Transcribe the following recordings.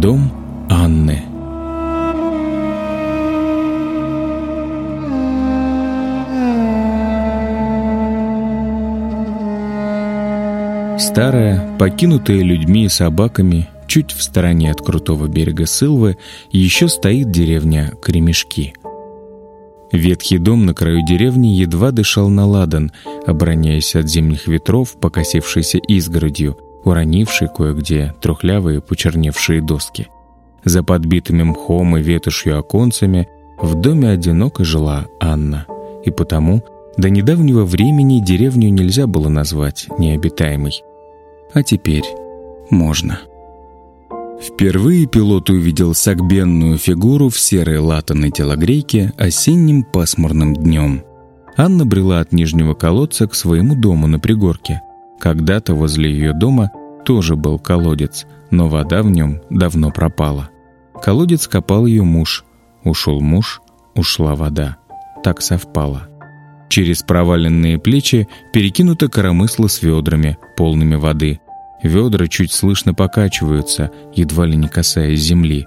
Дом Анны Старая, покинутая людьми и собаками, чуть в стороне от крутого берега Сылвы, еще стоит деревня Кремешки. Ветхий дом на краю деревни едва дышал на ладан, обороняясь от зимних ветров, покосившейся изгородью, уронившей кое-где трухлявые почерневшие доски. За подбитыми мхом и ветошью оконцами в доме одиноко жила Анна, и потому до недавнего времени деревню нельзя было назвать необитаемой. А теперь можно. Впервые пилот увидел сагбенную фигуру в серой латаной телогрейке осенним пасмурным днем. Анна брела от нижнего колодца к своему дому на пригорке. Когда-то возле ее дома тоже был колодец, но вода в нем давно пропала. Колодец копал ее муж. Ушел муж, ушла вода. Так совпало. Через проваленные плечи перекинуто коромысло с ведрами, полными воды. Ведра чуть слышно покачиваются, едва ли не касаясь земли.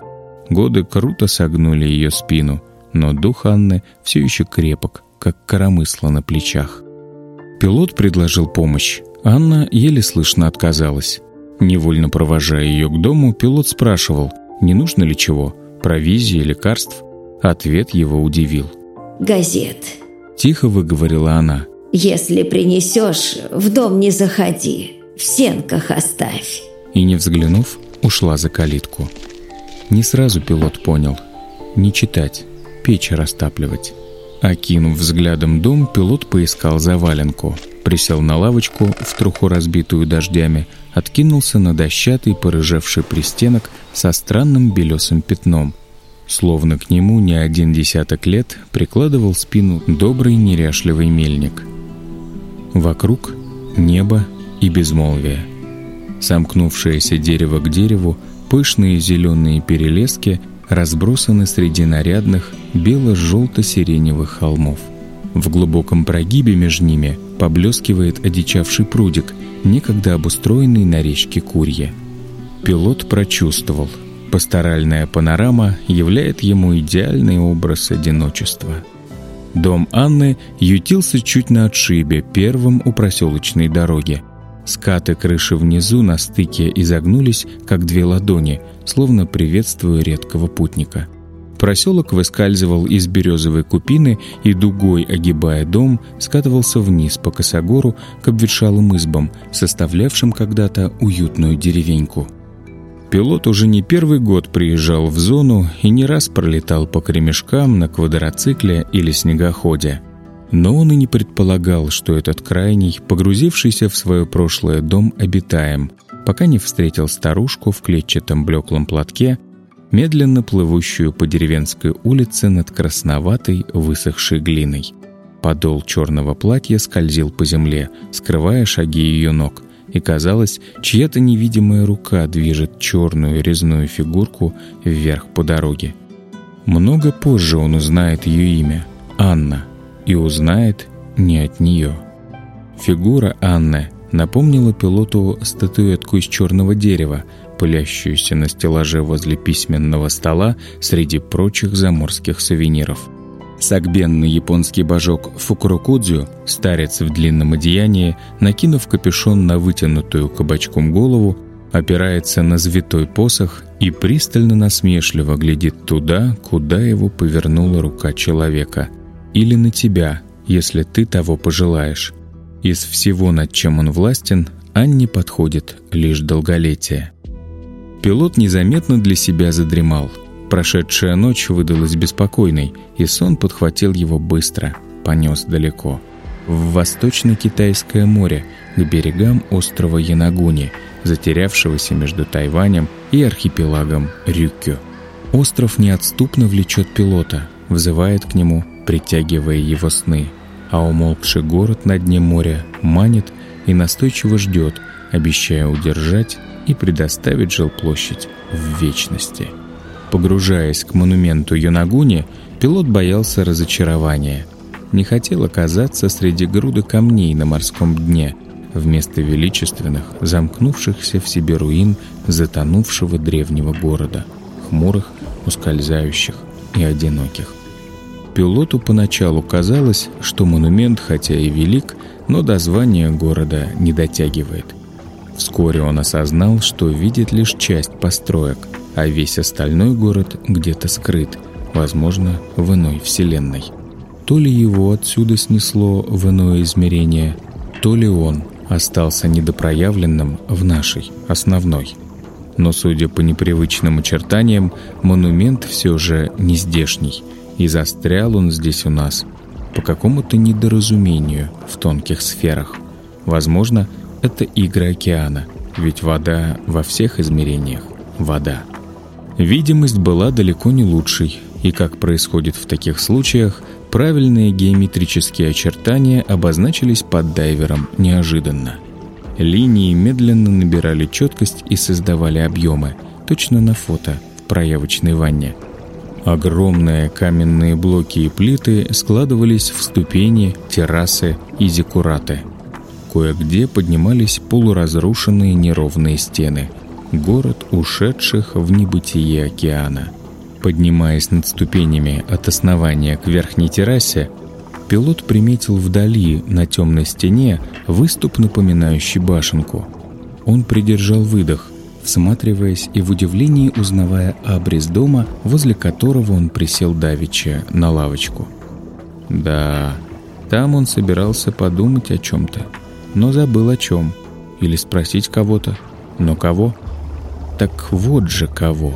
Годы круто согнули ее спину, но дух Анны все еще крепок, как коромысло на плечах. Пилот предложил помощь. Анна еле слышно отказалась. Невольно провожая ее к дому, пилот спрашивал, не нужно ли чего, провизии, лекарств. Ответ его удивил. «Газет». Тихо выговорила она. «Если принесешь, в дом не заходи в сенках оставь». И, не взглянув, ушла за калитку. Не сразу пилот понял. Не читать, печь растапливать. Окинув взглядом дом, пилот поискал заваленку. Присел на лавочку, в труху разбитую дождями, откинулся на дощатый, порыжевший пристенок со странным белесым пятном. Словно к нему не один десяток лет прикладывал спину добрый неряшливый мельник. Вокруг небо и безмолвие. Сомкнувшееся дерево к дереву, пышные зеленые перелески разбросаны среди нарядных бело-желто-сиреневых холмов. В глубоком прогибе между ними поблескивает одичавший прудик, некогда обустроенный на речке Курье. Пилот прочувствовал, пасторальная панорама являет ему идеальный образ одиночества. Дом Анны ютился чуть на отшибе, первым у проселочной дороги – Скаты крыши внизу на стыке изогнулись, как две ладони, словно приветствуя редкого путника. Проселок выскальзывал из березовой купины и дугой, огибая дом, скатывался вниз по косогору к обветшалым избам, составлявшим когда-то уютную деревеньку. Пилот уже не первый год приезжал в зону и не раз пролетал по кремешкам на квадроцикле или снегоходе – но он и не предполагал, что этот крайний, погрузившийся в свое прошлое дом, обитаем, пока не встретил старушку в клетчатом блеклом платке, медленно плывущую по деревенской улице над красноватой высохшей глиной. Подол черного платья скользил по земле, скрывая шаги ее ног, и казалось, чья-то невидимая рука движет черную резную фигурку вверх по дороге. Много позже он узнает ее имя — Анна — и узнает не от нее. Фигура Анны напомнила пилоту статуэтку из черного дерева, пылящуюся на стеллаже возле письменного стола среди прочих заморских сувениров. Сагбенный японский божок Фукурокудзю, старец в длинном одеянии, накинув капюшон на вытянутую кабачком голову, опирается на звитой посох и пристально насмешливо глядит туда, куда его повернула рука человека – или на тебя, если ты того пожелаешь. Из всего, над чем он властен, Анне подходит лишь долголетие. Пилот незаметно для себя задремал. Прошедшая ночь выдалась беспокойной, и сон подхватил его быстро, понес далеко. В Восточно-Китайское море, к берегам острова Янагуни, затерявшегося между Тайванем и архипелагом Рюкю. Остров неотступно влечет пилота, взывает к нему, притягивая его сны, а умолкший город на дне моря манит и настойчиво ждет, обещая удержать и предоставить жилплощадь в вечности. Погружаясь к монументу Юнагуни, пилот боялся разочарования. Не хотел оказаться среди груды камней на морском дне, вместо величественных, замкнувшихся в себе руин затонувшего древнего города, хмурых, ускользающих и одиноких. Пилоту поначалу казалось, что монумент, хотя и велик, но до звания города не дотягивает. Вскоре он осознал, что видит лишь часть построек, а весь остальной город где-то скрыт, возможно, в иной вселенной. То ли его отсюда снесло в иное измерение, то ли он остался недопроявленным в нашей, основной. Но, судя по непривычным очертаниям, монумент все же не здешний, и застрял он здесь у нас по какому-то недоразумению в тонких сферах. Возможно, это игры океана, ведь вода во всех измерениях — вода. Видимость была далеко не лучшей, и, как происходит в таких случаях, правильные геометрические очертания обозначились под дайвером неожиданно. Линии медленно набирали четкость и создавали объемы, точно на фото в проявочной ванне. Огромные каменные блоки и плиты складывались в ступени, террасы и зекураты. Кое-где поднимались полуразрушенные неровные стены. Город ушедших в небытие океана. Поднимаясь над ступенями от основания к верхней террасе, пилот приметил вдали на темной стене выступ, напоминающий башенку. Он придержал выдох, всматриваясь и в удивлении узнавая абрис дома, возле которого он присел давеча на лавочку. Да, там он собирался подумать о чем-то, но забыл о чем. Или спросить кого-то. Но кого? Так вот же кого.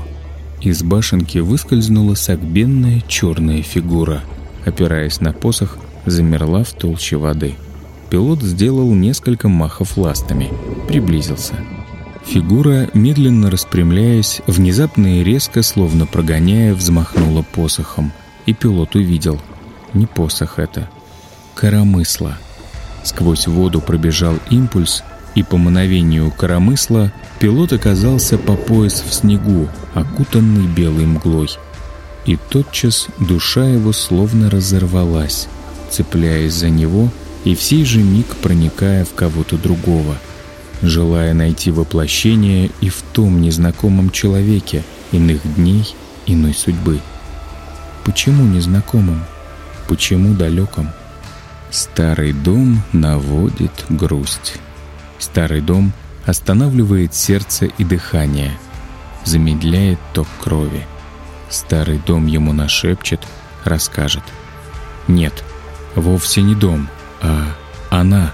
Из башенки выскользнула согбенная черная фигура — опираясь на посох, замерла в толще воды. Пилот сделал несколько махов ластами, приблизился. Фигура, медленно распрямляясь, внезапно и резко, словно прогоняя, взмахнула посохом. И пилот увидел. Не посох это. Коромысло. Сквозь воду пробежал импульс, и по мановению коромысла пилот оказался по пояс в снегу, окутанный белой мглой – и тотчас душа его словно разорвалась, цепляясь за него и в сей же миг проникая в кого-то другого, желая найти воплощение и в том незнакомом человеке иных дней, иной судьбы. Почему незнакомым? Почему далеком? Старый дом наводит грусть. Старый дом останавливает сердце и дыхание, замедляет ток крови. Старый дом ему нашепчет, расскажет. Нет, вовсе не дом, а она,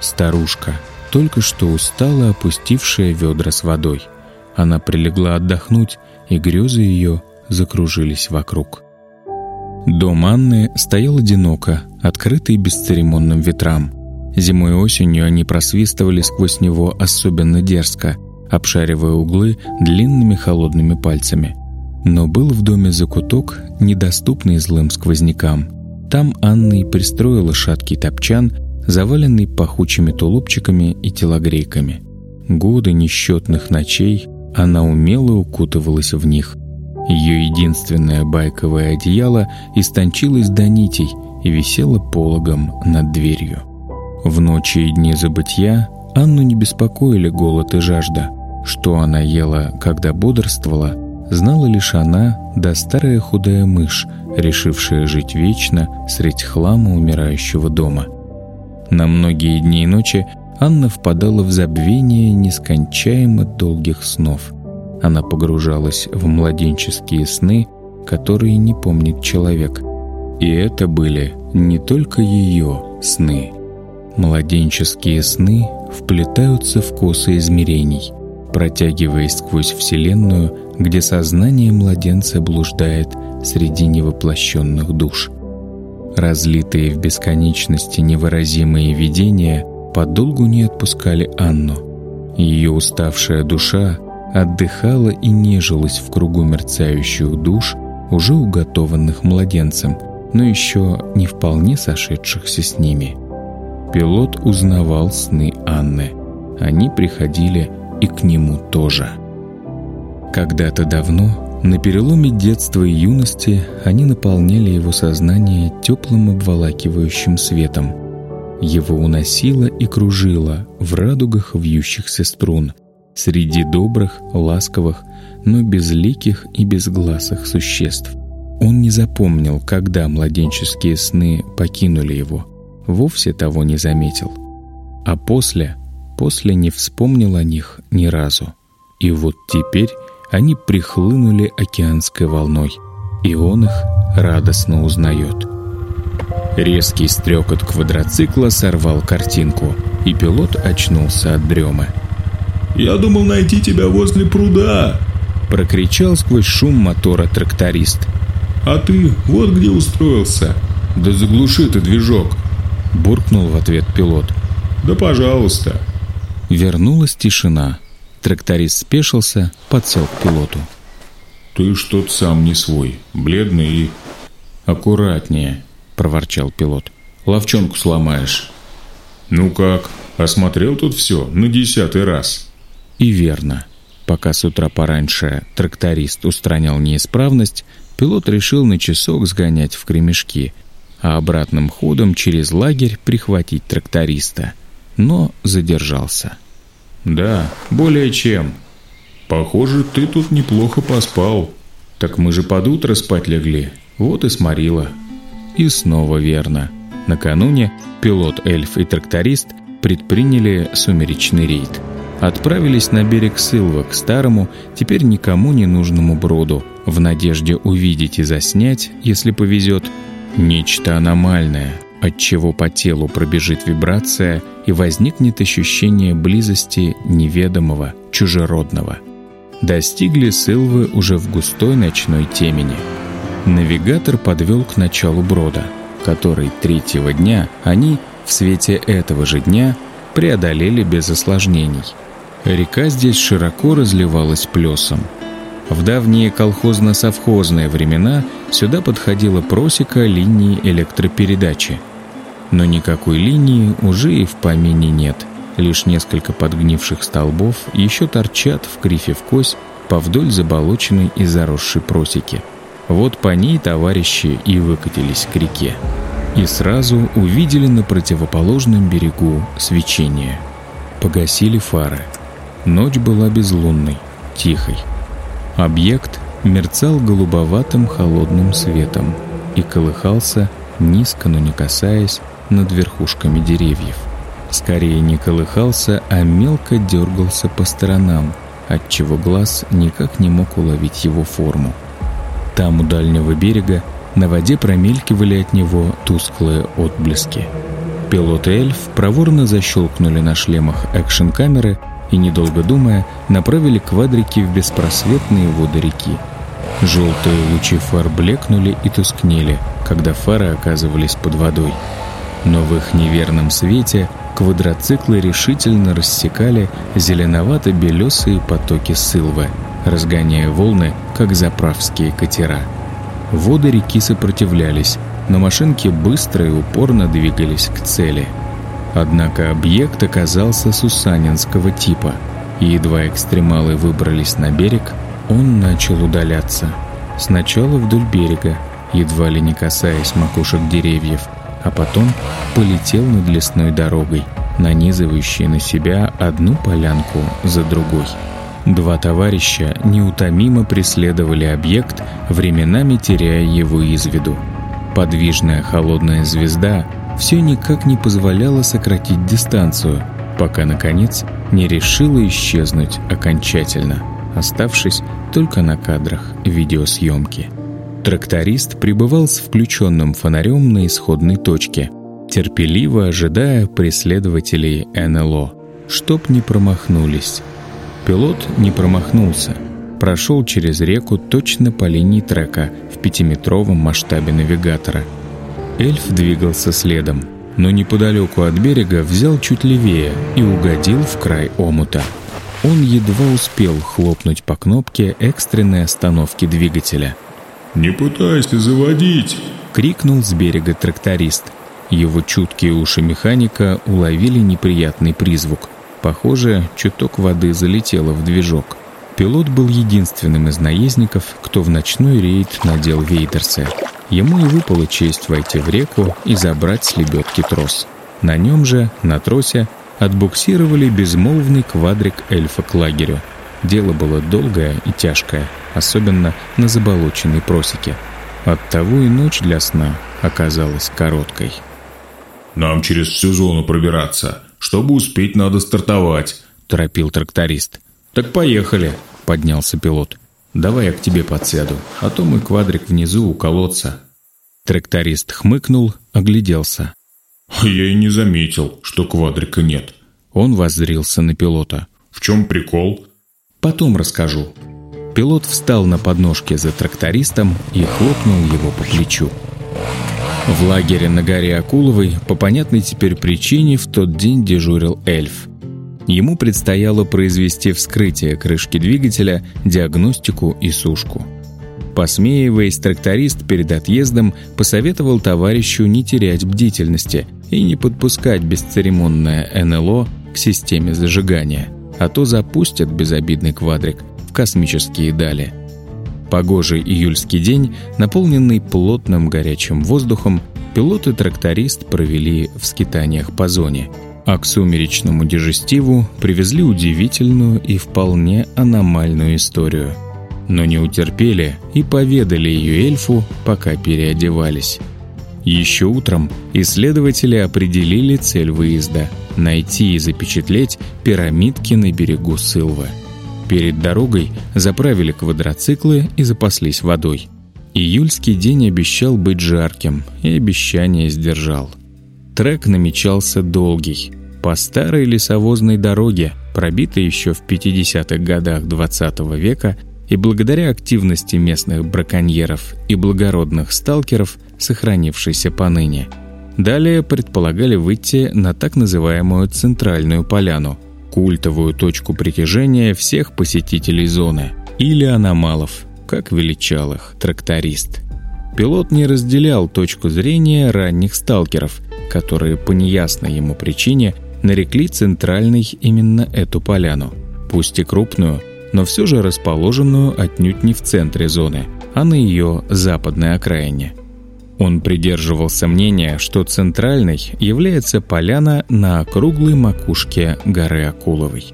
старушка, только что устала опустившая ведра с водой. Она прилегла отдохнуть, и грезы ее закружились вокруг. Дом Анны стоял одиноко, открытый бесцеремонным ветрам. Зимой и осенью они просвистывали сквозь него особенно дерзко, обшаривая углы длинными холодными пальцами – но был в доме закуток, недоступный злым сквознякам. Там Анна и пристроила шаткий топчан, заваленный пахучими тулупчиками и телогрейками. Годы несчетных ночей она умело укутывалась в них. Ее единственное байковое одеяло истончилось до нитей и висело пологом над дверью. В ночи и дни забытья Анну не беспокоили голод и жажда. Что она ела, когда бодрствовала – знала лишь она, да старая худая мышь, решившая жить вечно средь хлама умирающего дома. На многие дни и ночи Анна впадала в забвение нескончаемо долгих снов. Она погружалась в младенческие сны, которые не помнит человек. И это были не только ее сны. Младенческие сны вплетаются в косы измерений, протягиваясь сквозь Вселенную, где сознание младенца блуждает среди невоплощенных душ. Разлитые в бесконечности невыразимые видения подолгу не отпускали Анну. Ее уставшая душа отдыхала и нежилась в кругу мерцающих душ, уже уготованных младенцем, но еще не вполне сошедшихся с ними. Пилот узнавал сны Анны. Они приходили и к нему тоже. Когда-то давно, на переломе детства и юности, они наполняли его сознание теплым обволакивающим светом. Его уносило и кружило в радугах вьющихся струн, среди добрых, ласковых, но безликих и безгласых существ. Он не запомнил, когда младенческие сны покинули его, вовсе того не заметил. А после, после не вспомнил о них ни разу. И вот теперь они прихлынули океанской волной, и он их радостно узнает. Резкий стрекот квадроцикла сорвал картинку, и пилот очнулся от дремы. «Я думал найти тебя возле пруда!» Прокричал сквозь шум мотора тракторист. «А ты вот где устроился!» «Да заглуши ты движок!» Буркнул в ответ пилот. «Да пожалуйста!» Вернулась тишина. Тракторист спешился, подсел к пилоту. «Ты что-то сам не свой, бледный и...» «Аккуратнее», — проворчал пилот. «Ловчонку сломаешь». «Ну как, осмотрел тут все на десятый раз?» И верно. Пока с утра пораньше тракторист устранял неисправность, пилот решил на часок сгонять в кремешки, а обратным ходом через лагерь прихватить тракториста. Но задержался. «Да, более чем. Похоже, ты тут неплохо поспал. Так мы же под утро спать легли, вот и сморила». И снова верно. Накануне пилот, эльф и тракторист предприняли сумеречный рейд. Отправились на берег Сылва к старому, теперь никому не нужному броду, в надежде увидеть и заснять, если повезет, нечто аномальное, от чего по телу пробежит вибрация и возникнет ощущение близости неведомого, чужеродного. Достигли Сылвы уже в густой ночной темени – Навигатор подвел к началу брода, который третьего дня они в свете этого же дня преодолели без осложнений. Река здесь широко разливалась плесом. В давние колхозно-совхозные времена сюда подходила просека линии электропередачи. Но никакой линии уже и в помине нет. Лишь несколько подгнивших столбов еще торчат в крифе в кость по вдоль заболоченной и заросшей просеки. Вот по ней товарищи и выкатились к реке. И сразу увидели на противоположном берегу свечение. Погасили фары. Ночь была безлунной, тихой. Объект мерцал голубоватым холодным светом и колыхался, низко, но не касаясь, над верхушками деревьев. Скорее не колыхался, а мелко дергался по сторонам, отчего глаз никак не мог уловить его форму. Там, у дальнего берега, на воде промелькивали от него тусклые отблески. Пилот и эльф проворно защелкнули на шлемах экшн-камеры и, недолго думая, направили квадрики в беспросветные воды реки. Желтые лучи фар блекнули и тускнели, когда фары оказывались под водой. Но в их неверном свете квадроциклы решительно рассекали зеленовато-белесые потоки сылвы – разгоняя волны, как заправские катера. Воды реки сопротивлялись, но машинки быстро и упорно двигались к цели. Однако объект оказался сусанинского типа, и едва экстремалы выбрались на берег, он начал удаляться. Сначала вдоль берега, едва ли не касаясь макушек деревьев, а потом полетел над лесной дорогой, нанизывающей на себя одну полянку за другой. Два товарища неутомимо преследовали объект, временами теряя его из виду. Подвижная холодная звезда все никак не позволяла сократить дистанцию, пока, наконец, не решила исчезнуть окончательно, оставшись только на кадрах видеосъемки. Тракторист пребывал с включенным фонарем на исходной точке, терпеливо ожидая преследователей НЛО, чтоб не промахнулись. Пилот не промахнулся. Прошел через реку точно по линии трека в пятиметровом масштабе навигатора. Эльф двигался следом, но неподалеку от берега взял чуть левее и угодил в край омута. Он едва успел хлопнуть по кнопке экстренной остановки двигателя. «Не пытайся заводить!» — крикнул с берега тракторист. Его чуткие уши механика уловили неприятный призвук — Похоже, чуток воды залетело в движок. Пилот был единственным из наездников, кто в ночной рейд надел вейдерсы. Ему и выпала честь войти в реку и забрать с лебедки трос. На нем же, на тросе, отбуксировали безмолвный квадрик эльфа к лагерю. Дело было долгое и тяжкое, особенно на заболоченной просеке. Оттого и ночь для сна оказалась короткой. «Нам через всю зону пробираться. Чтобы успеть, надо стартовать», — торопил тракторист. «Так поехали», — поднялся пилот. «Давай я к тебе подсяду, а то мой квадрик внизу у колодца». Тракторист хмыкнул, огляделся. «Я и не заметил, что квадрика нет». Он воззрился на пилота. «В чем прикол?» «Потом расскажу». Пилот встал на подножке за трактористом и хлопнул его по плечу. В лагере на горе Акуловой по понятной теперь причине в тот день дежурил эльф. Ему предстояло произвести вскрытие крышки двигателя, диагностику и сушку. Посмеиваясь, тракторист перед отъездом посоветовал товарищу не терять бдительности и не подпускать бесцеремонное НЛО к системе зажигания, а то запустят безобидный квадрик в космические дали. Погожий июльский день, наполненный плотным горячим воздухом, пилот и тракторист провели в скитаниях по зоне – а к сумеречному дежестиву привезли удивительную и вполне аномальную историю. Но не утерпели и поведали ее эльфу, пока переодевались. Еще утром исследователи определили цель выезда – найти и запечатлеть пирамидки на берегу Сылвы. Перед дорогой заправили квадроциклы и запаслись водой. Июльский день обещал быть жарким, и обещание сдержал. Трек намечался долгий по старой лесовозной дороге, пробитой еще в 50-х годах 20 -го века и благодаря активности местных браконьеров и благородных сталкеров, сохранившейся поныне. Далее предполагали выйти на так называемую центральную поляну, культовую точку притяжения всех посетителей зоны, или аномалов, как величал их тракторист. Пилот не разделял точку зрения ранних сталкеров, которые по неясной ему причине – нарекли центральной именно эту поляну. Пусть и крупную, но все же расположенную отнюдь не в центре зоны, а на ее западной окраине. Он придерживался мнения, что центральной является поляна на округлой макушке горы Акуловой.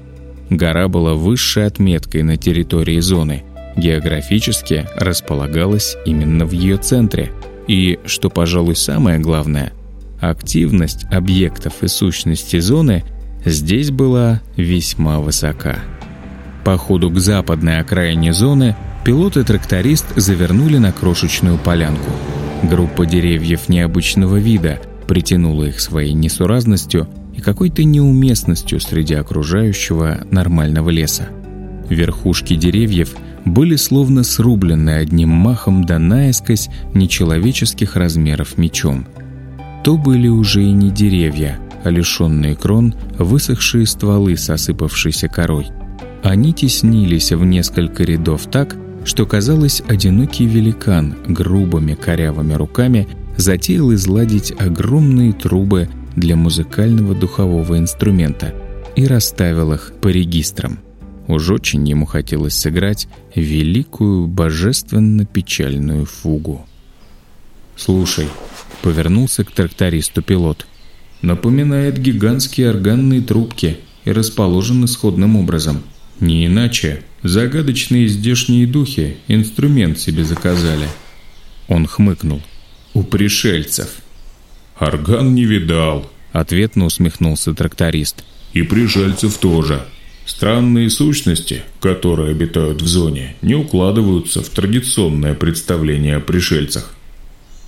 Гора была высшей отметкой на территории зоны, географически располагалась именно в ее центре. И, что, пожалуй, самое главное – активность объектов и сущности зоны здесь была весьма высока. По ходу к западной окраине зоны пилот и тракторист завернули на крошечную полянку. Группа деревьев необычного вида притянула их своей несуразностью и какой-то неуместностью среди окружающего нормального леса. Верхушки деревьев были словно срублены одним махом до наискось нечеловеческих размеров мечом – то были уже и не деревья, а лишенные крон, высохшие стволы с осыпавшейся корой. Они теснились в несколько рядов так, что казалось, одинокий великан грубыми корявыми руками затеял изладить огромные трубы для музыкального духового инструмента и расставил их по регистрам. Уж очень ему хотелось сыграть великую божественно-печальную фугу. «Слушай», Повернулся к трактористу пилот. Напоминает гигантские органные трубки и расположены сходным образом. Не иначе. Загадочные здешние духи инструмент себе заказали. Он хмыкнул. У пришельцев. Орган не видал. Ответно усмехнулся тракторист. И пришельцев тоже. Странные сущности, которые обитают в зоне, не укладываются в традиционное представление о пришельцах.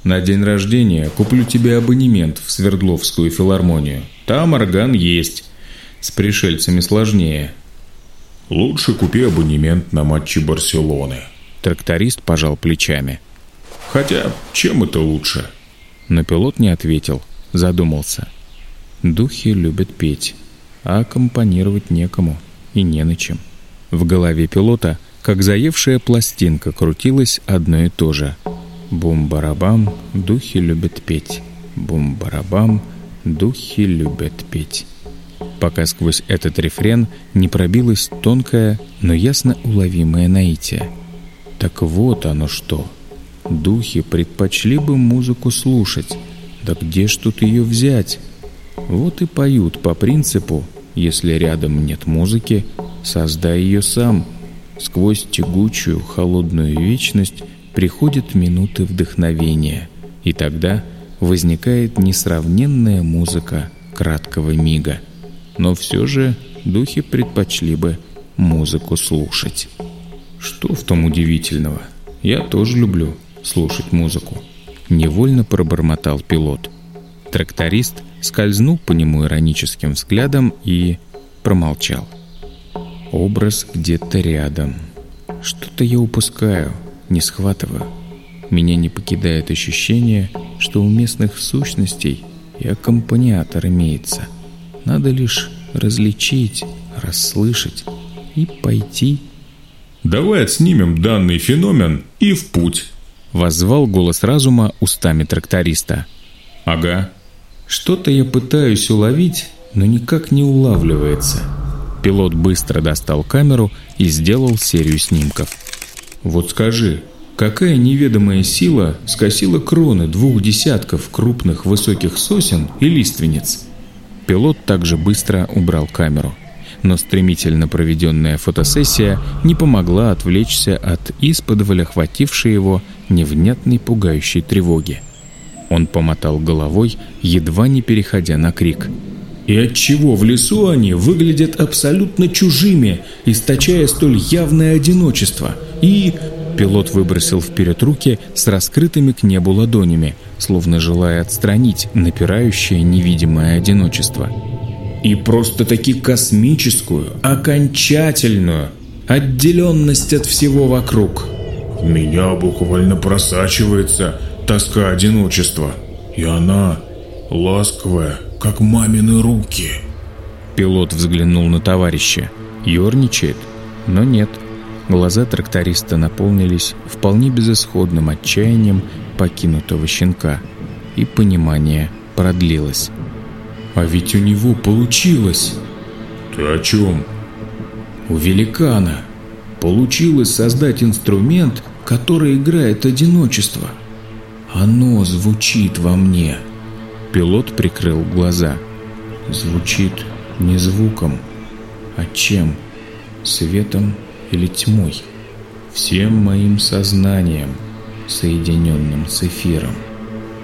На день рождения куплю тебе абонемент в Свердловскую филармонию. Там орган есть. С пришельцами сложнее. Лучше купи абонемент на матчи Барселоны. Тракторист пожал плечами. Хотя, чем это лучше? Но пилот не ответил, задумался. Духи любят петь, а аккомпанировать некому и не на чем. В голове пилота, как заевшая пластинка, крутилось одно и то же – Бум-барабам, духи любят петь. Бум-барабам, духи любят петь. Пока сквозь этот рефрен не пробилось тонкое, но ясно уловимое наитие. Так вот оно что. Духи предпочли бы музыку слушать. Да где ж тут ее взять? Вот и поют по принципу «если рядом нет музыки, создай ее сам». Сквозь тягучую, холодную вечность приходят минуты вдохновения, и тогда возникает несравненная музыка краткого мига. Но все же духи предпочли бы музыку слушать. Что в том удивительного? Я тоже люблю слушать музыку. Невольно пробормотал пилот. Тракторист скользнул по нему ироническим взглядом и промолчал. Образ где-то рядом. Что-то я упускаю, не схватываю. Меня не покидает ощущение, что у местных сущностей и аккомпаниатор имеется. Надо лишь различить, расслышать и пойти. «Давай отснимем данный феномен и в путь!» Воззвал голос разума устами тракториста. «Ага». «Что-то я пытаюсь уловить, но никак не улавливается». Пилот быстро достал камеру и сделал серию снимков. «Вот скажи, какая неведомая сила скосила кроны двух десятков крупных высоких сосен и лиственниц?» Пилот также быстро убрал камеру но стремительно проведенная фотосессия не помогла отвлечься от исподволь охватившей его невнятной пугающей тревоги. Он помотал головой, едва не переходя на крик. «И отчего в лесу они выглядят абсолютно чужими, источая столь явное одиночество? И...» Пилот выбросил вперед руки с раскрытыми к небу ладонями, словно желая отстранить напирающее невидимое одиночество и просто-таки космическую, окончательную отделенность от всего вокруг. Меня буквально просачивается тоска одиночества, и она ласковая, как мамины руки. Пилот взглянул на товарища. Ёрничает, но нет. Глаза тракториста наполнились вполне безысходным отчаянием покинутого щенка, и понимание продлилось. А ведь у него получилось. Ты о чем? У великана получилось создать инструмент, который играет одиночество. Оно звучит во мне. Пилот прикрыл глаза. Звучит не звуком, а чем? Светом или тьмой? Всем моим сознанием, соединенным с эфиром.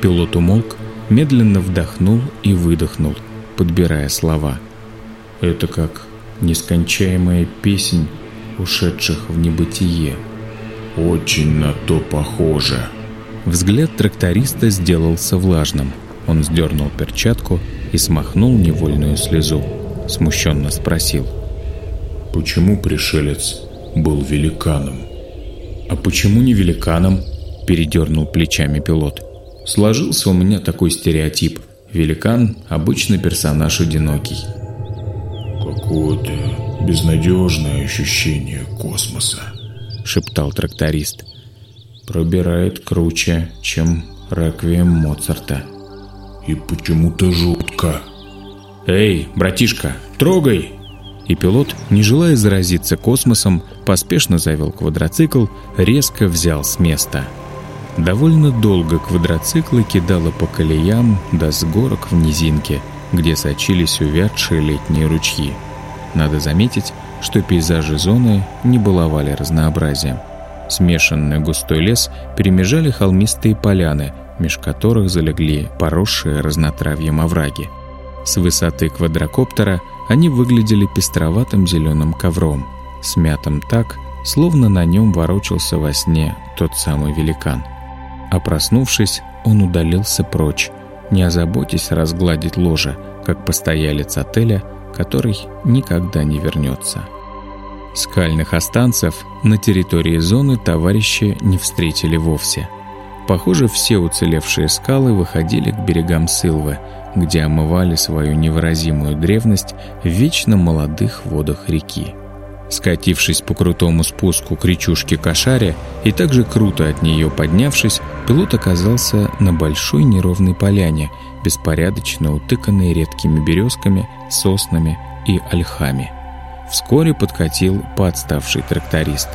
Пилот умолк медленно вдохнул и выдохнул, подбирая слова. Это как нескончаемая песнь ушедших в небытие. Очень на то похоже. Взгляд тракториста сделался влажным. Он сдернул перчатку и смахнул невольную слезу. Смущенно спросил. «Почему пришелец был великаном?» «А почему не великаном?» Передернул плечами пилот. Сложился у меня такой стереотип. Великан – обычный персонаж одинокий. «Какое-то безнадежное ощущение космоса», – шептал тракторист. «Пробирает круче, чем реквием Моцарта». «И почему-то жутко». «Эй, братишка, трогай!» И пилот, не желая заразиться космосом, поспешно завел квадроцикл, резко взял с места – Довольно долго квадроциклы кидало по колеям до горок в низинке, где сочились увядшие летние ручьи. Надо заметить, что пейзажи зоны не баловали разнообразием. Смешанный густой лес перемежали холмистые поляны, меж которых залегли поросшие разнотравьем овраги. С высоты квадрокоптера они выглядели пестроватым зеленым ковром, смятым так, словно на нем ворочался во сне тот самый великан – а проснувшись, он удалился прочь, не озаботясь разгладить ложе, как постоялец отеля, который никогда не вернется. Скальных останцев на территории зоны товарищи не встретили вовсе. Похоже, все уцелевшие скалы выходили к берегам Сылвы, где омывали свою невыразимую древность в вечно молодых водах реки. Скатившись по крутому спуску к речушке Кошаре и также круто от нее поднявшись, пилот оказался на большой неровной поляне, беспорядочно утыканной редкими березками, соснами и ольхами. Вскоре подкатил подставший тракторист.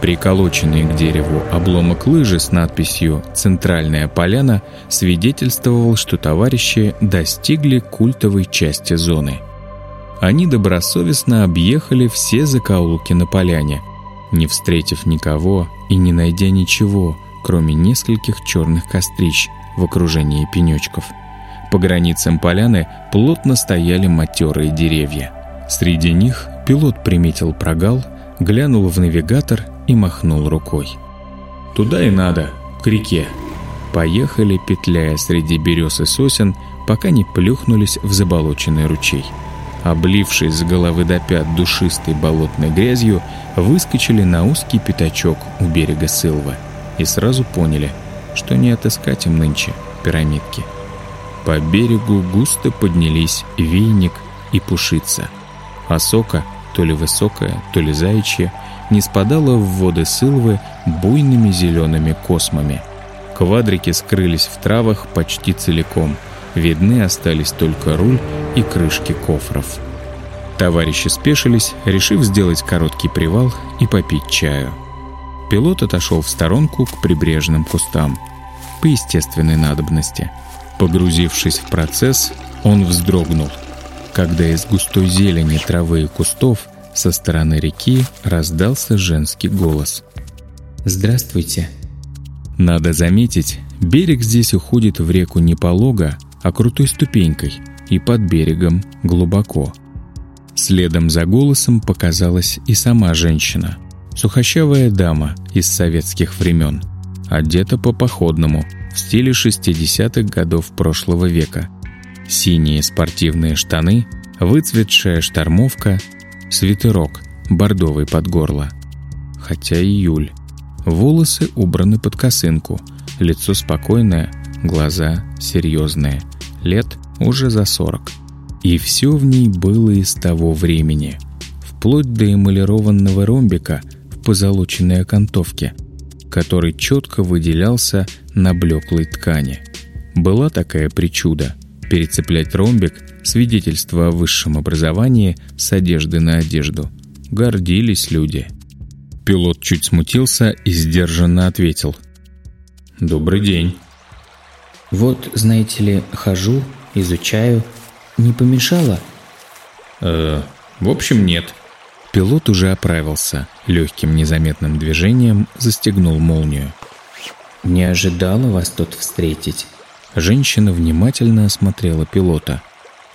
Приколоченный к дереву обломок лыжи с надписью «Центральная поляна» свидетельствовал, что товарищи достигли культовой части зоны. Они добросовестно объехали все закоулки на поляне, не встретив никого и не найдя ничего, кроме нескольких черных кострищ в окружении пенечков. По границам поляны плотно стояли матерые деревья. Среди них пилот приметил прогал, глянул в навигатор и махнул рукой. «Туда и надо, к реке». Поехали, петляя среди берез и сосен, пока не плюхнулись в заболоченный ручей. Облившись с головы до пят душистой болотной грязью, выскочили на узкий пятачок у берега Сылва и сразу поняли, что не отыскать им нынче пирамидки. По берегу густо поднялись вейник и пушица. Осока, то ли высокая, то ли заячья, не спадала в воды Сылвы буйными зелеными космами. Квадрики скрылись в травах почти целиком. Видны остались только руль и крышки кофров. Товарищи спешились, решив сделать короткий привал и попить чаю. Пилот отошел в сторонку к прибрежным кустам. По естественной надобности. Погрузившись в процесс, он вздрогнул, когда из густой зелени травы и кустов – со стороны реки раздался женский голос. «Здравствуйте». Надо заметить, берег здесь уходит в реку не полого, а крутой ступенькой и под берегом глубоко. Следом за голосом показалась и сама женщина. Сухощавая дама из советских времен, одета по-походному, в стиле 60-х годов прошлого века. Синие спортивные штаны, выцветшая штормовка Свитерок, бордовый под горло. Хотя июль. Волосы убраны под косынку, лицо спокойное, глаза серьезные. Лет уже за сорок. И все в ней было из того времени. Вплоть до эмалированного ромбика в позолоченной окантовке, который четко выделялся на блеклой ткани. Была такая причуда — перецеплять ромбик свидетельство о высшем образовании с одежды на одежду. Гордились люди. Пилот чуть смутился и сдержанно ответил. «Добрый день». «Вот, знаете ли, хожу, изучаю. Не помешало?» «Э, в общем, нет». Пилот уже оправился. Легким незаметным движением застегнул молнию. «Не ожидала вас тут встретить». Женщина внимательно осмотрела пилота.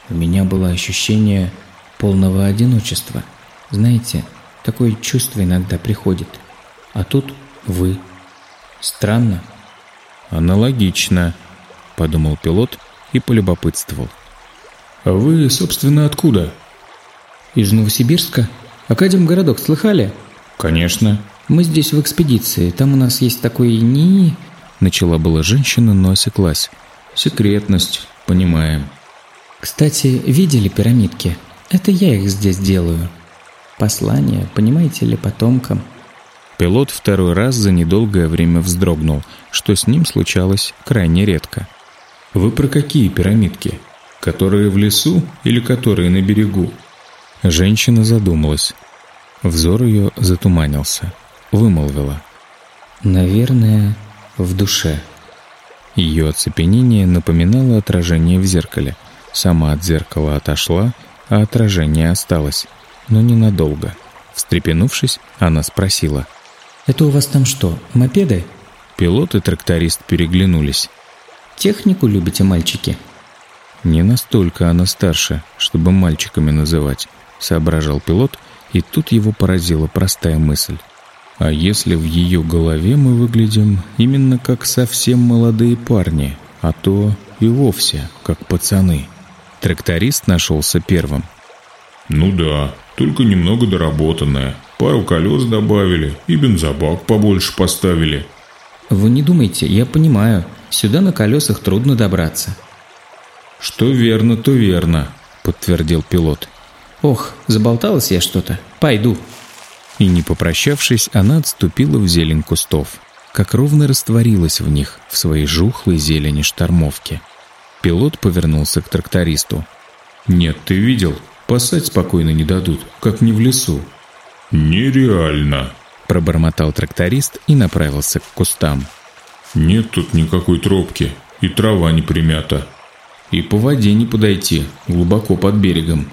У меня было ощущение полного одиночества. Знаете, такое чувство иногда приходит. А тут вы. Странно. Аналогично, подумал пилот и полюбопытствовал. А вы, собственно, откуда? Из Новосибирска. Академгородок слыхали? Конечно. Мы здесь в экспедиции. Там у нас есть такой НИИ. Начала была женщина, но осеклась. Секретность, понимаем. Кстати, видели пирамидки? Это я их здесь делаю. Послание, понимаете ли, потомкам. Пилот второй раз за недолгое время вздрогнул, что с ним случалось крайне редко. «Вы про какие пирамидки? Которые в лесу или которые на берегу?» Женщина задумалась. Взор ее затуманился. Вымолвила. «Наверное, в душе». Ее оцепенение напоминало отражение в зеркале. Сама от зеркала отошла, а отражение осталось, но ненадолго. Встрепенувшись, она спросила. «Это у вас там что, мопеды?» Пилот и тракторист переглянулись. «Технику любите, мальчики?» «Не настолько она старше, чтобы мальчиками называть», — соображал пилот, и тут его поразила простая мысль. «А если в ее голове мы выглядим именно как совсем молодые парни, а то и вовсе как пацаны?» Тракторист нашелся первым. «Ну да, только немного доработанная. Пару колес добавили и бензобак побольше поставили». «Вы не думайте, я понимаю. Сюда на колесах трудно добраться». «Что верно, то верно», — подтвердил пилот. «Ох, заболталась я что-то. Пойду». И не попрощавшись, она отступила в зелень кустов, как ровно растворилась в них, в своей жухлой зелени штормовки. Пилот повернулся к трактористу. «Нет, ты видел? Пасать спокойно не дадут, как не в лесу». «Нереально», Пробормотал тракторист и направился к кустам. Нет тут никакой тропки, и трава не примята. И по воде не подойти, глубоко под берегом.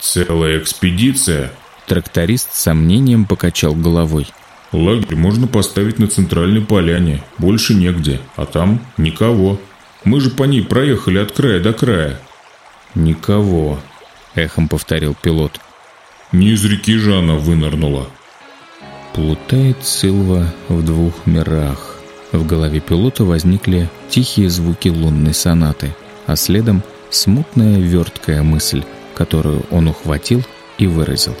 Целая экспедиция? Тракторист с сомнением покачал головой. Лагерь можно поставить на центральной поляне, больше негде, а там никого. Мы же по ней проехали от края до края. Никого, эхом повторил пилот. Не из реки же она вынырнула. Плутает Силва в двух мирах. В голове пилота возникли тихие звуки лунной сонаты, а следом смутная верткая мысль, которую он ухватил и выразил.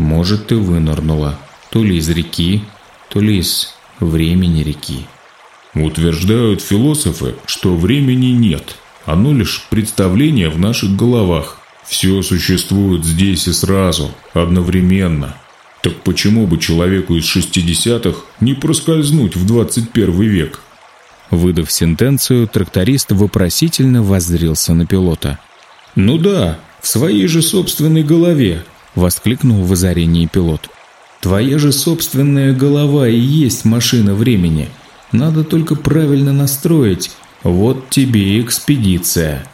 «Может, и вынырнула, то ли из реки, то ли из времени реки». Утверждают философы, что времени нет, оно лишь представление в наших головах. Все существует здесь и сразу, одновременно. Так почему бы человеку из 60-х не проскользнуть в 21 век? Выдав сентенцию, тракторист вопросительно воззрился на пилота. «Ну да, в своей же собственной голове!» — воскликнул в озарении пилот. «Твоя же собственная голова и есть машина времени. Надо только правильно настроить. Вот тебе и экспедиция».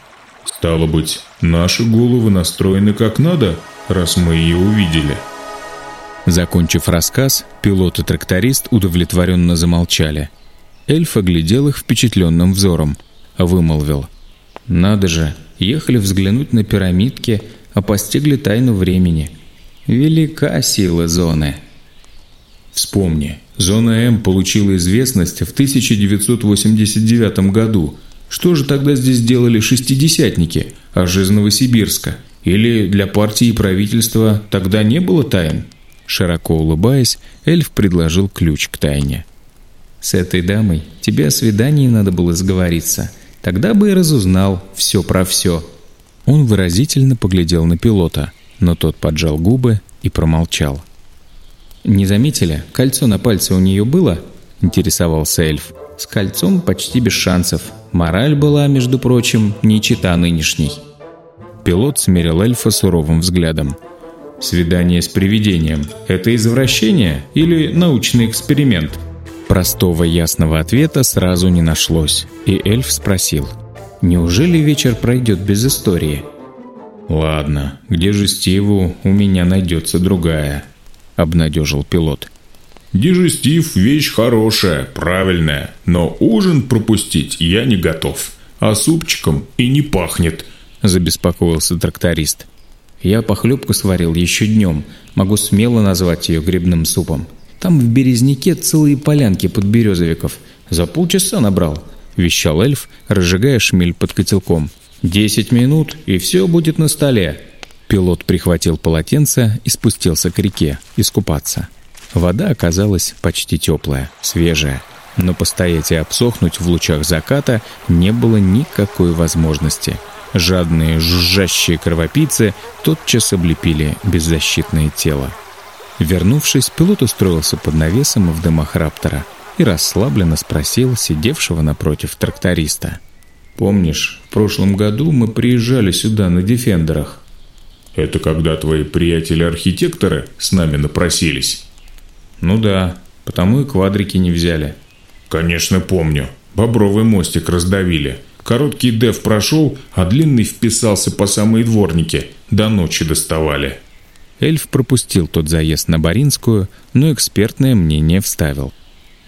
«Стало быть, наши головы настроены как надо, раз мы ее увидели?» Закончив рассказ, пилот и тракторист удовлетворенно замолчали. Эльф оглядел их впечатленным взором, вымолвил. «Надо же, ехали взглянуть на пирамидки, а постигли тайну времени. Велика сила зоны». Вспомни, зона М получила известность в 1989 году. Что же тогда здесь делали шестидесятники, аж из Новосибирска? Или для партии и правительства тогда не было тайн? Широко улыбаясь, эльф предложил ключ к тайне. «С этой дамой тебе о свидании надо было сговориться. Тогда бы и разузнал все про все». Он выразительно поглядел на пилота, но тот поджал губы и промолчал. «Не заметили, кольцо на пальце у нее было?» – интересовался эльф. «С кольцом почти без шансов. Мораль была, между прочим, не чита нынешней». Пилот смерил эльфа суровым взглядом – Свидание с привидением – это извращение или научный эксперимент? Простого ясного ответа сразу не нашлось, и эльф спросил. «Неужели вечер пройдет без истории?» «Ладно, где же Стиву у меня найдется другая», – обнадежил пилот. «Дежестив – вещь хорошая, правильная, но ужин пропустить я не готов, а супчиком и не пахнет», – забеспокоился тракторист. Я похлебку сварил еще днем, могу смело назвать ее грибным супом. Там в Березняке целые полянки под березовиков. За полчаса набрал», – вещал эльф, разжигая шмель под котелком. «Десять минут, и все будет на столе». Пилот прихватил полотенце и спустился к реке искупаться. Вода оказалась почти теплая, свежая, но постоять и обсохнуть в лучах заката не было никакой возможности – Жадные, жужжащие кровопийцы тотчас облепили беззащитное тело. Вернувшись, пилот устроился под навесом в дымах Раптора и расслабленно спросил сидевшего напротив тракториста. «Помнишь, в прошлом году мы приезжали сюда на «Дефендерах»?» «Это когда твои приятели-архитекторы с нами напросились?» «Ну да, потому и квадрики не взяли». «Конечно помню. Бобровый мостик раздавили. Короткий дев прошел, а длинный вписался по самые дворники. До ночи доставали. Эльф пропустил тот заезд на Баринскую, но экспертное мнение вставил.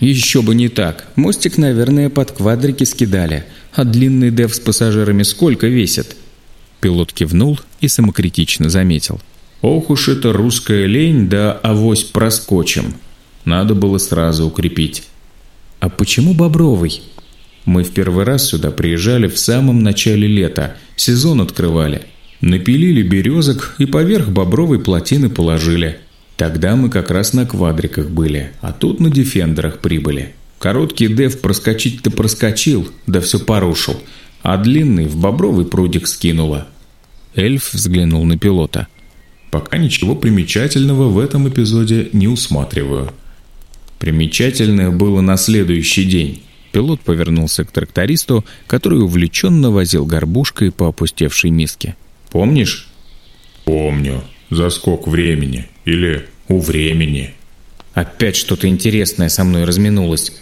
«Еще бы не так. Мостик, наверное, под квадрики скидали. А длинный дев с пассажирами сколько весит?» Пилот кивнул и самокритично заметил. «Ох уж это русская лень, да авось проскочим. Надо было сразу укрепить». «А почему Бобровый?» Мы в первый раз сюда приезжали в самом начале лета, сезон открывали. Напилили березок и поверх бобровой плотины положили. Тогда мы как раз на квадриках были, а тут на дефендерах прибыли. Короткий дев проскочить-то проскочил, да все порушил, а длинный в бобровый прудик скинуло. Эльф взглянул на пилота. «Пока ничего примечательного в этом эпизоде не усматриваю». Примечательное было на следующий день. Пилот повернулся к трактористу, который увлеченно возил горбушкой по опустевшей миске. «Помнишь?» «Помню. Заскок времени. Или у времени». Опять что-то интересное со мной разминулось.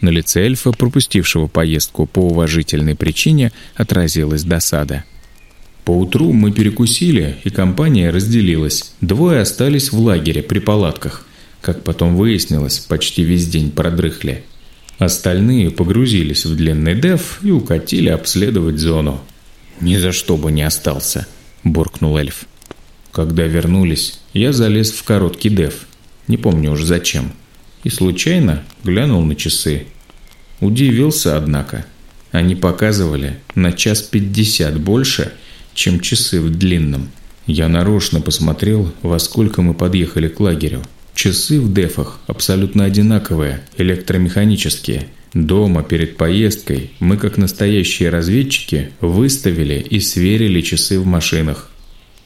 На лице эльфа, пропустившего поездку по уважительной причине, отразилась досада. Поутру мы перекусили, и компания разделилась. Двое остались в лагере при палатках. Как потом выяснилось, почти весь день продрыхли. Остальные погрузились в длинный деф и укатили обследовать зону. «Ни за что бы не остался», – буркнул эльф. Когда вернулись, я залез в короткий деф. Не помню уж зачем. И случайно глянул на часы. Удивился, однако. Они показывали на час пятьдесят больше, чем часы в длинном. Я нарочно посмотрел, во сколько мы подъехали к лагерю. Часы в дефах абсолютно одинаковые, электромеханические. Дома перед поездкой мы, как настоящие разведчики, выставили и сверили часы в машинах.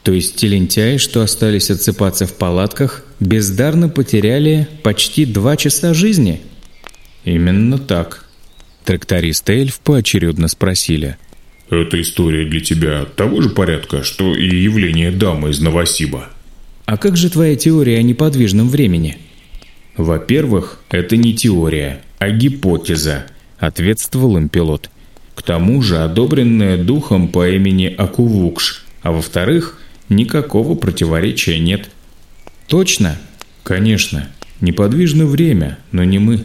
То есть те лентяи, что остались отсыпаться в палатках, бездарно потеряли почти два часа жизни? Именно так. Тракторист Эльф поочередно спросили. «Эта история для тебя того же порядка, что и явление дамы из Новосиба?» А как же твоя теория о неподвижном времени? Во-первых, это не теория, а гипотеза, ответствовал им пилот. К тому же одобренная духом по имени Акувукш. А во-вторых, никакого противоречия нет. Точно? Конечно. Неподвижно время, но не мы.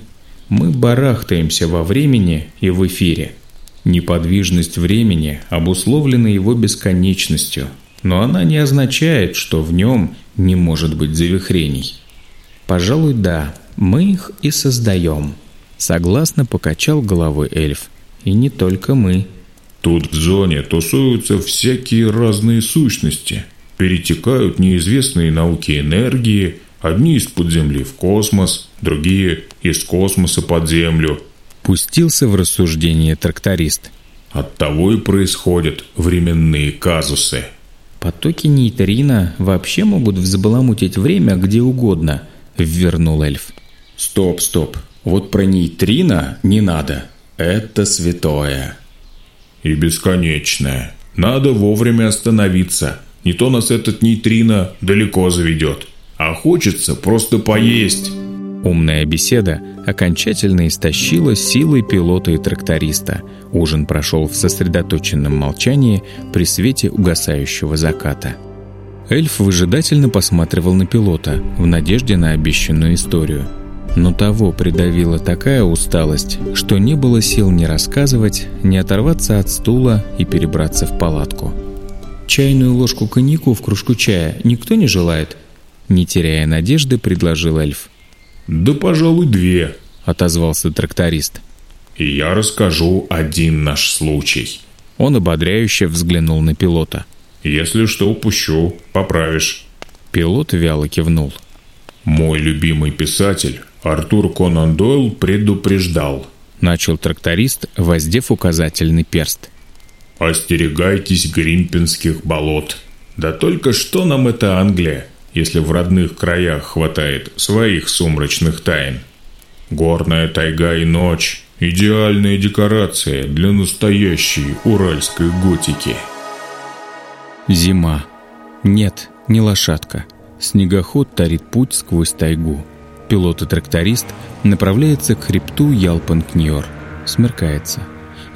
Мы барахтаемся во времени и в эфире. Неподвижность времени обусловлена его бесконечностью, но она не означает, что в нем не может быть завихрений. Пожалуй, да, мы их и создаем. Согласно покачал головой эльф. И не только мы. Тут в зоне тусуются всякие разные сущности. Перетекают неизвестные науки энергии, одни из-под земли в космос, другие из космоса под землю. Пустился в рассуждение тракторист. От того и происходят временные казусы. «Потоки нейтрино вообще могут взбаламутить время где угодно», — ввернул эльф. «Стоп, стоп. Вот про нейтрино не надо. Это святое». «И бесконечное. Надо вовремя остановиться. Не то нас этот нейтрино далеко заведет. А хочется просто поесть». Умная беседа окончательно истощила силы пилота и тракториста. Ужин прошел в сосредоточенном молчании при свете угасающего заката. Эльф выжидательно посматривал на пилота в надежде на обещанную историю. Но того придавила такая усталость, что не было сил ни рассказывать, ни оторваться от стула и перебраться в палатку. «Чайную ложку коньяку в кружку чая никто не желает?» Не теряя надежды, предложил эльф. «Да, пожалуй, две», — отозвался тракторист. «И я расскажу один наш случай». Он ободряюще взглянул на пилота. «Если что упущу, поправишь». Пилот вяло кивнул. «Мой любимый писатель Артур Конан Дойл предупреждал», — начал тракторист, воздев указательный перст. «Остерегайтесь гримпинских болот. Да только что нам это Англия? если в родных краях хватает своих сумрачных тайн. Горная тайга и ночь – идеальная декорация для настоящей уральской готики. Зима. Нет, не лошадка. Снегоход тарит путь сквозь тайгу. Пилот и тракторист направляются к хребту Ялпанкньор. Смеркается.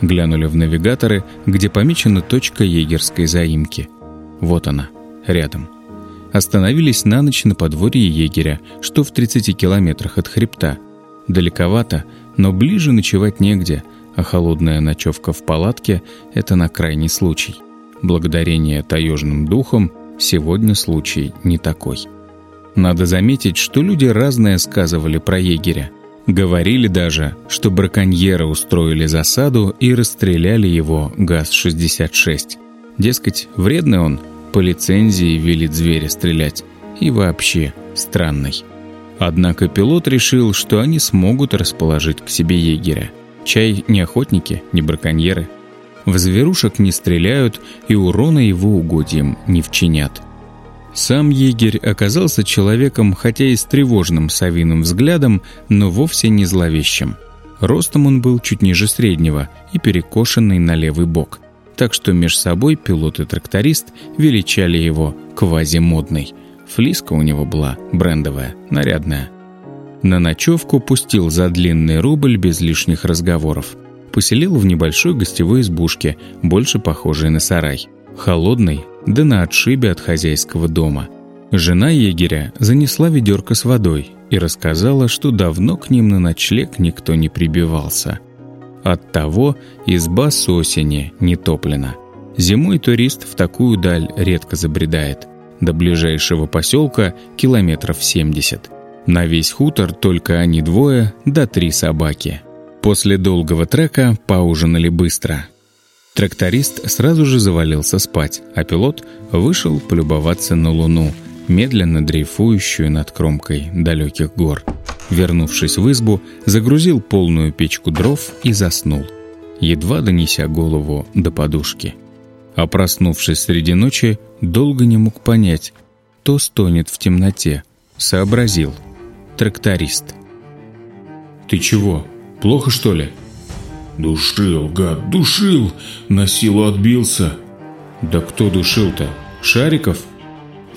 Глянули в навигаторы, где помечена точка егерской заимки. Вот она, рядом – Остановились на ночь на подворье егеря, что в 30 километрах от хребта. Далековато, но ближе ночевать негде, а холодная ночевка в палатке – это на крайний случай. Благодарение таежным духам сегодня случай не такой. Надо заметить, что люди разное сказывали про егеря. Говорили даже, что браконьеры устроили засаду и расстреляли его ГАЗ-66. Дескать, вредный он, по лицензии велит зверя стрелять. И вообще странный. Однако пилот решил, что они смогут расположить к себе егеря. Чай не охотники, не браконьеры. В зверушек не стреляют и урона его угодьям не вчинят. Сам егерь оказался человеком, хотя и с тревожным совиным взглядом, но вовсе не зловещим. Ростом он был чуть ниже среднего и перекошенный на левый бок – так что меж собой пилот и тракторист величали его квазимодный. Флиска у него была брендовая, нарядная. На ночевку пустил за длинный рубль без лишних разговоров. Поселил в небольшой гостевой избушке, больше похожей на сарай. Холодный, да на отшибе от хозяйского дома. Жена егеря занесла ведерко с водой и рассказала, что давно к ним на ночлег никто не прибивался. Оттого изба с осени не топлена. Зимой турист в такую даль редко забредает. До ближайшего поселка километров 70. На весь хутор только они двое, да три собаки. После долгого трека поужинали быстро. Тракторист сразу же завалился спать, а пилот вышел полюбоваться на луну, медленно дрейфующую над кромкой далеких гор. Вернувшись в избу, загрузил полную печку дров и заснул, едва донеся голову до подушки. А проснувшись среди ночи, долго не мог понять, кто стонет в темноте. Сообразил — тракторист. «Ты чего? Плохо, что ли?» «Душил, гад, душил! На силу отбился!» «Да кто душил-то? Шариков?»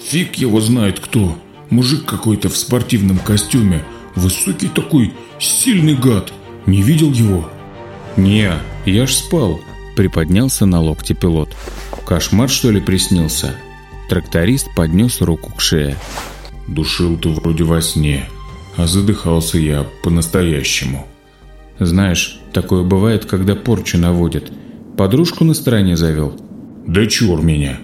«Фиг его знает кто! Мужик какой-то в спортивном костюме, высокий такой, сильный гад! Не видел его?» «Не, я ж спал!» Приподнялся на локте пилот. «Кошмар, что ли, приснился?» Тракторист поднес руку к шее. «Душил ты вроде во сне а задыхался я по-настоящему. Знаешь, такое бывает, когда порчу наводят. Подружку на стороне завел. Да чур меня.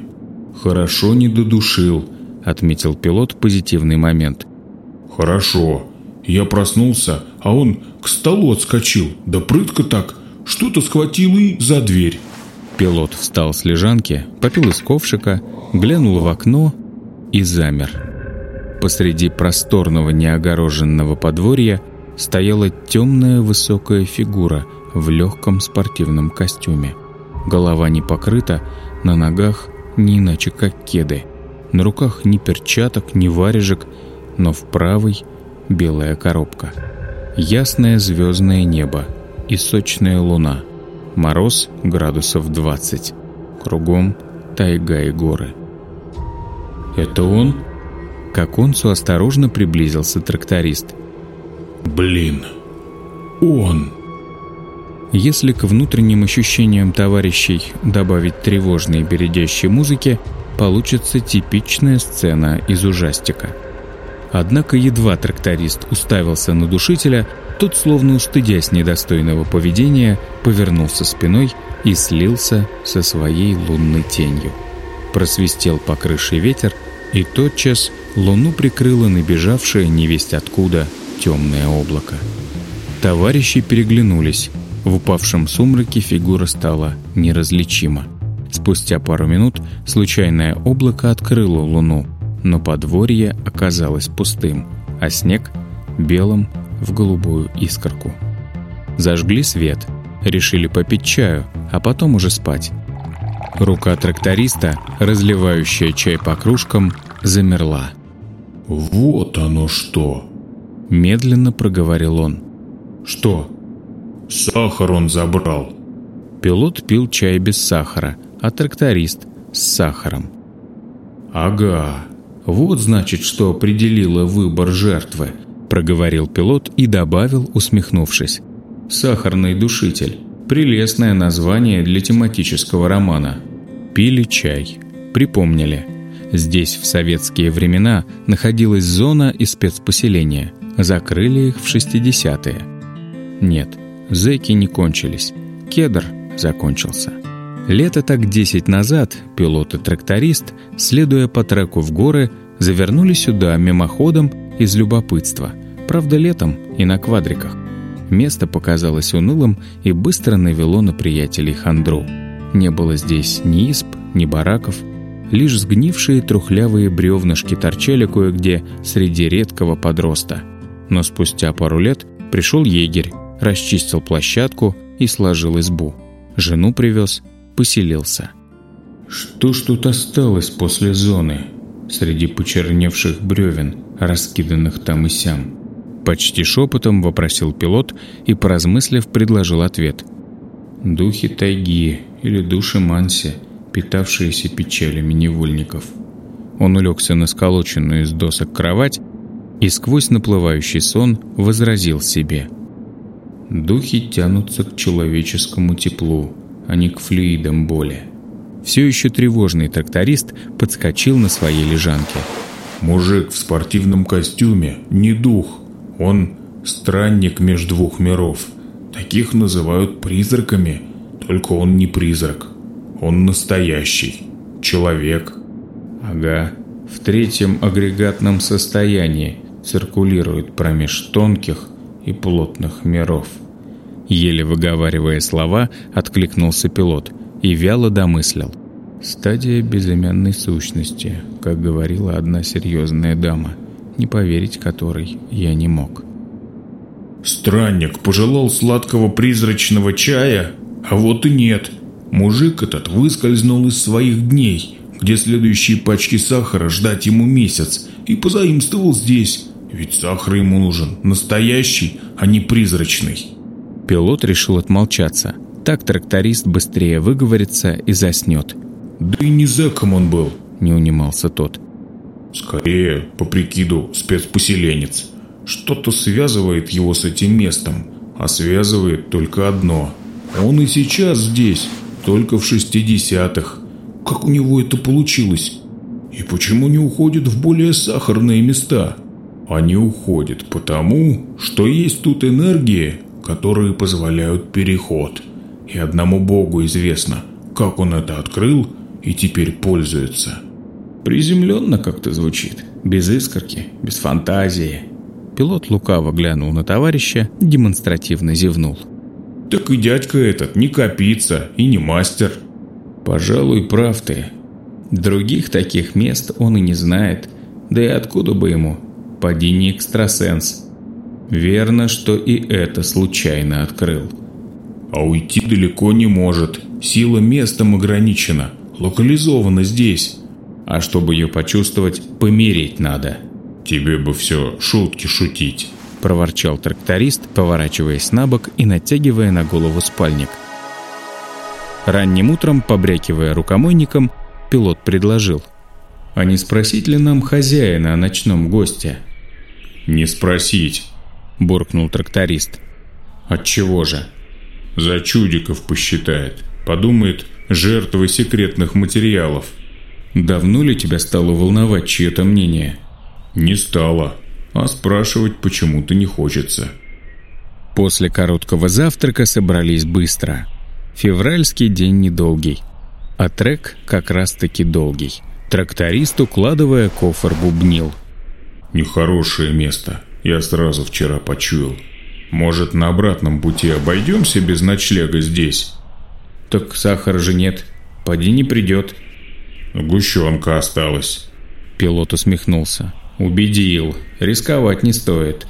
Хорошо не додушил, отметил пилот позитивный момент. Хорошо. Я проснулся, а он к столу отскочил. Да прытко так. Что-то схватил и за дверь. Пилот встал с лежанки, попил из ковшика, глянул в окно и замер. Посреди просторного неогороженного подворья стояла темная высокая фигура в легком спортивном костюме. Голова не покрыта, на ногах не иначе как кеды. На руках ни перчаток, ни варежек, но в правой белая коробка. Ясное звездное небо и сочная луна. Мороз градусов 20. Кругом тайга и горы. «Это он?» К оконцу осторожно приблизился тракторист. «Блин, он!» Если к внутренним ощущениям товарищей добавить тревожные бередящие музыки, получится типичная сцена из ужастика. Однако едва тракторист уставился на душителя, тот, словно устыдясь недостойного поведения, повернулся спиной и слился со своей лунной тенью. Просвистел по крыше ветер, и тотчас луну прикрыло набежавшее невесть откуда темное облако. Товарищи переглянулись. В упавшем сумраке фигура стала неразличима. Спустя пару минут случайное облако открыло луну, но подворье оказалось пустым, а снег — белым в голубую искорку. Зажгли свет, решили попить чаю, а потом уже спать. Рука тракториста, разливающая чай по кружкам, замерла. «Вот оно что!» Медленно проговорил он. «Что?» «Сахар он забрал!» Пилот пил чай без сахара, а тракторист с сахаром. «Ага, вот значит, что определило выбор жертвы», проговорил пилот и добавил, усмехнувшись. «Сахарный душитель. Прелестное название для тематического романа. Пили чай. Припомнили. Здесь в советские времена находилась зона и спецпоселения. Закрыли их в 60-е. Нет, зэки не кончились. Кедр закончился. Лето так 10 назад пилот и тракторист, следуя по треку в горы, завернули сюда мимоходом из любопытства. Правда, летом и на квадриках. Место показалось унылым и быстро навело на приятелей хандру. Не было здесь ни исп, ни бараков, лишь сгнившие трухлявые бревнышки торчали кое-где среди редкого подроста. Но спустя пару лет пришел егерь, расчистил площадку и сложил избу. Жену привез, поселился. Что ж тут осталось после зоны, среди почерневших бревен, раскиданных там и сям? Почти шепотом вопросил пилот и, поразмыслив, предложил ответ. «Духи тайги или души манси, питавшиеся печалями невольников». Он улегся на сколоченную из досок кровать и сквозь наплывающий сон возразил себе. Духи тянутся к человеческому теплу, а не к флюидам боли. Все еще тревожный тракторист подскочил на своей лежанке. «Мужик в спортивном костюме не дух, он странник между двух миров. Таких называют призраками, только он не призрак, он настоящий, человек». «Ага, в третьем агрегатном состоянии циркулирует промеж тонких и плотных миров». Еле выговаривая слова, откликнулся пилот и вяло домыслил. Стадия безымянной сущности, как говорила одна серьезная дама, не поверить которой я не мог. Странник пожелал сладкого призрачного чая, а вот и нет. Мужик этот выскользнул из своих дней, где следующие пачки сахара ждать ему месяц, и позаимствовал здесь. Ведь сахар ему нужен настоящий, а не призрачный. Пилот решил отмолчаться. Так тракторист быстрее выговорится и заснет. «Да и не зэком он был», — не унимался тот. «Скорее, по прикиду, спецпоселенец. Что-то связывает его с этим местом, а связывает только одно. Он и сейчас здесь, только в шестидесятых. Как у него это получилось? И почему не уходит в более сахарные места? Они уходят потому, что есть тут энергии, которые позволяют переход. И одному Богу известно, как он это открыл и теперь пользуется. Приземленно как-то звучит, без искорки, без фантазии. Пилот лукаво глянул на товарища, демонстративно зевнул. «Так и дядька этот не копится и не мастер». «Пожалуй, прав ты. Других таких мест он и не знает. Да и откуда бы ему? Поди не экстрасенс». Верно, что и это случайно открыл. А уйти далеко не может. Сила местом ограничена, локализована здесь. А чтобы ее почувствовать, помереть надо. Тебе бы все шутки шутить. Проворчал тракторист, поворачиваясь на бок и натягивая на голову спальник. Ранним утром, побрякивая рукомойником, пилот предложил. «А не спросить ли нам хозяина о ночном госте?» «Не спросить», – буркнул тракторист. «Отчего же?» «За чудиков посчитает. Подумает, жертвы секретных материалов». «Давно ли тебя стало волновать чье-то мнение?» «Не стало. А спрашивать почему-то не хочется». После короткого завтрака собрались быстро. Февральский день недолгий. А трек как раз-таки долгий. Тракторист, укладывая кофр, бубнил. «Нехорошее место. Я сразу вчера почуял. Может, на обратном пути обойдемся без ночлега здесь? Так сахара же нет. Поди не придет. Гущенка осталась. Пилот усмехнулся. Убедил. Рисковать не стоит.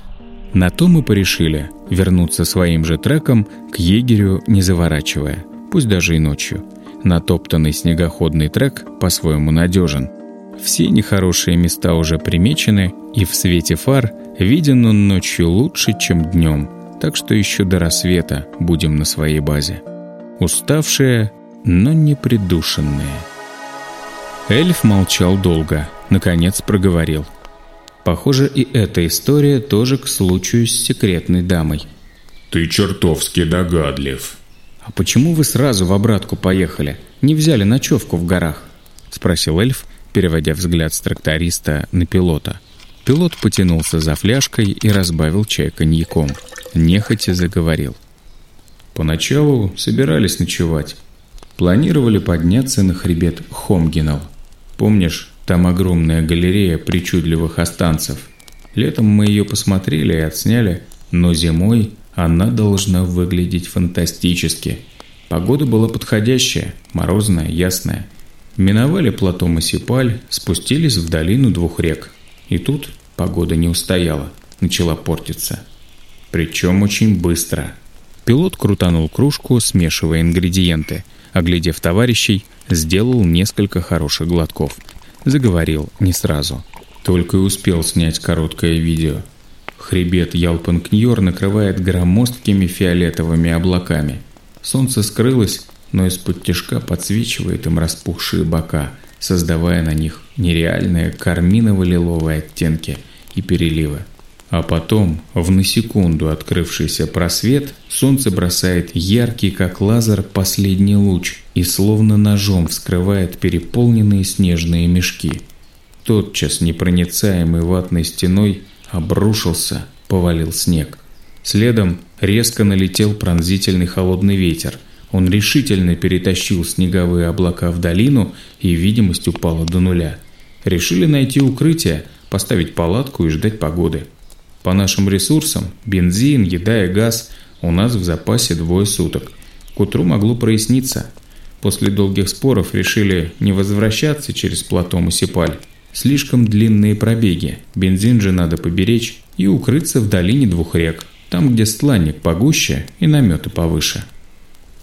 На то мы порешили вернуться своим же треком к егерю, не заворачивая, пусть даже и ночью. Натоптанный снегоходный трек по-своему надежен. Все нехорошие места уже примечены, и в свете фар виден он ночью лучше, чем днем, так что еще до рассвета будем на своей базе. Уставшие, но не придушенные. Эльф молчал долго, наконец проговорил. Похоже, и эта история тоже к случаю с секретной дамой. «Ты чертовски догадлив». «А почему вы сразу в обратку поехали? Не взяли ночевку в горах?» – спросил эльф, переводя взгляд с тракториста на пилота. Пилот потянулся за фляжкой и разбавил чай коньяком. Нехотя заговорил. Поначалу собирались ночевать. Планировали подняться на хребет Хомгинал. Помнишь, там огромная галерея причудливых останцев. Летом мы ее посмотрели и отсняли, но зимой она должна выглядеть фантастически. Погода была подходящая, морозная, ясная. Миновали плато Масипаль, спустились в долину двух рек. И тут погода не устояла, начала портиться. Причем очень быстро. Пилот крутанул кружку, смешивая ингредиенты. Оглядев товарищей, сделал несколько хороших глотков. Заговорил не сразу. Только и успел снять короткое видео. Хребет Ялпанкньор накрывает громоздкими фиолетовыми облаками. Солнце скрылось, но из-под тяжка подсвечивает им распухшие бока, создавая на них нереальные карминово-лиловые оттенки и переливы. А потом, в на секунду открывшийся просвет, солнце бросает яркий, как лазер, последний луч и словно ножом вскрывает переполненные снежные мешки. Тотчас непроницаемой ватной стеной обрушился, повалил снег. Следом резко налетел пронзительный холодный ветер. Он решительно перетащил снеговые облака в долину, и видимость упала до нуля. Решили найти укрытие, поставить палатку и ждать погоды. По нашим ресурсам, бензин, еда и газ у нас в запасе двое суток. К утру могло проясниться. После долгих споров решили не возвращаться через плато Мусипаль. Слишком длинные пробеги, бензин же надо поберечь и укрыться в долине двух рек, там, где стланник погуще и наметы повыше.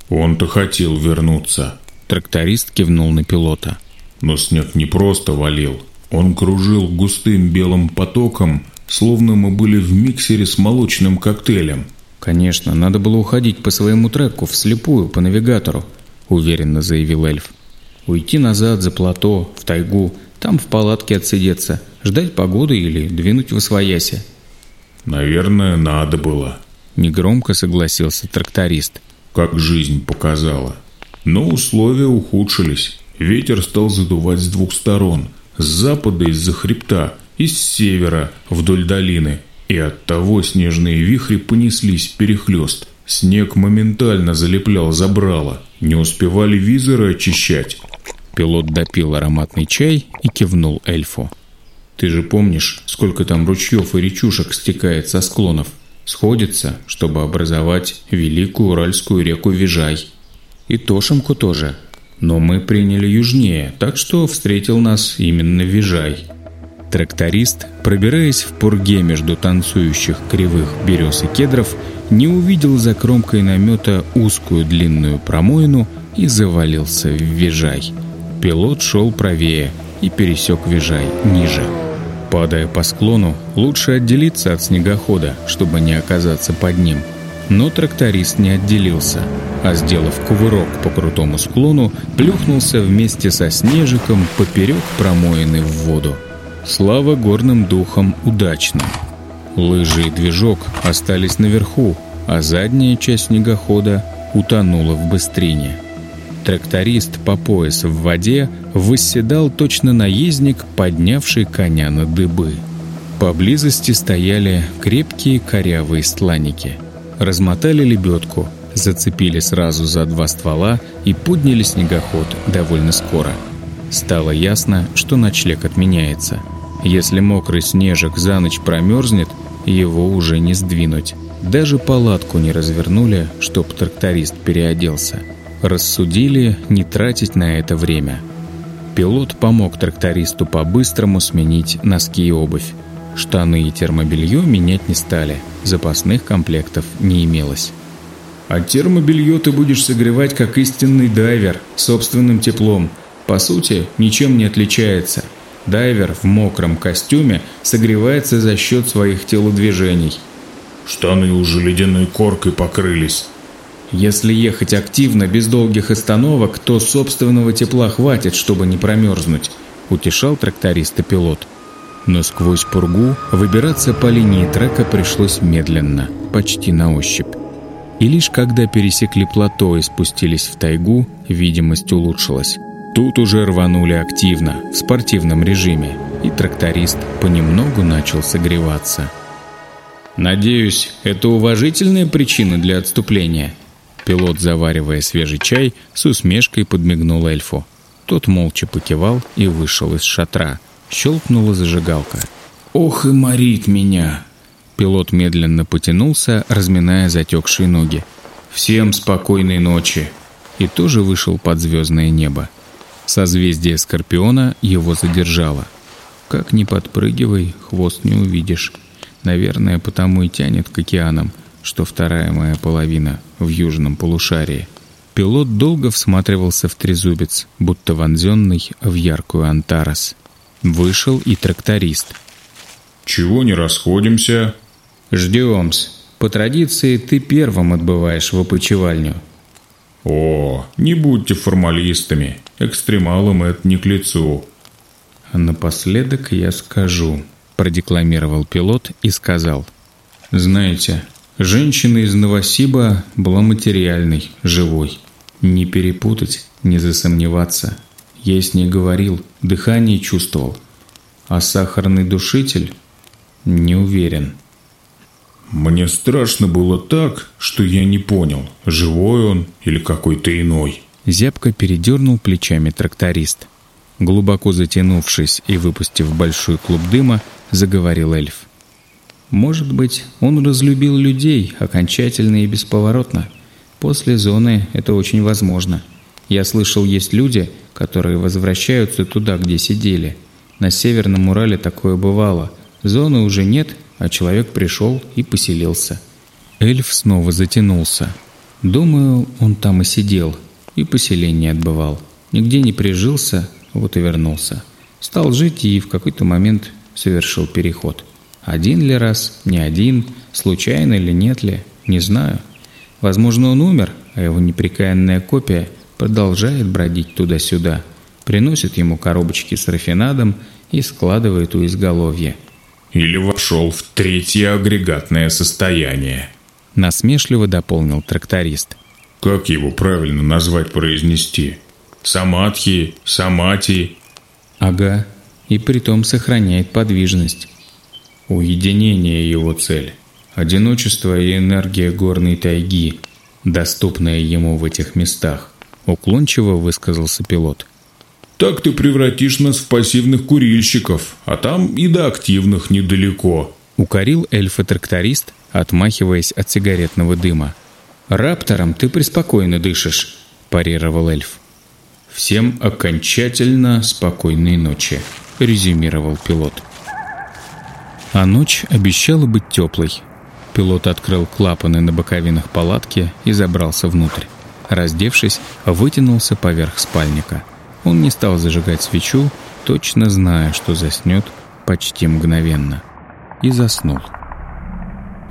«Он-то хотел вернуться», – тракторист кивнул на пилота. «Но снег не просто валил, он кружил густым белым потоком, словно мы были в миксере с молочным коктейлем. «Конечно, надо было уходить по своему треку, вслепую, по навигатору», – уверенно заявил эльф. «Уйти назад, за плато, в тайгу, там в палатке отсидеться, ждать погоды или двинуть в освояси». «Наверное, надо было», – негромко согласился тракторист. «Как жизнь показала. Но условия ухудшились. Ветер стал задувать с двух сторон – с запада из-за хребта, из севера вдоль долины. И от того снежные вихри понеслись перехлёст. Снег моментально залеплял забрало. Не успевали визоры очищать. Пилот допил ароматный чай и кивнул эльфу. «Ты же помнишь, сколько там ручьев и речушек стекает со склонов? Сходится, чтобы образовать великую Уральскую реку Вижай. И Тошемку тоже, но мы приняли южнее, так что встретил нас именно Вижай. Тракторист, пробираясь в пурге между танцующих кривых берез и кедров, не увидел за кромкой намета узкую длинную промоину и завалился в Вижай. Пилот шел правее и пересек Вижай ниже. Падая по склону, лучше отделиться от снегохода, чтобы не оказаться под ним – но тракторист не отделился, а сделав кувырок по крутому склону, плюхнулся вместе со снежиком поперек промоины в воду. Слава горным духам удачно. Лыжи и движок остались наверху, а задняя часть снегохода утонула в быстрине. Тракторист по пояс в воде восседал точно наездник, поднявший коня на дыбы. Поблизости стояли крепкие корявые стланники – размотали лебедку, зацепили сразу за два ствола и подняли снегоход довольно скоро. Стало ясно, что ночлег отменяется. Если мокрый снежек за ночь промерзнет, его уже не сдвинуть. Даже палатку не развернули, чтоб тракторист переоделся. Рассудили не тратить на это время. Пилот помог трактористу по-быстрому сменить носки и обувь. Штаны и термобелье менять не стали, запасных комплектов не имелось. А термобелье ты будешь согревать как истинный дайвер, собственным теплом. По сути, ничем не отличается. Дайвер в мокром костюме согревается за счет своих телодвижений. Штаны уже ледяной коркой покрылись. Если ехать активно, без долгих остановок, то собственного тепла хватит, чтобы не промерзнуть, утешал тракторист и пилот. Но сквозь пургу выбираться по линии трека пришлось медленно, почти на ощупь. И лишь когда пересекли плато и спустились в тайгу, видимость улучшилась. Тут уже рванули активно, в спортивном режиме, и тракторист понемногу начал согреваться. «Надеюсь, это уважительная причина для отступления?» Пилот, заваривая свежий чай, с усмешкой подмигнул эльфу. Тот молча покивал и вышел из шатра – Щелкнула зажигалка. «Ох и морит меня!» Пилот медленно потянулся, разминая затекшие ноги. «Всем спокойной ночи!» И тоже вышел под звездное небо. Созвездие Скорпиона его задержало. Как ни подпрыгивай, хвост не увидишь. Наверное, потому и тянет к океанам, что вторая моя половина в южном полушарии. Пилот долго всматривался в трезубец, будто вонзенный в яркую Антарас. Вышел и тракторист. «Чего не расходимся?» «Ждем-с. По традиции ты первым отбываешь в опочивальню». «О, не будьте формалистами. Экстремалам это не к лицу». Напоследок я скажу. продекламировал пилот и сказал. «Знаете, женщина из Новосиба была материальной, живой. Не перепутать, не засомневаться. Я с ней говорил, дыхание чувствовал. А сахарный душитель? Не уверен». Мне страшно было так, что я не понял, живой он или какой-то иной. Зябко передернул плечами тракторист. Глубоко затянувшись и выпустив большой клуб дыма, заговорил эльф. Может быть, он разлюбил людей окончательно и бесповоротно. После зоны это очень возможно. Я слышал, есть люди, которые возвращаются туда, где сидели. На Северном Урале такое бывало. Зоны уже нет, а человек пришел и поселился. Эльф снова затянулся. Думаю, он там и сидел, и поселение отбывал. Нигде не прижился, вот и вернулся. Стал жить и в какой-то момент совершил переход. Один ли раз, не один, случайно или нет ли, не знаю. Возможно, он умер, а его неприкаянная копия продолжает бродить туда-сюда, приносит ему коробочки с рафинадом и складывает у изголовья – или вошел в третье агрегатное состояние. Насмешливо дополнил тракторист. Как его правильно назвать, произнести? Самадхи, самати? Ага, и притом сохраняет подвижность. Уединение его цель. Одиночество и энергия горной тайги, доступная ему в этих местах. Уклончиво высказался пилот. Так ты превратишь нас в пассивных курильщиков, а там и до активных недалеко. Укорил эльфа-тракторист, отмахиваясь от сигаретного дыма. «Раптором ты преспокойно дышишь», – парировал эльф. «Всем окончательно спокойной ночи», – резюмировал пилот. А ночь обещала быть теплой. Пилот открыл клапаны на боковинах палатки и забрался внутрь. Раздевшись, вытянулся поверх спальника – он не стал зажигать свечу, точно зная, что заснет почти мгновенно. И заснул.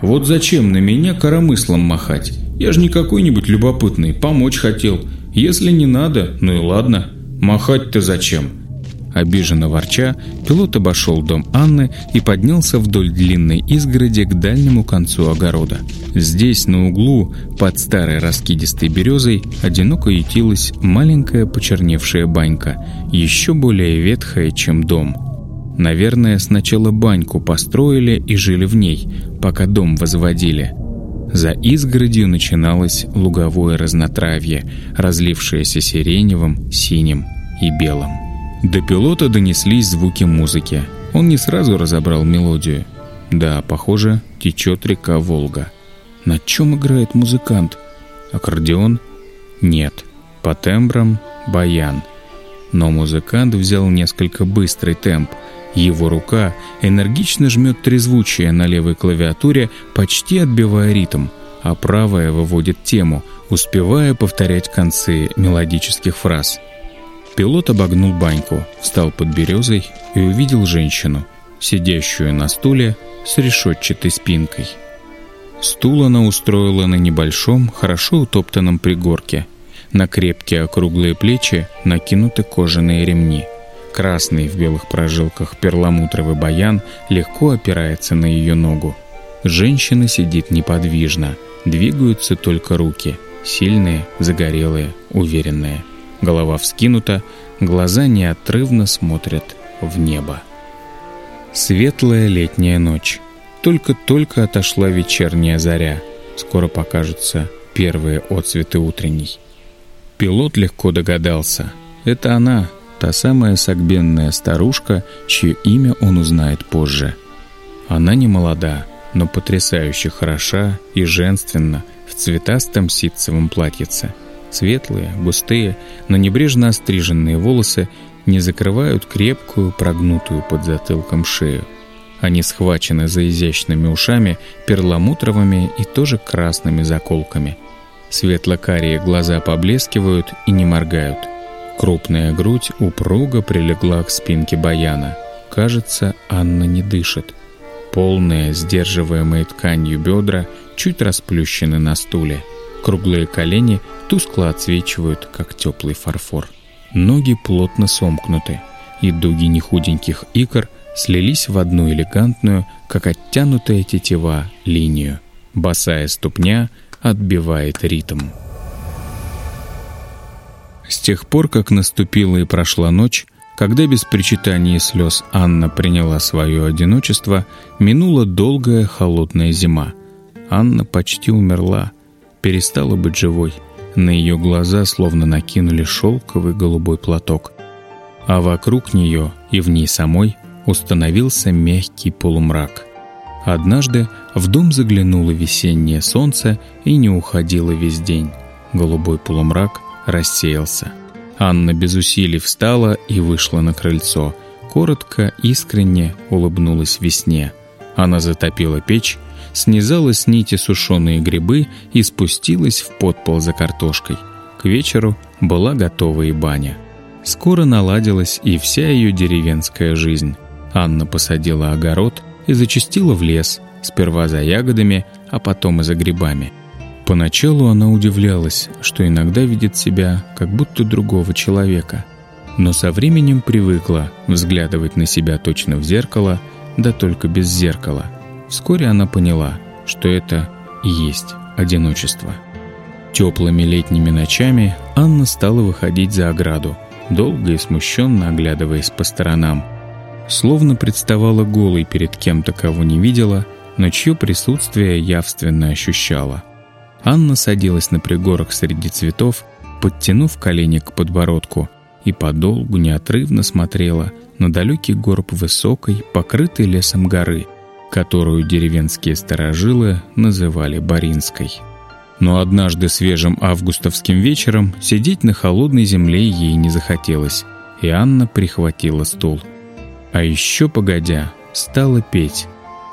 «Вот зачем на меня коромыслом махать? Я же не какой-нибудь любопытный, помочь хотел. Если не надо, ну и ладно. Махать-то зачем?» Обиженно ворча, пилот обошел дом Анны и поднялся вдоль длинной изгороди к дальнему концу огорода. Здесь, на углу, под старой раскидистой березой, одиноко ютилась маленькая почерневшая банька, еще более ветхая, чем дом. Наверное, сначала баньку построили и жили в ней, пока дом возводили. За изгородью начиналось луговое разнотравье, разлившееся сиреневым, синим и белым. До пилота донеслись звуки музыки. Он не сразу разобрал мелодию. Да, похоже, течет река Волга. На чем играет музыкант? Аккордеон? Нет. По тембрам – баян. Но музыкант взял несколько быстрый темп. Его рука энергично жмет трезвучие на левой клавиатуре, почти отбивая ритм, а правая выводит тему, успевая повторять концы мелодических фраз – Пилот обогнул баньку, встал под березой и увидел женщину, сидящую на стуле с решетчатой спинкой. Стул она устроила на небольшом, хорошо утоптанном пригорке. На крепкие округлые плечи накинуты кожаные ремни. Красный в белых прожилках перламутровый баян легко опирается на ее ногу. Женщина сидит неподвижно, двигаются только руки, сильные, загорелые, уверенные голова вскинута, глаза неотрывно смотрят в небо. Светлая летняя ночь. Только-только отошла вечерняя заря. Скоро покажутся первые отцветы утренней. Пилот легко догадался. Это она, та самая согбенная старушка, чье имя он узнает позже. Она не молода, но потрясающе хороша и женственна в цветастом ситцевом платьице – Светлые, густые, но небрежно остриженные волосы не закрывают крепкую, прогнутую под затылком шею. Они схвачены за изящными ушами, перламутровыми и тоже красными заколками. Светло-карие глаза поблескивают и не моргают. Крупная грудь упруго прилегла к спинке баяна. Кажется, Анна не дышит. Полные, сдерживаемые тканью бедра чуть расплющены на стуле. Круглые колени тускло отсвечивают, как теплый фарфор. Ноги плотно сомкнуты, и дуги нехуденьких икр слились в одну элегантную, как оттянутая тетива, линию. Босая ступня отбивает ритм. С тех пор, как наступила и прошла ночь, когда без причитаний и слез Анна приняла свое одиночество, минула долгая холодная зима. Анна почти умерла, перестала быть живой. На ее глаза словно накинули шелковый голубой платок. А вокруг нее и в ней самой установился мягкий полумрак. Однажды в дом заглянуло весеннее солнце и не уходило весь день. Голубой полумрак рассеялся. Анна без усилий встала и вышла на крыльцо. Коротко, искренне улыбнулась весне. Она затопила печь, снизала с нити сушеные грибы и спустилась в подпол за картошкой. К вечеру была готова и баня. Скоро наладилась и вся ее деревенская жизнь. Анна посадила огород и зачастила в лес, сперва за ягодами, а потом и за грибами. Поначалу она удивлялась, что иногда видит себя как будто другого человека, но со временем привыкла взглядывать на себя точно в зеркало, да только без зеркала. Вскоре она поняла, что это и есть одиночество. Теплыми летними ночами Анна стала выходить за ограду, долго и смущенно оглядываясь по сторонам. Словно представала голой перед кем-то, кого не видела, но чье присутствие явственно ощущала – Анна садилась на пригорок среди цветов, подтянув колени к подбородку, и подолгу неотрывно смотрела на далекий горб высокой, покрытой лесом горы, которую деревенские сторожилы называли Баринской. Но однажды свежим августовским вечером сидеть на холодной земле ей не захотелось, и Анна прихватила стул. А еще погодя, стала петь.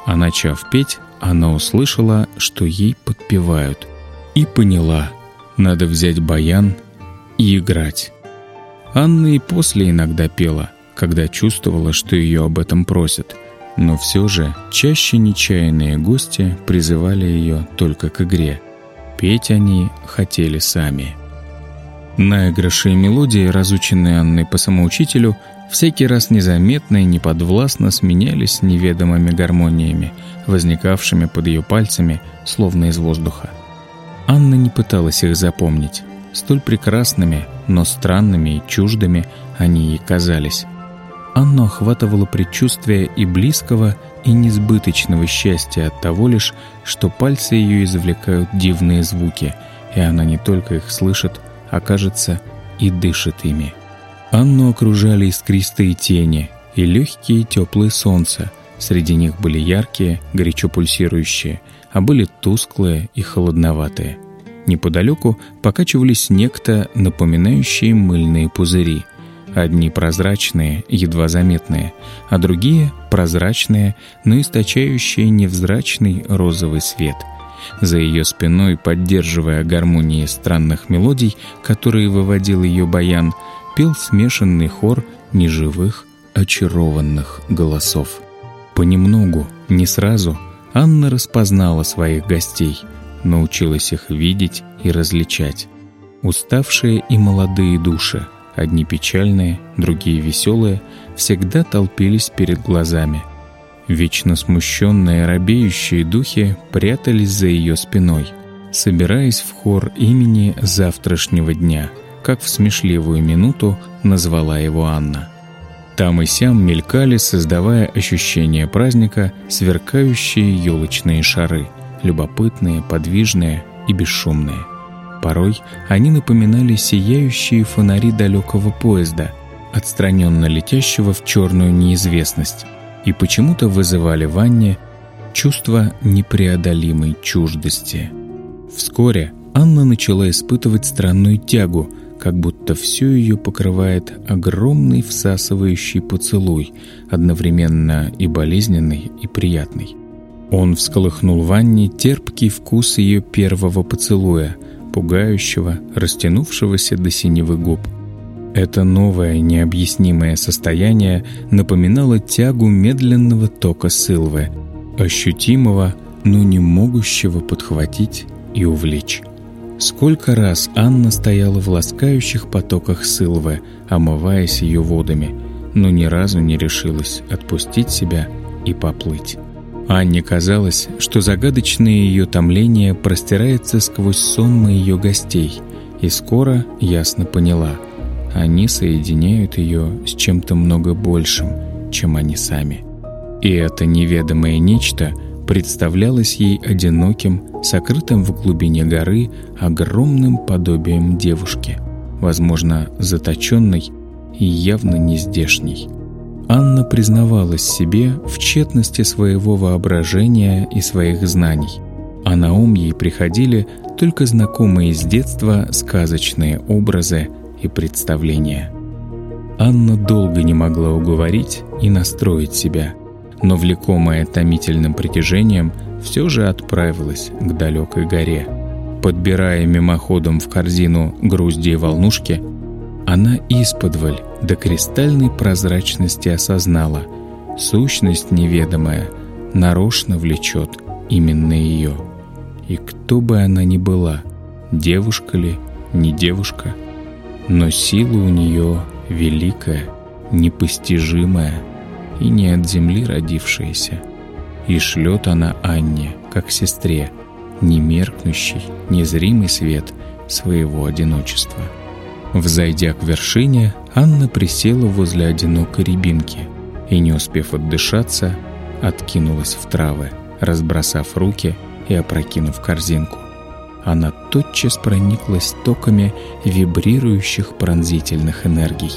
А начав петь, она услышала, что ей подпевают – и поняла, надо взять баян и играть. Анна и после иногда пела, когда чувствовала, что ее об этом просят, но все же чаще нечаянные гости призывали ее только к игре. Петь они хотели сами. Наигрыши мелодии, разученные Анной по самоучителю, всякий раз незаметно и неподвластно сменялись неведомыми гармониями, возникавшими под ее пальцами, словно из воздуха. Анна не пыталась их запомнить. Столь прекрасными, но странными и чуждыми они ей казались. Анну охватывало предчувствие и близкого, и несбыточного счастья от того лишь, что пальцы ее извлекают дивные звуки, и она не только их слышит, а, кажется, и дышит ими. Анну окружали искристые тени и легкие теплые солнца. Среди них были яркие, горячо пульсирующие – а были тусклые и холодноватые. Неподалеку покачивались некто, напоминающие мыльные пузыри. Одни прозрачные, едва заметные, а другие прозрачные, но источающие невзрачный розовый свет. За ее спиной, поддерживая гармонии странных мелодий, которые выводил ее баян, пел смешанный хор неживых, очарованных голосов. Понемногу, не сразу — Анна распознала своих гостей, научилась их видеть и различать. Уставшие и молодые души, одни печальные, другие веселые, всегда толпились перед глазами. Вечно смущенные робеющие духи прятались за ее спиной, собираясь в хор имени завтрашнего дня, как в смешливую минуту назвала его Анна. Там и сям мелькали, создавая ощущение праздника, сверкающие елочные шары, любопытные, подвижные и бесшумные. Порой они напоминали сияющие фонари далекого поезда, отстраненно летящего в черную неизвестность, и почему-то вызывали в Анне чувство непреодолимой чуждости. Вскоре Анна начала испытывать странную тягу – как будто все ее покрывает огромный всасывающий поцелуй, одновременно и болезненный, и приятный. Он всколыхнул в Анне терпкий вкус ее первого поцелуя, пугающего, растянувшегося до синевы губ. Это новое, необъяснимое состояние напоминало тягу медленного тока Сылвы, ощутимого, но не могущего подхватить и увлечь. Сколько раз Анна стояла в ласкающих потоках Сылвы, омываясь ее водами. но ни разу не решилась отпустить себя и поплыть. Анне казалось, что загадочное ее томление простирается сквозь сонмы ее гостей, и скоро ясно поняла — они соединяют ее с чем-то много большим, чем они сами. И это неведомое нечто представлялось ей одиноким, сокрытым в глубине горы огромным подобием девушки, возможно, заточенной и явно не здешней. Анна признавалась себе в тщетности своего воображения и своих знаний, а на ум ей приходили только знакомые с детства сказочные образы и представления. Анна долго не могла уговорить и настроить себя, но влекомая томительным притяжением все же отправилась к далекой горе. Подбирая мимоходом в корзину грузди и волнушки, она исподволь до кристальной прозрачности осознала, сущность неведомая нарочно влечет именно ее. И кто бы она ни была, девушка ли, не девушка – но сила у нее великая, непостижимая и не от земли родившаяся. И шлет она Анне, как сестре, немеркнущий, незримый свет своего одиночества. Взойдя к вершине, Анна присела возле одинокой рябинки и, не успев отдышаться, откинулась в травы, разбросав руки и опрокинув корзинку она тотчас прониклась токами вибрирующих пронзительных энергий.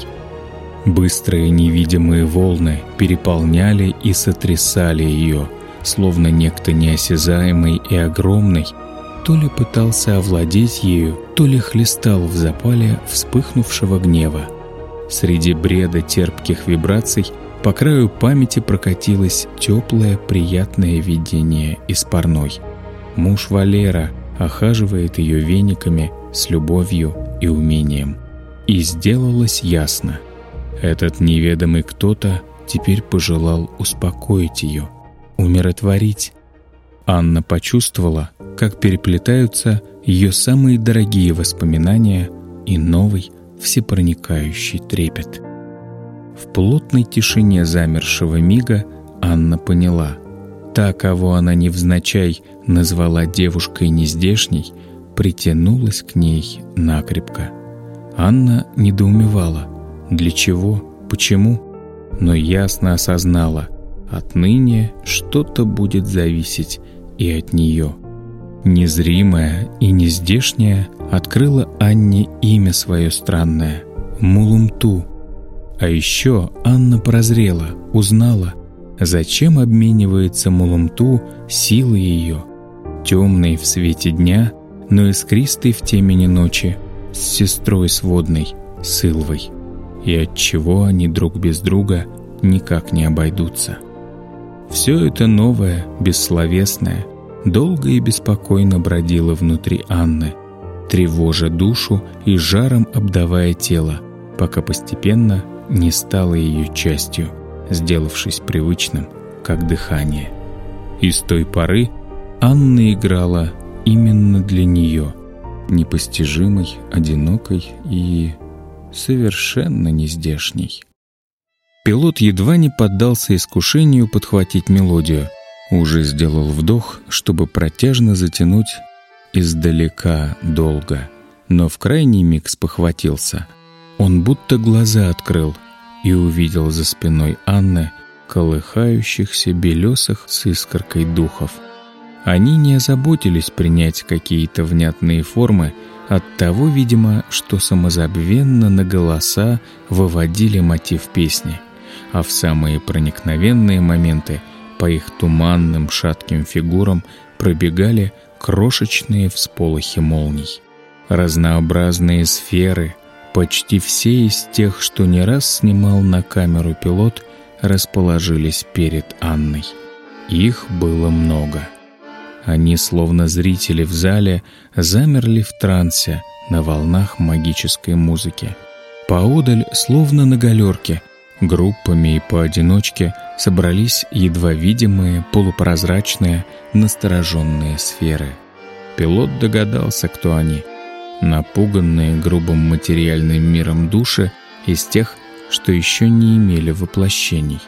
Быстрые невидимые волны переполняли и сотрясали ее, словно некто неосязаемый и огромный то ли пытался овладеть ею, то ли хлестал в запале вспыхнувшего гнева. Среди бреда терпких вибраций по краю памяти прокатилось теплое приятное видение из парной. Муж Валера — охаживает ее вениками с любовью и умением. И сделалось ясно. Этот неведомый кто-то теперь пожелал успокоить ее, умиротворить. Анна почувствовала, как переплетаются ее самые дорогие воспоминания и новый всепроникающий трепет. В плотной тишине замершего мига Анна поняла — Та, кого она невзначай назвала девушкой нездешней, притянулась к ней накрепко. Анна недоумевала, для чего, почему, но ясно осознала, отныне что-то будет зависеть и от нее. Незримая и нездешняя открыла Анне имя свое странное — Мулумту. А еще Анна прозрела, узнала — Зачем обменивается Мулумту силы ее, темной в свете дня, но искристой в темени ночи, с сестрой сводной, Сылвой, и от чего они друг без друга никак не обойдутся. Все это новое, бессловесное, долго и беспокойно бродило внутри Анны, тревожа душу и жаром обдавая тело, пока постепенно не стало ее частью – сделавшись привычным, как дыхание. И с той поры Анна играла именно для нее, непостижимой, одинокой и совершенно нездешней. Пилот едва не поддался искушению подхватить мелодию. Уже сделал вдох, чтобы протяжно затянуть издалека долго, но в крайний миг спохватился. Он будто глаза открыл и увидел за спиной Анны колыхающихся белесых с искоркой духов. Они не озаботились принять какие-то внятные формы от того, видимо, что самозабвенно на голоса выводили мотив песни, а в самые проникновенные моменты по их туманным шатким фигурам пробегали крошечные всполохи молний. Разнообразные сферы — Почти все из тех, что не раз снимал на камеру пилот, расположились перед Анной. Их было много. Они, словно зрители в зале, замерли в трансе на волнах магической музыки. Поодаль, словно на галерке, группами и поодиночке собрались едва видимые, полупрозрачные, настороженные сферы. Пилот догадался, кто они — напуганные грубым материальным миром души из тех, что еще не имели воплощений.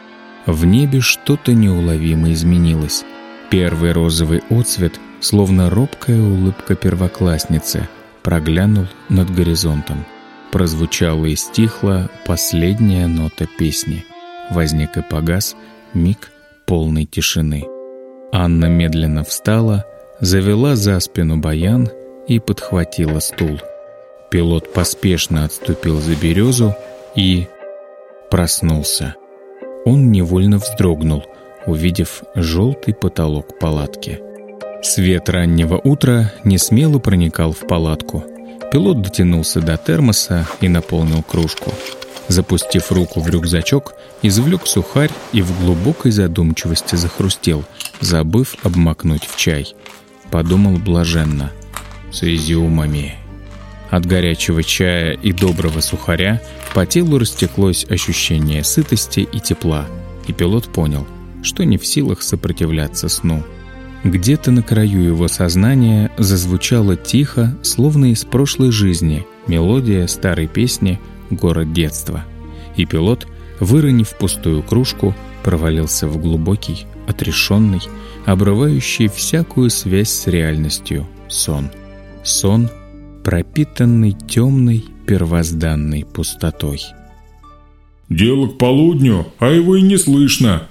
В небе что-то неуловимо изменилось. Первый розовый отцвет, словно робкая улыбка первоклассницы, проглянул над горизонтом. Прозвучала и стихла последняя нота песни. Возник и погас миг полной тишины. Анна медленно встала, завела за спину баян и подхватила стул. Пилот поспешно отступил за березу и проснулся. Он невольно вздрогнул, увидев желтый потолок палатки. Свет раннего утра не смело проникал в палатку. Пилот дотянулся до термоса и наполнил кружку. Запустив руку в рюкзачок, извлек сухарь и в глубокой задумчивости захрустел, забыв обмакнуть в чай. Подумал блаженно. С изюмами. От горячего чая и доброго сухаря по телу растеклось ощущение сытости и тепла, и пилот понял, что не в силах сопротивляться сну. Где-то на краю его сознания зазвучало тихо, словно из прошлой жизни, мелодия старой песни «Город детства». И пилот, выронив пустую кружку, провалился в глубокий, отрешенный, обрывающий всякую связь с реальностью сон. Сон — пропитанный темной первозданной пустотой. «Дело к полудню, а его и не слышно!»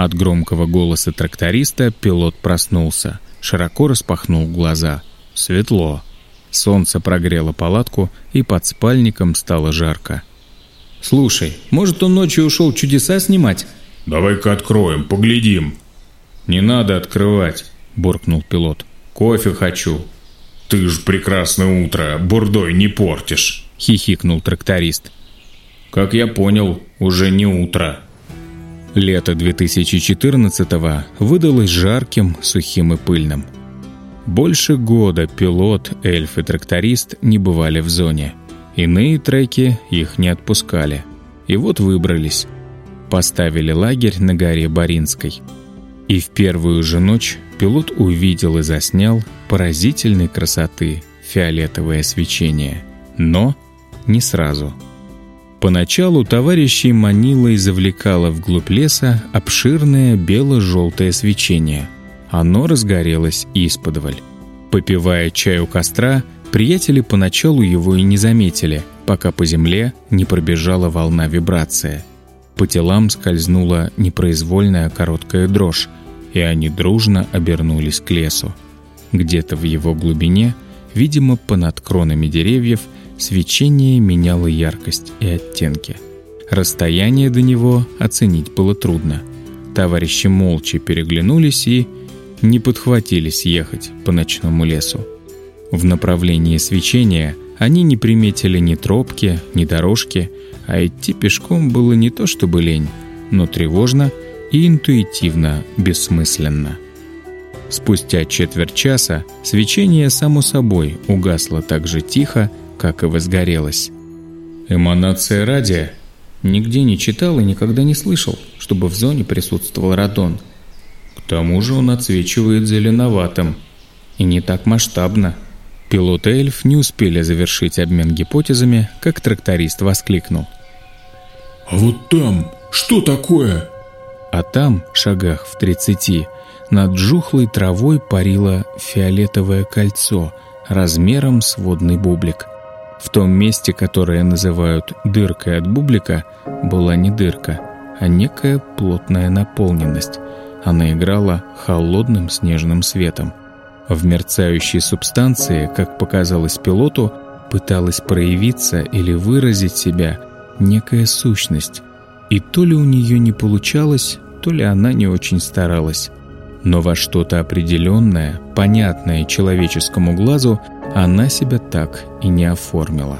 От громкого голоса тракториста пилот проснулся, широко распахнул глаза. Светло. Солнце прогрело палатку, и под спальником стало жарко. «Слушай, может, он ночью ушел чудеса снимать?» «Давай-ка откроем, поглядим». «Не надо открывать», — буркнул пилот. «Кофе хочу». «Ты ж прекрасное утро, бурдой не портишь!» — хихикнул тракторист. «Как я понял, уже не утро». Лето 2014-го выдалось жарким, сухим и пыльным. Больше года пилот, эльф и тракторист не бывали в зоне. Иные треки их не отпускали. И вот выбрались. Поставили лагерь на горе Баринской. И в первую же ночь пилот увидел и заснял поразительной красоты фиолетовое свечение. Но не сразу. Поначалу товарищей манило и завлекало вглубь леса обширное бело-желтое свечение. Оно разгорелось исподволь. Попивая чай у костра, приятели поначалу его и не заметили, пока по земле не пробежала волна вибрация. По телам скользнула непроизвольная короткая дрожь, и они дружно обернулись к лесу. Где-то в его глубине, видимо, понад кронами деревьев, свечение меняло яркость и оттенки. Расстояние до него оценить было трудно. Товарищи молча переглянулись и не подхватились ехать по ночному лесу. В направлении свечения они не приметили ни тропки, ни дорожки, а идти пешком было не то чтобы лень, но тревожно и интуитивно бессмысленно. Спустя четверть часа свечение само собой угасло так же тихо, как и возгорелось. Эманация радия нигде не читал и никогда не слышал, чтобы в зоне присутствовал радон. К тому же он отсвечивает зеленоватым и не так масштабно. Пилот и эльф не успели завершить обмен гипотезами, как тракторист воскликнул. «А вот там что такое?» А там, в шагах в тридцати, над жухлой травой парило фиолетовое кольцо размером с водный бублик. В том месте, которое называют дыркой от бублика, была не дырка, а некая плотная наполненность. Она играла холодным снежным светом. В мерцающей субстанции, как показалось пилоту, пыталась проявиться или выразить себя некая сущность. И то ли у нее не получалось, то ли она не очень старалась. Но во что-то определенное, понятное человеческому глазу, она себя так и не оформила.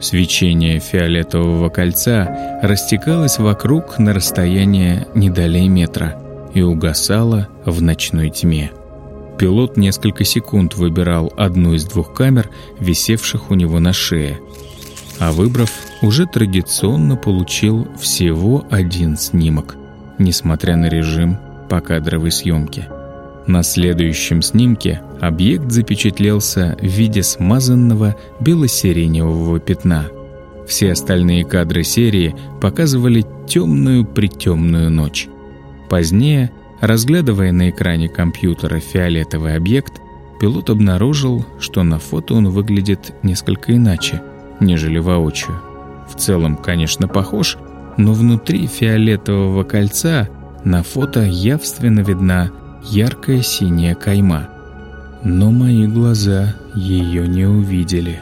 Свечение фиолетового кольца растекалось вокруг на расстояние не далее метра и угасало в ночной тьме. Пилот несколько секунд выбирал одну из двух камер, висевших у него на шее, а выбрав, уже традиционно получил всего один снимок, несмотря на режим покадровой съемки. На следующем снимке объект запечатлелся в виде смазанного бело-сиреневого пятна. Все остальные кадры серии показывали темную-притемную ночь. Позднее, разглядывая на экране компьютера фиолетовый объект, пилот обнаружил, что на фото он выглядит несколько иначе, нежели воочию. В целом, конечно, похож, но внутри фиолетового кольца на фото явственно видна яркая синяя кайма. Но мои глаза ее не увидели.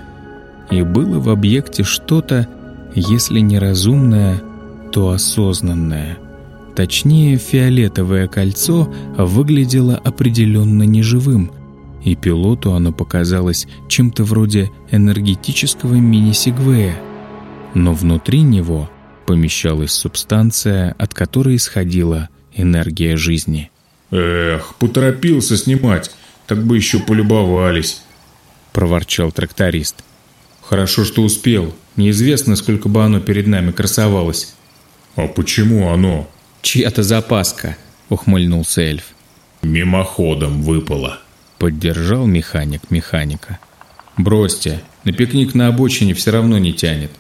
И было в объекте что-то, если не разумное, то осознанное. Точнее, фиолетовое кольцо выглядело определенно неживым, и пилоту оно показалось чем-то вроде энергетического мини-сегвея. Но внутри него помещалась субстанция, от которой исходила энергия жизни. «Эх, поторопился снимать, так бы еще полюбовались», — проворчал тракторист. «Хорошо, что успел. Неизвестно, сколько бы оно перед нами красовалось». «А почему оно?» «Чья-то запаска», — ухмыльнулся эльф. «Мимоходом выпало», — поддержал механик механика. «Бросьте, на пикник на обочине все равно не тянет».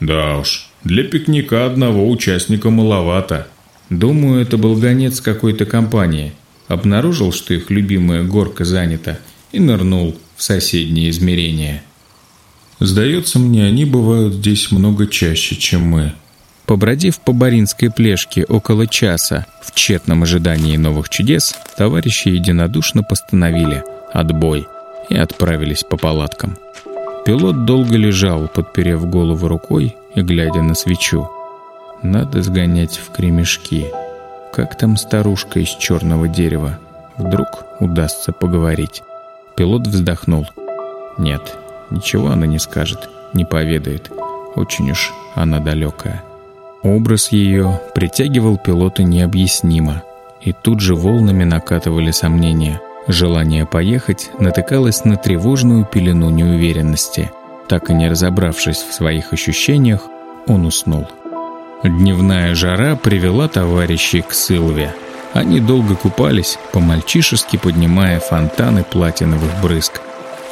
«Да уж, для пикника одного участника маловато», Думаю, это был гонец какой-то компании. Обнаружил, что их любимая горка занята, и нырнул в соседнее измерение. Сдается мне, они бывают здесь много чаще, чем мы. Побродив по Баринской плешке около часа в тщетном ожидании новых чудес, товарищи единодушно постановили «отбой» и отправились по палаткам. Пилот долго лежал, подперев голову рукой и глядя на свечу. Надо сгонять в кремешки. Как там старушка из черного дерева? Вдруг удастся поговорить. Пилот вздохнул. Нет, ничего она не скажет, не поведает. Очень уж она далекая. Образ ее притягивал пилота необъяснимо. И тут же волнами накатывали сомнения. Желание поехать натыкалось на тревожную пелену неуверенности. Так и не разобравшись в своих ощущениях, он уснул. Дневная жара привела товарищей к Сылве. Они долго купались, по-мальчишески поднимая фонтаны платиновых брызг.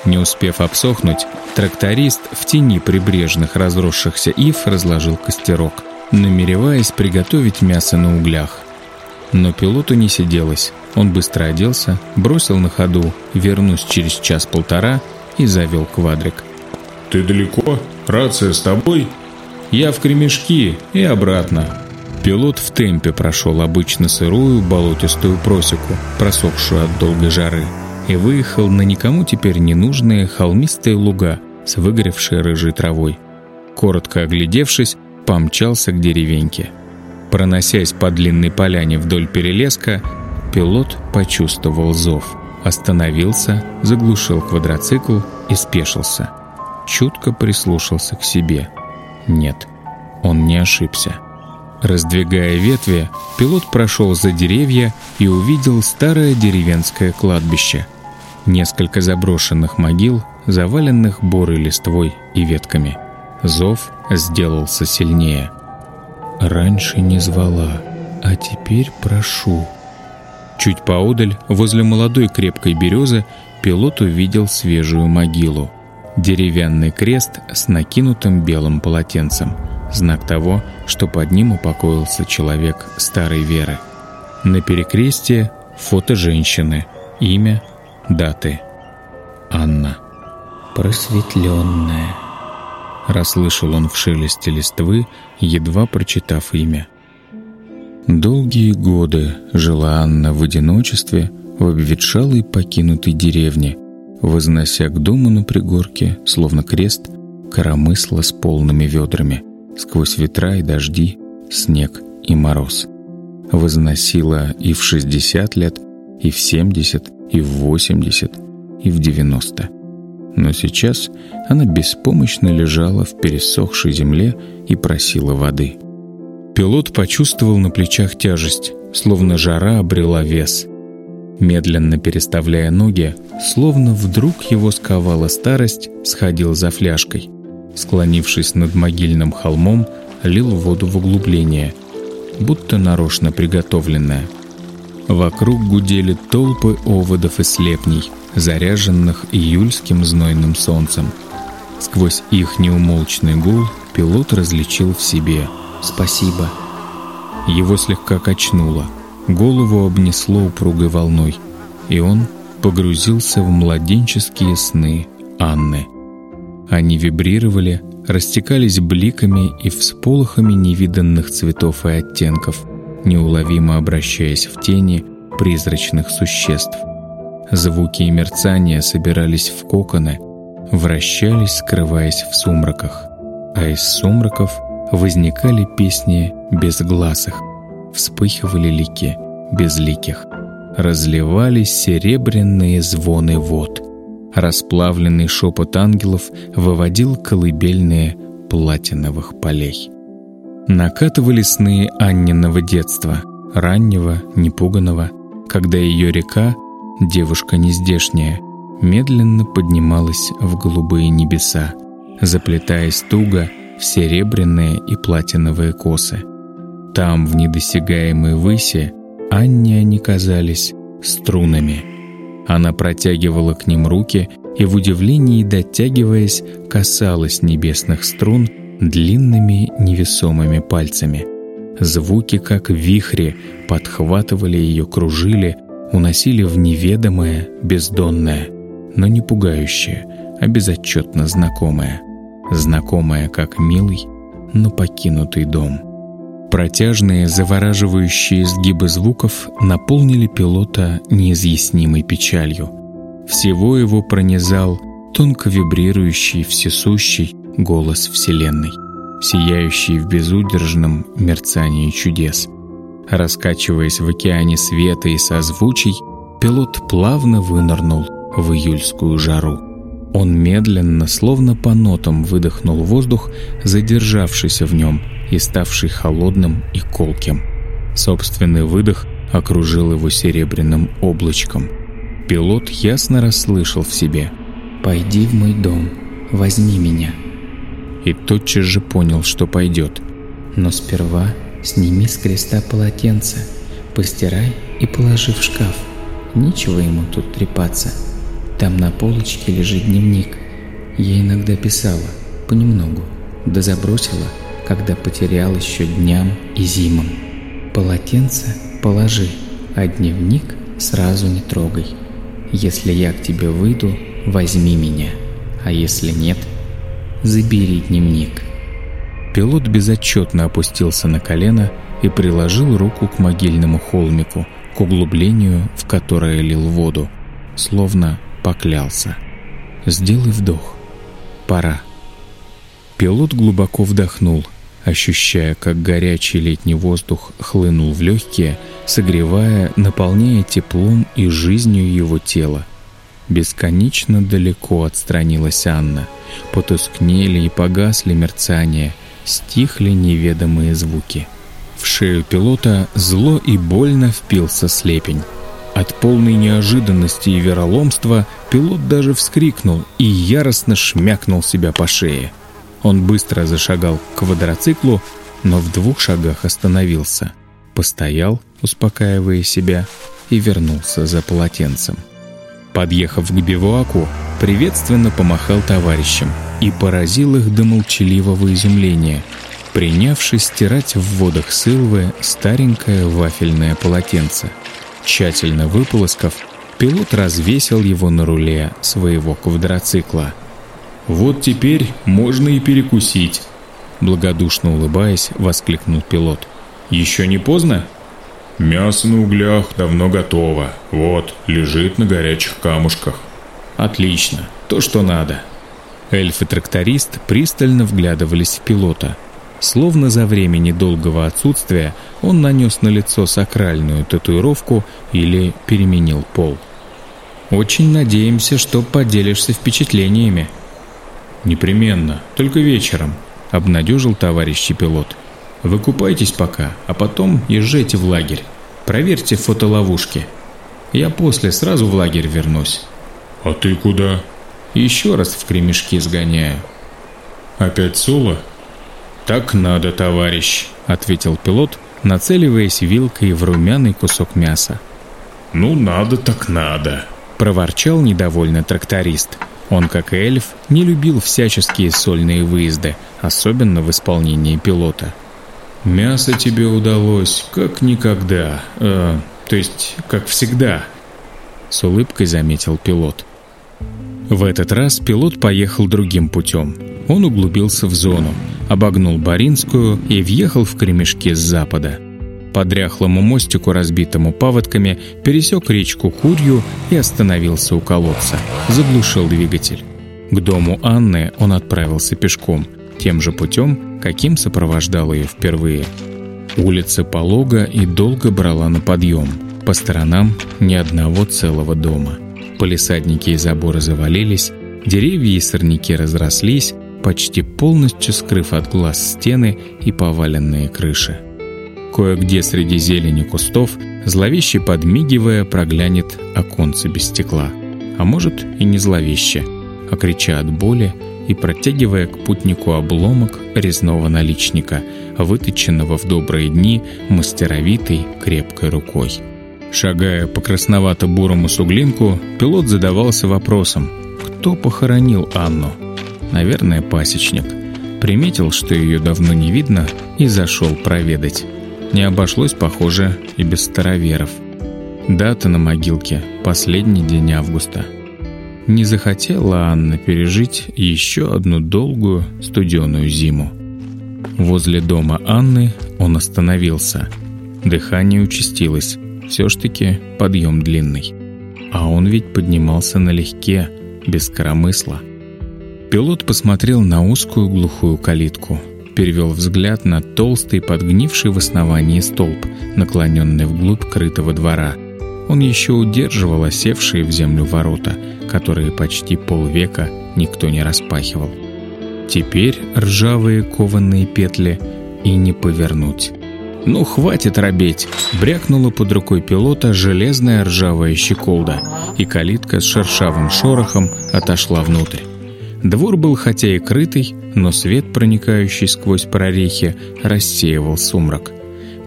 Не успев обсохнуть, тракторист в тени прибрежных разросшихся ив разложил костерок, намереваясь приготовить мясо на углях. Но пилоту не сиделось. Он быстро оделся, бросил на ходу «вернусь через час-полтора» и завел квадрик. «Ты далеко? Рация с тобой?» Я в кремешки и обратно. Пилот в темпе прошел обычно сырую болотистую просеку, просохшую от долгой жары, и выехал на никому теперь не нужные холмистые луга с выгоревшей рыжей травой. Коротко оглядевшись, помчался к деревеньке. Проносясь по длинной поляне вдоль перелеска, пилот почувствовал зов. Остановился, заглушил квадроцикл и спешился. Чутко прислушался к себе – нет, он не ошибся. Раздвигая ветви, пилот прошел за деревья и увидел старое деревенское кладбище. Несколько заброшенных могил, заваленных борой листвой и ветками. Зов сделался сильнее. «Раньше не звала, а теперь прошу». Чуть поодаль, возле молодой крепкой березы, пилот увидел свежую могилу – Деревянный крест с накинутым белым полотенцем. Знак того, что под ним упокоился человек старой веры. На перекрестие фото женщины, имя, даты. Анна. «Просветленная», — расслышал он в шелесте листвы, едва прочитав имя. Долгие годы жила Анна в одиночестве в обветшалой покинутой деревне, вознося к дому на пригорке, словно крест, коромысла с полными ведрами, сквозь ветра и дожди, снег и мороз. Возносила и в 60 лет, и в 70, и в 80, и в 90. Но сейчас она беспомощно лежала в пересохшей земле и просила воды. Пилот почувствовал на плечах тяжесть, словно жара обрела вес – Медленно переставляя ноги, словно вдруг его сковала старость, сходил за фляжкой. Склонившись над могильным холмом, лил воду в углубление, будто нарочно приготовленное. Вокруг гудели толпы оводов и слепней, заряженных июльским знойным солнцем. Сквозь их неумолчный гул пилот различил в себе «Спасибо». Его слегка качнуло, голову обнесло упругой волной, и он погрузился в младенческие сны Анны. Они вибрировали, растекались бликами и всполохами невиданных цветов и оттенков, неуловимо обращаясь в тени призрачных существ. Звуки и мерцания собирались в коконы, вращались, скрываясь в сумраках, а из сумраков возникали песни безгласых, вспыхивали лики безликих, разливались серебряные звоны вод — Расплавленный шепот ангелов выводил колыбельные платиновых полей. Накатывали сны Анниного детства, раннего, непуганного, когда ее река, девушка нездешняя, медленно поднималась в голубые небеса, заплетаясь туго в серебряные и платиновые косы. Там, в недосягаемой выси, Анне они казались струнами — она протягивала к ним руки и в удивлении, дотягиваясь, касалась небесных струн длинными невесомыми пальцами. Звуки, как вихри, подхватывали ее, кружили, уносили в неведомое, бездонное, но не пугающее, а безотчетно знакомое. Знакомое, как милый, но покинутый дом. Протяжные, завораживающие сгибы звуков наполнили пилота неизъяснимой печалью. Всего его пронизал тонко вибрирующий, всесущий голос Вселенной, сияющий в безудержном мерцании чудес. Раскачиваясь в океане света и созвучий, пилот плавно вынырнул в июльскую жару. Он медленно, словно по нотам, выдохнул воздух, задержавшийся в нем, и ставший холодным и колким. Собственный выдох окружил его серебряным облачком. Пилот ясно расслышал в себе «Пойди в мой дом, возьми меня». И тотчас же понял, что пойдет. «Но сперва сними с креста полотенце, постирай и положи в шкаф. Нечего ему тут трепаться. Там на полочке лежит дневник. Я иногда писала, понемногу, да забросила – когда потерял еще дням и зимам. Полотенце положи, а дневник сразу не трогай. Если я к тебе выйду, возьми меня, а если нет, забери дневник. Пилот безотчетно опустился на колено и приложил руку к могильному холмику, к углублению, в которое лил воду, словно поклялся. «Сделай вдох. Пора». Пилот глубоко вдохнул, ощущая, как горячий летний воздух хлынул в легкие, согревая, наполняя теплом и жизнью его тело. Бесконечно далеко отстранилась Анна. Потускнели и погасли мерцания, стихли неведомые звуки. В шею пилота зло и больно впился слепень. От полной неожиданности и вероломства пилот даже вскрикнул и яростно шмякнул себя по шее – он быстро зашагал к квадроциклу, но в двух шагах остановился, постоял, успокаивая себя, и вернулся за полотенцем. Подъехав к бивуаку, приветственно помахал товарищам и поразил их до молчаливого изумления, принявшись стирать в водах Сылвы старенькое вафельное полотенце. Тщательно выполоскав, пилот развесил его на руле своего квадроцикла – «Вот теперь можно и перекусить», — благодушно улыбаясь, воскликнул пилот. «Еще не поздно?» «Мясо на углях давно готово. Вот, лежит на горячих камушках». «Отлично. То, что надо». Эльф и тракторист пристально вглядывались в пилота. Словно за время недолгого отсутствия он нанес на лицо сакральную татуировку или переменил пол. «Очень надеемся, что поделишься впечатлениями», «Непременно, только вечером», — обнадежил товарищ пилот. «Вы купайтесь пока, а потом езжайте в лагерь. Проверьте фотоловушки. Я после сразу в лагерь вернусь». «А ты куда?» «Еще раз в кремешки сгоняю». «Опять соло?» «Так надо, товарищ», — ответил пилот, нацеливаясь вилкой в румяный кусок мяса. «Ну, надо так надо», — проворчал недовольно тракторист — Он, как и эльф, не любил всяческие сольные выезды, особенно в исполнении пилота. «Мясо тебе удалось, как никогда, э, то есть, как всегда», — с улыбкой заметил пилот. В этот раз пилот поехал другим путем. Он углубился в зону, обогнул Баринскую и въехал в кремешки с запада. По дряхлому мостику, разбитому паводками, пересек речку Курью и остановился у колодца. Заглушил двигатель. К дому Анны он отправился пешком, тем же путем, каким сопровождал ее впервые. Улица полога и долго брала на подъем. По сторонам ни одного целого дома. Полисадники и заборы завалились, деревья и сорняки разрослись, почти полностью скрыв от глаз стены и поваленные крыши. Кое-где среди зелени кустов, зловеще подмигивая, проглянет оконце без стекла. А может и не зловеще, а крича от боли и протягивая к путнику обломок резного наличника, выточенного в добрые дни мастеровитой крепкой рукой. Шагая по красновато-бурому суглинку, пилот задавался вопросом, кто похоронил Анну? Наверное, пасечник. Приметил, что ее давно не видно, и зашел проведать. Не обошлось, похоже, и без староверов. Дата на могилке – последний день августа. Не захотела Анна пережить еще одну долгую студеную зиму. Возле дома Анны он остановился. Дыхание участилось. Все ж таки подъем длинный. А он ведь поднимался налегке, без коромысла. Пилот посмотрел на узкую глухую калитку – перевел взгляд на толстый, подгнивший в основании столб, наклоненный вглубь крытого двора. Он еще удерживал осевшие в землю ворота, которые почти полвека никто не распахивал. Теперь ржавые кованые петли и не повернуть. «Ну, хватит робеть!» — брякнула под рукой пилота железная ржавая щеколда, и калитка с шершавым шорохом отошла внутрь. Двор был хотя и крытый, но свет, проникающий сквозь прорехи, рассеивал сумрак.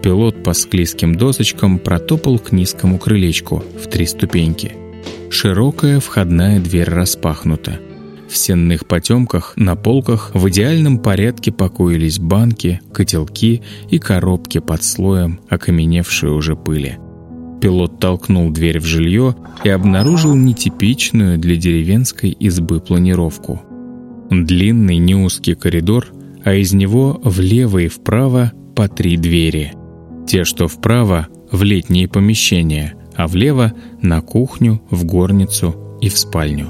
Пилот по склизким досочкам протопал к низкому крылечку в три ступеньки. Широкая входная дверь распахнута. В сенных потемках на полках в идеальном порядке покоились банки, котелки и коробки под слоем окаменевшей уже пыли. Пилот толкнул дверь в жилье и обнаружил нетипичную для деревенской избы планировку. Длинный неузкий коридор, а из него влево и вправо по три двери. Те, что вправо, в летние помещения, а влево — на кухню, в горницу и в спальню.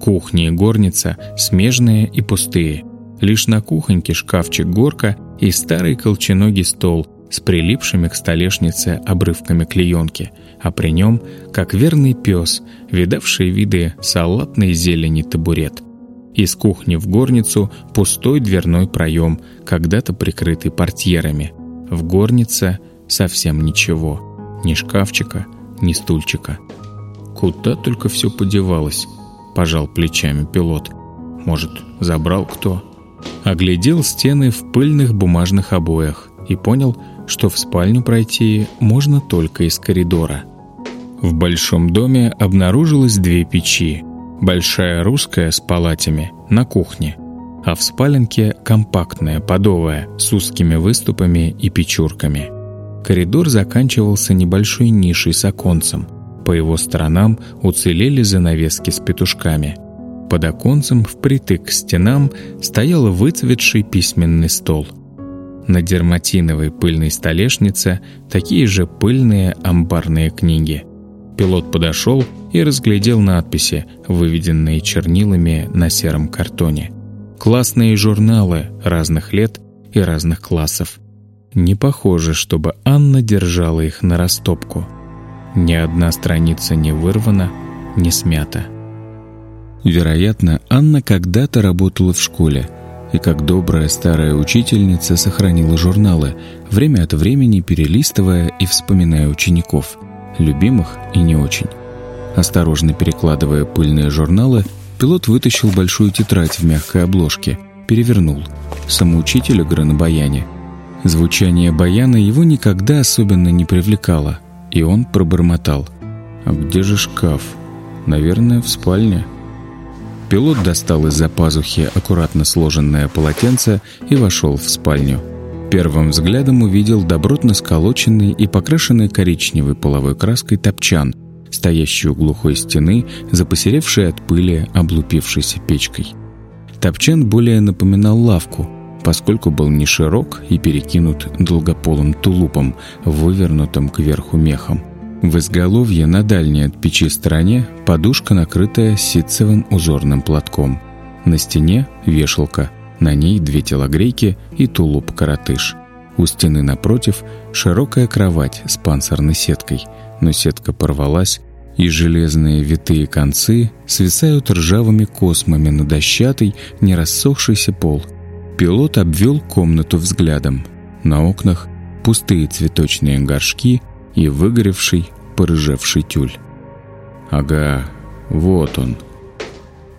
Кухня и горница смежные и пустые. Лишь на кухоньке шкафчик-горка и старый колченогий стол с прилипшими к столешнице обрывками клеенки, а при нем, как верный пес, видавший виды салатной зелени табурет. Из кухни в горницу пустой дверной проем, когда-то прикрытый портьерами. В горнице совсем ничего. Ни шкафчика, ни стульчика. Куда только все подевалось, пожал плечами пилот. Может, забрал кто? Оглядел стены в пыльных бумажных обоях и понял, что в спальню пройти можно только из коридора. В большом доме обнаружилось две печи. Большая русская с палатями на кухне, а в спаленке компактная подовая с узкими выступами и печурками. Коридор заканчивался небольшой нишей с оконцем. По его сторонам уцелели занавески с петушками. Под оконцем впритык к стенам стоял выцветший письменный стол – на дерматиновой пыльной столешнице такие же пыльные амбарные книги. Пилот подошел и разглядел надписи, выведенные чернилами на сером картоне. Классные журналы разных лет и разных классов. Не похоже, чтобы Анна держала их на растопку. Ни одна страница не вырвана, не смята. Вероятно, Анна когда-то работала в школе – и как добрая старая учительница сохранила журналы, время от времени перелистывая и вспоминая учеников, любимых и не очень. Осторожно перекладывая пыльные журналы, пилот вытащил большую тетрадь в мягкой обложке, перевернул. Самоучитель игры на баяне. Звучание баяна его никогда особенно не привлекало, и он пробормотал. «А где же шкаф? Наверное, в спальне». Пилот достал из-за пазухи аккуратно сложенное полотенце и вошел в спальню. Первым взглядом увидел добротно сколоченный и покрашенный коричневой половой краской топчан, стоящий у глухой стены, запосеревший от пыли облупившейся печкой. Топчан более напоминал лавку, поскольку был не широк и перекинут долгополым тулупом, вывернутым кверху мехом. В изголовье на дальней от печи стороне подушка, накрытая ситцевым узорным платком. На стене вешалка, на ней две телогрейки и тулуп-коротыш. У стены напротив широкая кровать с панцирной сеткой, но сетка порвалась, и железные витые концы свисают ржавыми космами на дощатый, не рассохшийся пол – Пилот обвел комнату взглядом. На окнах пустые цветочные горшки и выгоревший, порыжевший тюль. Ага, вот он.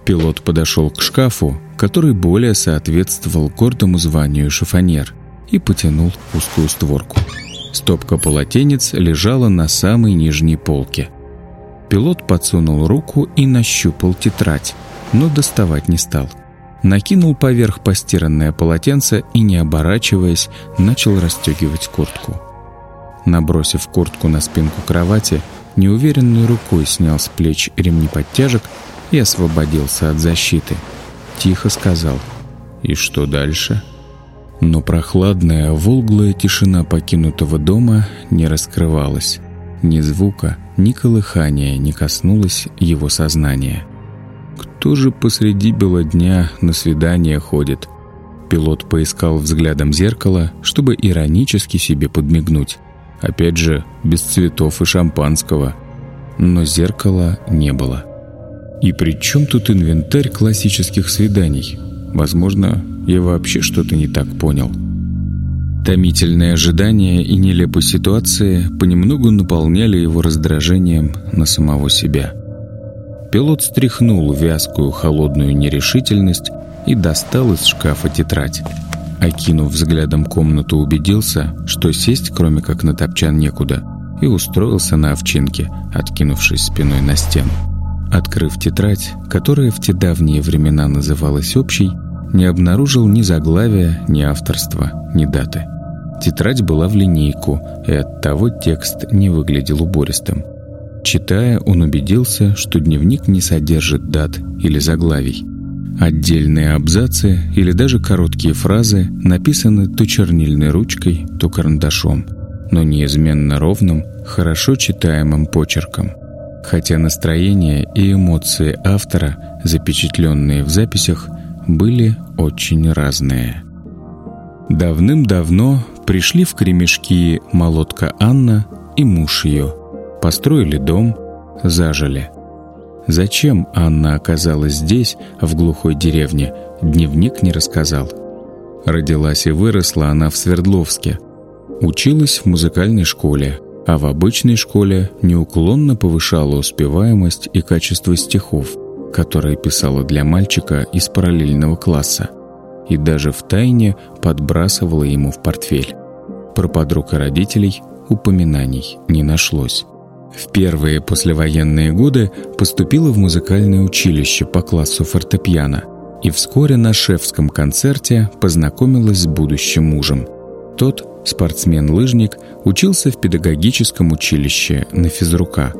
Пилот подошел к шкафу, который более соответствовал гордому званию шифонер, и потянул узкую створку. Стопка полотенец лежала на самой нижней полке. Пилот подсунул руку и нащупал тетрадь, но доставать не стал – накинул поверх постиранное полотенце и, не оборачиваясь, начал расстегивать куртку. Набросив куртку на спинку кровати, неуверенной рукой снял с плеч ремни подтяжек и освободился от защиты. Тихо сказал «И что дальше?» Но прохладная, волглая тишина покинутого дома не раскрывалась. Ни звука, ни колыхания не коснулось его сознания. Кто же посреди бела дня на свидание ходит? Пилот поискал взглядом зеркало, чтобы иронически себе подмигнуть. Опять же, без цветов и шампанского. Но зеркала не было. И при чем тут инвентарь классических свиданий? Возможно, я вообще что-то не так понял. Томительное ожидание и нелепые ситуации понемногу наполняли его раздражением на самого себя. Пилот стряхнул вязкую холодную нерешительность и достал из шкафа тетрадь. Окинув взглядом комнату, убедился, что сесть, кроме как на топчан, некуда, и устроился на овчинке, откинувшись спиной на стену. Открыв тетрадь, которая в те давние времена называлась общей, не обнаружил ни заглавия, ни авторства, ни даты. Тетрадь была в линейку, и оттого текст не выглядел убористым. Читая, он убедился, что дневник не содержит дат или заглавий. Отдельные абзацы или даже короткие фразы написаны то чернильной ручкой, то карандашом, но неизменно ровным, хорошо читаемым почерком. Хотя настроение и эмоции автора, запечатленные в записях, были очень разные. Давным-давно пришли в кремешки молотка Анна и муж ее – построили дом, зажили. Зачем Анна оказалась здесь, в глухой деревне, дневник не рассказал. Родилась и выросла она в Свердловске. Училась в музыкальной школе, а в обычной школе неуклонно повышала успеваемость и качество стихов, которые писала для мальчика из параллельного класса, и даже в тайне подбрасывала ему в портфель. Про подруг и родителей упоминаний не нашлось. В первые послевоенные годы поступила в музыкальное училище по классу фортепиано и вскоре на шефском концерте познакомилась с будущим мужем. Тот, спортсмен-лыжник, учился в педагогическом училище на физрука.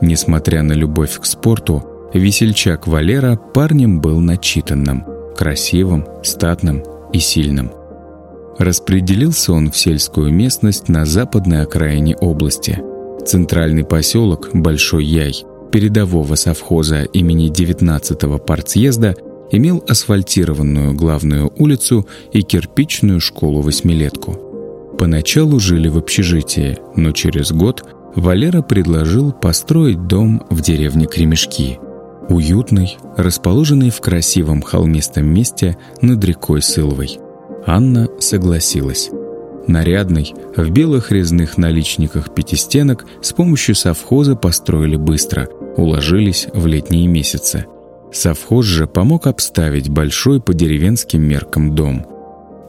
Несмотря на любовь к спорту, весельчак Валера парнем был начитанным, красивым, статным и сильным. Распределился он в сельскую местность на западной окраине области – Центральный поселок Большой Яй передового совхоза имени 19-го партсъезда имел асфальтированную главную улицу и кирпичную школу-восьмилетку. Поначалу жили в общежитии, но через год Валера предложил построить дом в деревне Кремешки. Уютный, расположенный в красивом холмистом месте над рекой Сылвой. Анна согласилась нарядный, в белых резных наличниках пятистенок с помощью совхоза построили быстро, уложились в летние месяцы. Совхоз же помог обставить большой по деревенским меркам дом.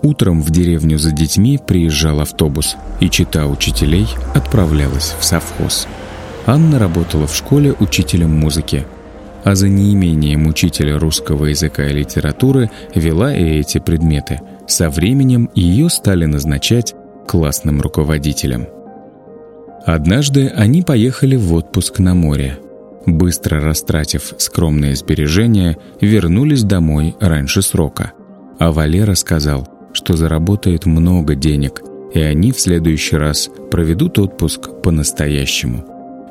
Утром в деревню за детьми приезжал автобус, и чита учителей отправлялась в совхоз. Анна работала в школе учителем музыки. а за неимением учителя русского языка и литературы вела и эти предметы. Со временем ее стали назначать классным руководителем. Однажды они поехали в отпуск на море. Быстро растратив скромные сбережения, вернулись домой раньше срока. А Валера сказал, что заработает много денег, и они в следующий раз проведут отпуск по-настоящему.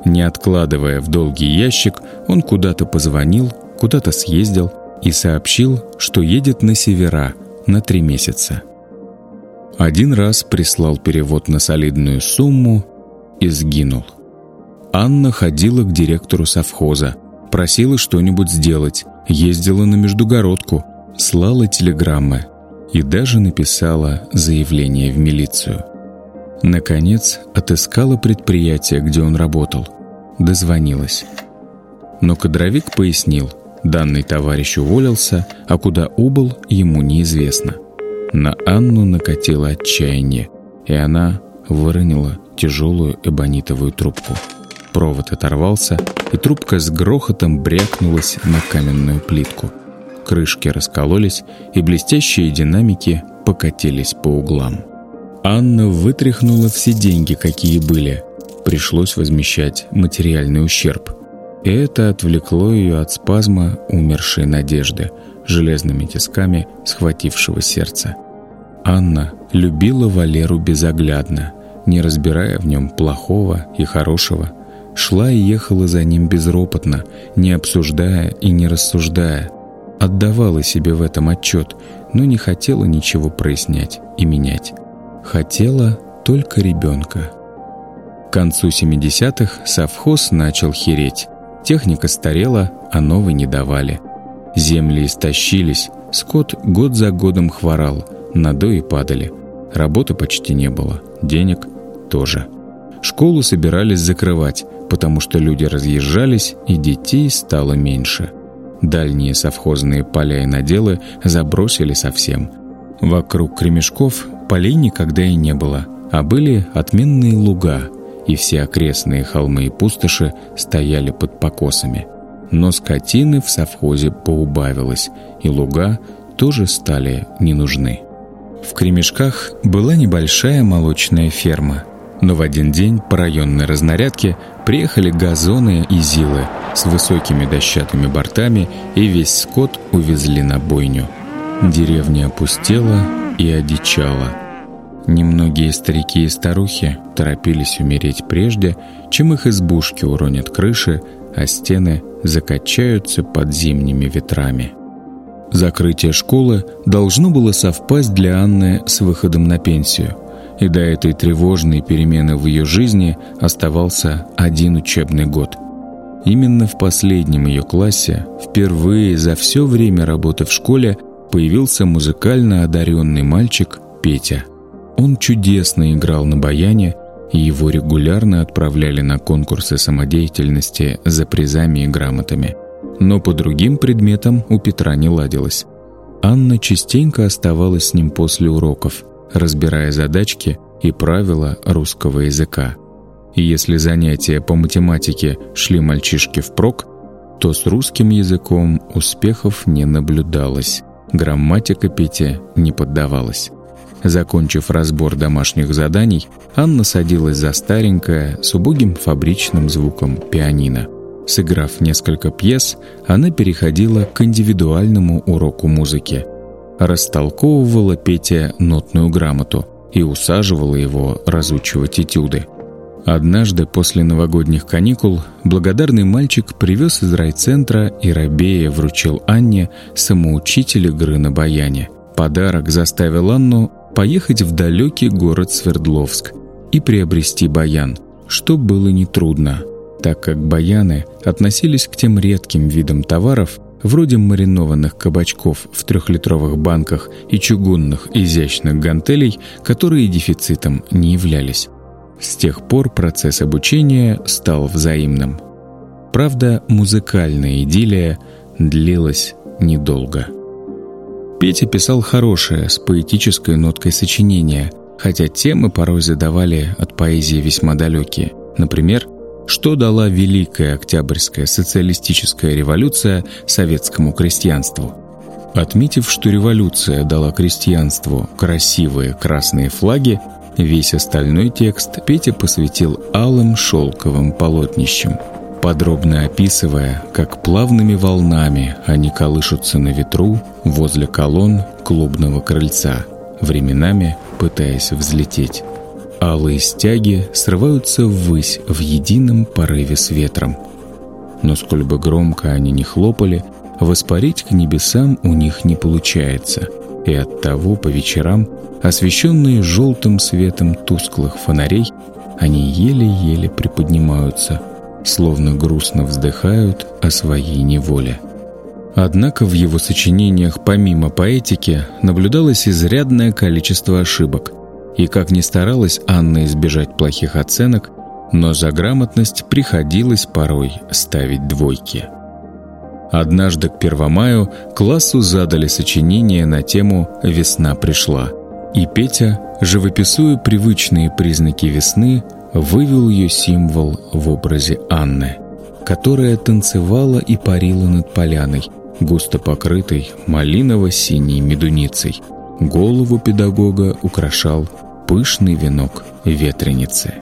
Не откладывая в долгий ящик, он куда-то позвонил, куда-то съездил и сообщил, что едет на севера на три месяца. Один раз прислал перевод на солидную сумму и сгинул. Анна ходила к директору совхоза, просила что-нибудь сделать, ездила на междугородку, слала телеграммы и даже написала заявление в милицию. Наконец, отыскала предприятие, где он работал. Дозвонилась. Но кадровик пояснил, данный товарищ уволился, а куда убыл, ему неизвестно. На Анну накатило отчаяние, и она выронила тяжелую эбонитовую трубку. Провод оторвался, и трубка с грохотом брякнулась на каменную плитку. Крышки раскололись, и блестящие динамики покатились по углам. Анна вытряхнула все деньги, какие были. Пришлось возмещать материальный ущерб. И это отвлекло ее от спазма умершей надежды, железными тисками схватившего сердце. Анна любила Валеру безоглядно, не разбирая в нем плохого и хорошего. Шла и ехала за ним безропотно, не обсуждая и не рассуждая. Отдавала себе в этом отчет, но не хотела ничего прояснять и менять. Хотела только ребенка. К концу 70-х совхоз начал хереть. Техника старела, а новой не давали. Земли истощились, скот год за годом хворал, надои падали. Работы почти не было, денег тоже. Школу собирались закрывать, потому что люди разъезжались и детей стало меньше. Дальние совхозные поля и наделы забросили совсем. Вокруг кремешков полей никогда и не было, а были отменные луга, и все окрестные холмы и пустоши стояли под покосами. Но скотины в совхозе поубавилось, и луга тоже стали не нужны. В Кремешках была небольшая молочная ферма, но в один день по районной разнарядке приехали газоны и зилы с высокими дощатыми бортами, и весь скот увезли на бойню. Деревня опустела и одичала. Немногие старики и старухи торопились умереть прежде, чем их избушки уронят крыши, а стены закачаются под зимними ветрами. Закрытие школы должно было совпасть для Анны с выходом на пенсию, и до этой тревожной перемены в ее жизни оставался один учебный год. Именно в последнем ее классе, впервые за все время работы в школе, появился музыкально одаренный мальчик Петя – он чудесно играл на баяне, и его регулярно отправляли на конкурсы самодеятельности за призами и грамотами. Но по другим предметам у Петра не ладилось. Анна частенько оставалась с ним после уроков, разбирая задачки и правила русского языка. И если занятия по математике шли мальчишке впрок, то с русским языком успехов не наблюдалось. Грамматика Пете не поддавалась. Закончив разбор домашних заданий, Анна садилась за старенькое, с убогим фабричным звуком пианино. Сыграв несколько пьес, она переходила к индивидуальному уроку музыки. Растолковывала Петя нотную грамоту и усаживала его разучивать этюды. Однажды после новогодних каникул благодарный мальчик привез из райцентра и рабея вручил Анне самоучитель игры на баяне. Подарок заставил Анну поехать в далекий город Свердловск и приобрести баян, что было нетрудно, так как баяны относились к тем редким видам товаров, вроде маринованных кабачков в трехлитровых банках и чугунных изящных гантелей, которые дефицитом не являлись. С тех пор процесс обучения стал взаимным. Правда, музыкальная идиллия длилась недолго. Петя писал хорошее, с поэтической ноткой сочинения, хотя темы порой задавали от поэзии весьма далекие. Например, что дала Великая Октябрьская социалистическая революция советскому крестьянству. Отметив, что революция дала крестьянству красивые красные флаги, весь остальной текст Петя посвятил алым шелковым полотнищам, подробно описывая, как плавными волнами они колышутся на ветру возле колонн клубного крыльца, временами пытаясь взлететь. Алые стяги срываются ввысь в едином порыве с ветром. Но сколь бы громко они не хлопали, воспарить к небесам у них не получается, и оттого по вечерам, освещенные желтым светом тусклых фонарей, они еле-еле приподнимаются, словно грустно вздыхают о своей неволе. Однако в его сочинениях помимо поэтики наблюдалось изрядное количество ошибок – и как ни старалась Анна избежать плохих оценок, но за грамотность приходилось порой ставить двойки. Однажды к Первомаю классу задали сочинение на тему «Весна пришла», и Петя, живописуя привычные признаки весны, вывел ее символ в образе Анны, которая танцевала и парила над поляной, густо покрытой малиново-синей медуницей. Голову педагога украшал пышный венок ветреницы.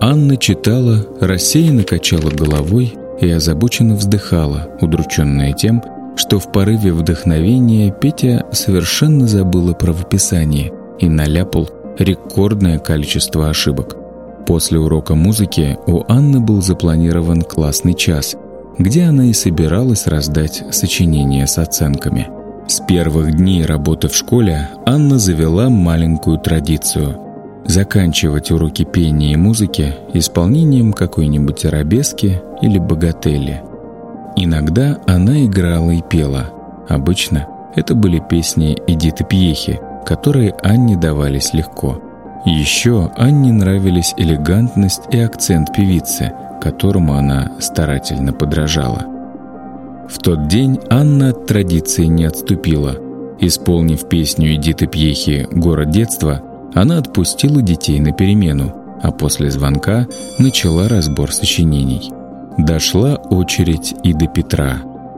Анна читала, рассеянно качала головой и озабоченно вздыхала, удрученная тем, что в порыве вдохновения Петя совершенно забыл о правописании и наляпал рекордное количество ошибок. После урока музыки у Анны был запланирован классный час, где она и собиралась раздать сочинения с оценками – с первых дней работы в школе Анна завела маленькую традицию – заканчивать уроки пения и музыки исполнением какой-нибудь арабески или богатели. Иногда она играла и пела. Обычно это были песни Эдиты Пьехи, которые Анне давались легко. Еще Анне нравились элегантность и акцент певицы, которому она старательно подражала. В тот день Анна от традиции не отступила. Исполнив песню Эдиты Пьехи «Город детства», она отпустила детей на перемену, а после звонка начала разбор сочинений. Дошла очередь и до Петра.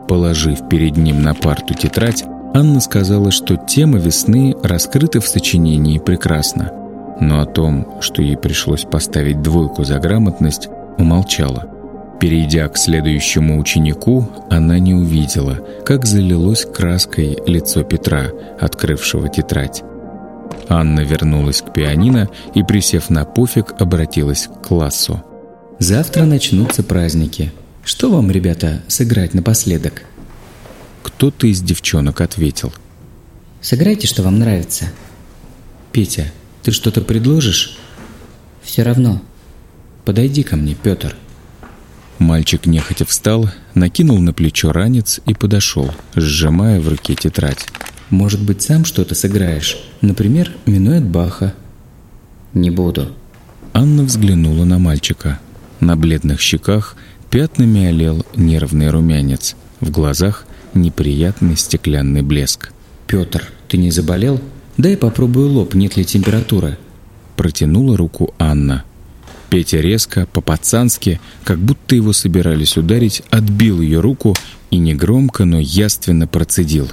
Положив перед ним на парту тетрадь, Анна сказала, что тема весны раскрыта в сочинении прекрасно. Но о том, что ей пришлось поставить двойку за грамотность, умолчала. Перейдя к следующему ученику, она не увидела, как залилось краской лицо Петра, открывшего тетрадь. Анна вернулась к пианино и, присев на пуфик, обратилась к классу. «Завтра начнутся праздники. Что вам, ребята, сыграть напоследок?» Кто-то из девчонок ответил. «Сыграйте, что вам нравится». «Петя, ты что-то предложишь?» «Все равно». «Подойди ко мне, Петр». Мальчик нехотя встал, накинул на плечо ранец и подошел, сжимая в руке тетрадь. «Может быть, сам что-то сыграешь? Например, минуэт Баха?» «Не буду». Анна взглянула на мальчика. На бледных щеках пятнами олел нервный румянец. В глазах неприятный стеклянный блеск. «Петр, ты не заболел? Дай попробую лоб, нет ли температуры?» Протянула руку Анна. Петя резко, по-пацански, как будто его собирались ударить, отбил ее руку и негромко, но яственно процедил.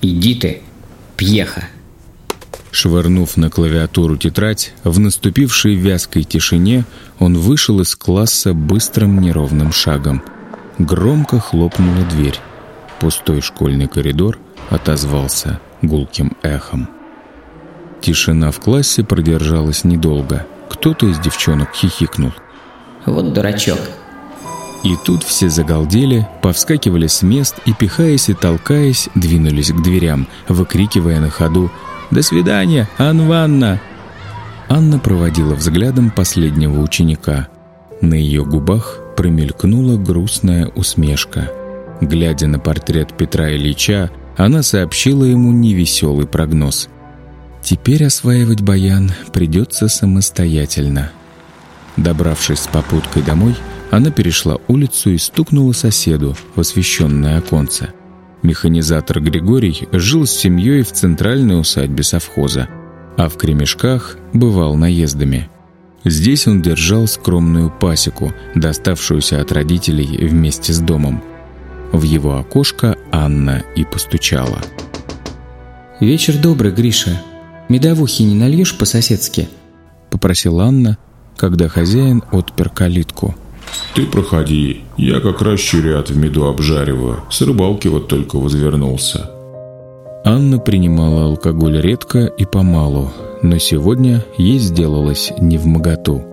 «Иди ты, пьеха!» Швырнув на клавиатуру тетрадь, в наступившей вязкой тишине он вышел из класса быстрым неровным шагом. Громко хлопнула дверь. Пустой школьный коридор отозвался гулким эхом. Тишина в классе продержалась недолго – кто-то из девчонок хихикнул. «Вот дурачок». И тут все загалдели, повскакивали с мест и, пихаясь и толкаясь, двинулись к дверям, выкрикивая на ходу «До свидания, Анванна!». Анна проводила взглядом последнего ученика. На ее губах промелькнула грустная усмешка. Глядя на портрет Петра Ильича, она сообщила ему невеселый прогноз. Теперь осваивать баян придется самостоятельно. Добравшись с попуткой домой, она перешла улицу и стукнула соседу в освещенное оконце. Механизатор Григорий жил с семьей в центральной усадьбе совхоза, а в Кремешках бывал наездами. Здесь он держал скромную пасеку, доставшуюся от родителей вместе с домом. В его окошко Анна и постучала. «Вечер добрый, Гриша. Медовухи не нальешь по-соседски?» Попросила Анна, когда хозяин отпер калитку. «Ты проходи, я как раз щурят в меду обжариваю. С рыбалки вот только возвернулся». Анна принимала алкоголь редко и помалу, но сегодня ей сделалось не в моготу.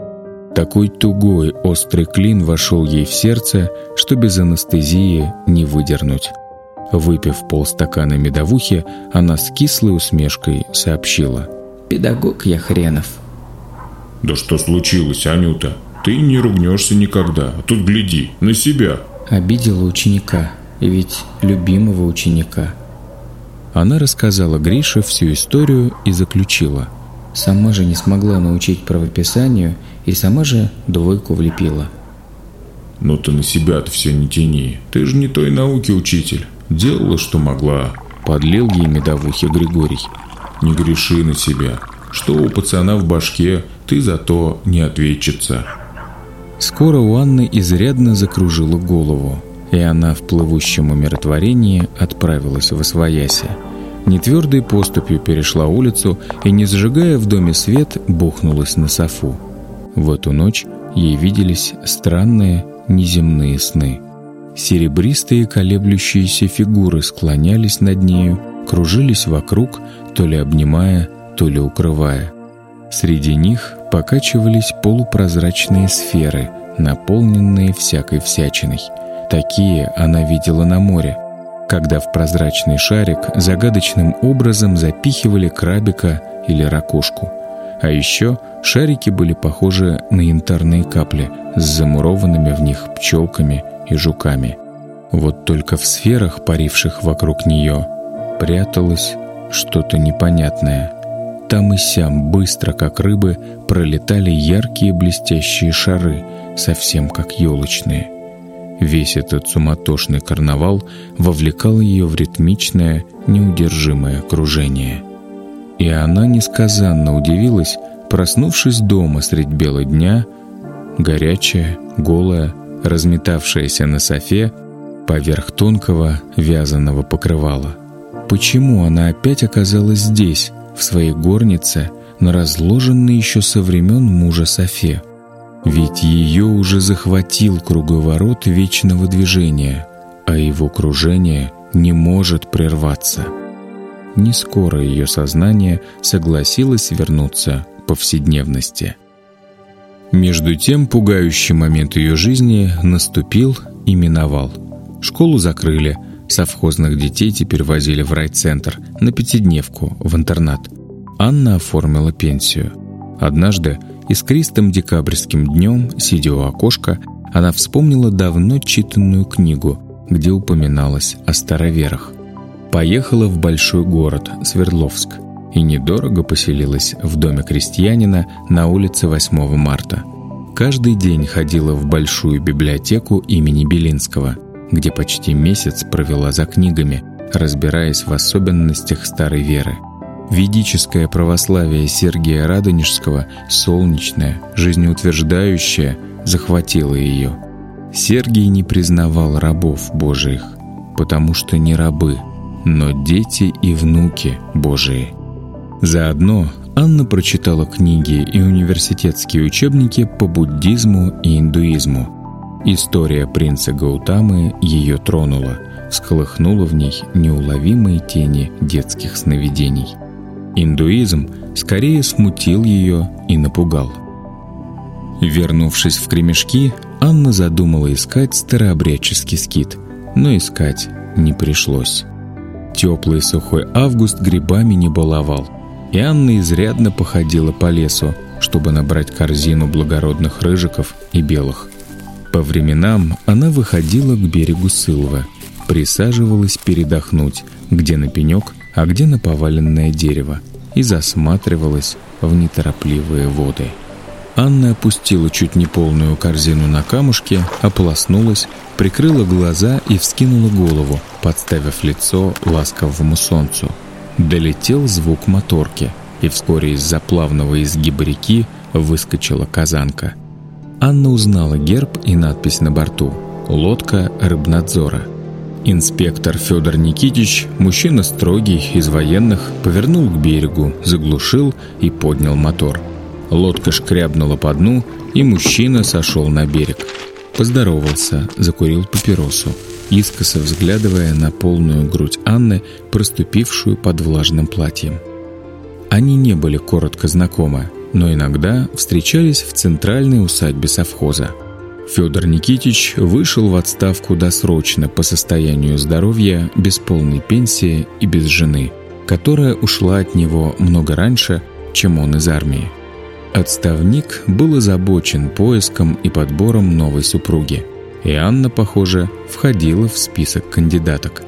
Такой тугой, острый клин вошел ей в сердце, что без анестезии не выдернуть. Выпив полстакана медовухи, она с кислой усмешкой сообщила. «Педагог я хренов». «Да что случилось, Анюта? Ты не ругнешься никогда, а тут гляди, на себя». Обидела ученика, и ведь любимого ученика. Она рассказала Грише всю историю и заключила. Сама же не смогла научить правописанию и сама же двойку влепила. «Ну ты на себя-то все не тяни. Ты же не той науки учитель. Делала, что могла». Подлил ей медовухи Григорий. «Не греши на себя. Что у пацана в башке, ты зато не ответчица». Скоро у Анны изрядно закружила голову, и она в плывущем умиротворении отправилась в Освояси. Нетвердой поступью перешла улицу и, не зажигая в доме свет, бухнулась на софу. В эту ночь ей виделись странные неземные сны. Серебристые колеблющиеся фигуры склонялись над нею, кружились вокруг, то ли обнимая, то ли укрывая. Среди них покачивались полупрозрачные сферы, наполненные всякой всячиной. Такие она видела на море, когда в прозрачный шарик загадочным образом запихивали крабика или ракушку. А еще шарики были похожи на янтарные капли с замурованными в них пчелками и жуками. Вот только в сферах, паривших вокруг нее, пряталось что-то непонятное. Там и сям быстро, как рыбы, пролетали яркие блестящие шары, совсем как елочные. Весь этот суматошный карнавал вовлекал ее в ритмичное, неудержимое кружение. И она несказанно удивилась, проснувшись дома средь бела дня, горячая, голая, разметавшаяся на софе поверх тонкого вязаного покрывала. Почему она опять оказалась здесь, в своей горнице, на разложенной еще со времен мужа Софе? Ведь ее уже захватил круговорот вечного движения, а его кружение не может прерваться. Не скоро ее сознание согласилось вернуться к повседневности. Между тем пугающий момент ее жизни наступил и миновал. Школу закрыли, совхозных детей теперь возили в райцентр на пятидневку в интернат. Анна оформила пенсию. Однажды Искристым декабрьским днем, сидя у окошка, она вспомнила давно читанную книгу, где упоминалось о староверах. Поехала в большой город, Свердловск, и недорого поселилась в доме крестьянина на улице 8 марта. Каждый день ходила в большую библиотеку имени Белинского, где почти месяц провела за книгами, разбираясь в особенностях старой веры – Ведическое православие Сергия Радонежского, солнечное, жизнеутверждающее, захватило ее. Сергий не признавал рабов Божиих, потому что не рабы, но дети и внуки Божии. Заодно Анна прочитала книги и университетские учебники по буддизму и индуизму. История принца Гаутамы ее тронула, всколыхнула в ней неуловимые тени детских сновидений – Индуизм скорее смутил ее и напугал. Вернувшись в кремешки, Анна задумала искать старообрядческий скит, но искать не пришлось. Теплый сухой август грибами не баловал, и Анна изрядно походила по лесу, чтобы набрать корзину благородных рыжиков и белых. По временам она выходила к берегу Сылвы, присаживалась передохнуть, где на пенек – а где на поваленное дерево, и засматривалась в неторопливые воды. Анна опустила чуть не полную корзину на камушке, ополоснулась, прикрыла глаза и вскинула голову, подставив лицо ласковому солнцу. Долетел звук моторки, и вскоре из-за плавного изгиба реки выскочила казанка. Анна узнала герб и надпись на борту «Лодка рыбнадзора». Инспектор Федор Никитич, мужчина строгий, из военных, повернул к берегу, заглушил и поднял мотор. Лодка шкрябнула по дну, и мужчина сошел на берег. Поздоровался, закурил папиросу, искоса взглядывая на полную грудь Анны, проступившую под влажным платьем. Они не были коротко знакомы, но иногда встречались в центральной усадьбе совхоза – Федор Никитич вышел в отставку досрочно по состоянию здоровья, без полной пенсии и без жены, которая ушла от него много раньше, чем он из армии. Отставник был озабочен поиском и подбором новой супруги, и Анна, похоже, входила в список кандидаток.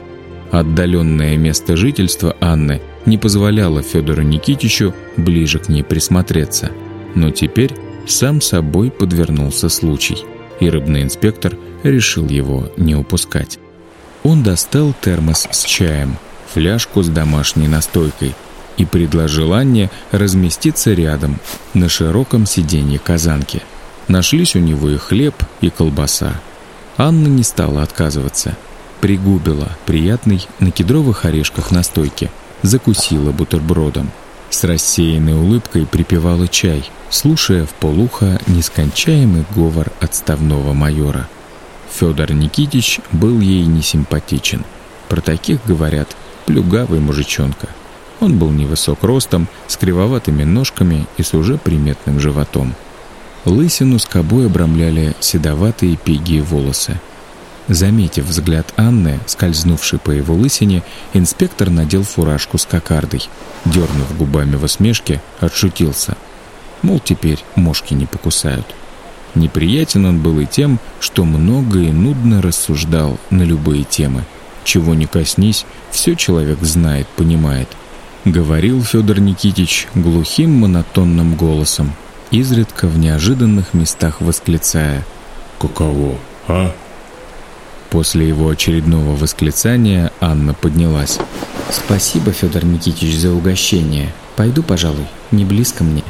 Отдаленное место жительства Анны не позволяло Федору Никитичу ближе к ней присмотреться, но теперь сам собой подвернулся случай – и рыбный инспектор решил его не упускать. Он достал термос с чаем, фляжку с домашней настойкой и предложил Анне разместиться рядом на широком сиденье казанки. Нашлись у него и хлеб, и колбаса. Анна не стала отказываться. Пригубила приятный на кедровых орешках настойки, закусила бутербродом. С рассеянной улыбкой припевала чай, слушая в полухо нескончаемый говор отставного майора. Федор Никитич был ей не симпатичен. Про таких говорят «плюгавый мужичонка». Он был невысок ростом, с кривоватыми ножками и с уже приметным животом. Лысину скобой обрамляли седоватые пегие волосы. Заметив взгляд Анны, скользнувший по его лысине, инспектор надел фуражку с кокардой. Дернув губами в усмешке, отшутился. Мол, теперь мошки не покусают. Неприятен он был и тем, что много и нудно рассуждал на любые темы. Чего не коснись, все человек знает, понимает. Говорил Федор Никитич глухим монотонным голосом, изредка в неожиданных местах восклицая «Каково, а?» После его очередного восклицания Анна поднялась. «Спасибо, Федор Никитич, за угощение. Пойду, пожалуй, не близко мне».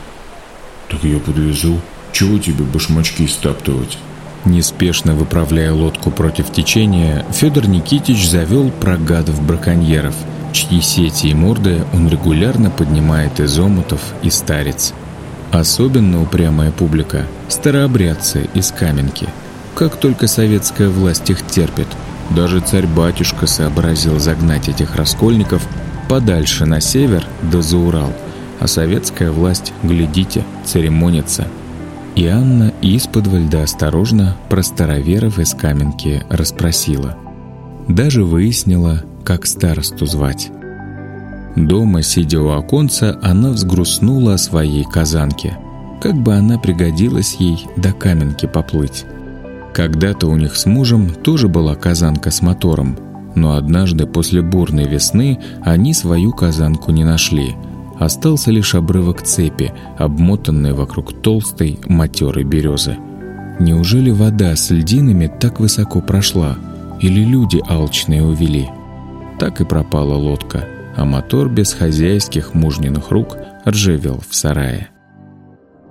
«Так я подвезу. Чего тебе башмачки стаптывать?» Неспешно выправляя лодку против течения, Федор Никитич завел прогадов-браконьеров, чьи сети и морды он регулярно поднимает из омутов и старец. Особенно упрямая публика – старообрядцы из Каменки – как только советская власть их терпит. Даже царь-батюшка сообразил загнать этих раскольников подальше на север да за Урал. А советская власть, глядите, церемонится. И Анна исподволь да осторожно про староверов из Каменки расспросила. Даже выяснила, как старосту звать. Дома, сидя у оконца, она взгрустнула о своей казанке. Как бы она пригодилась ей до Каменки поплыть. Когда-то у них с мужем тоже была казанка с мотором, но однажды после бурной весны они свою казанку не нашли. Остался лишь обрывок цепи, обмотанный вокруг толстой матерой березы. Неужели вода с льдинами так высоко прошла? Или люди алчные увели? Так и пропала лодка, а мотор без хозяйских мужниных рук ржавел в сарае.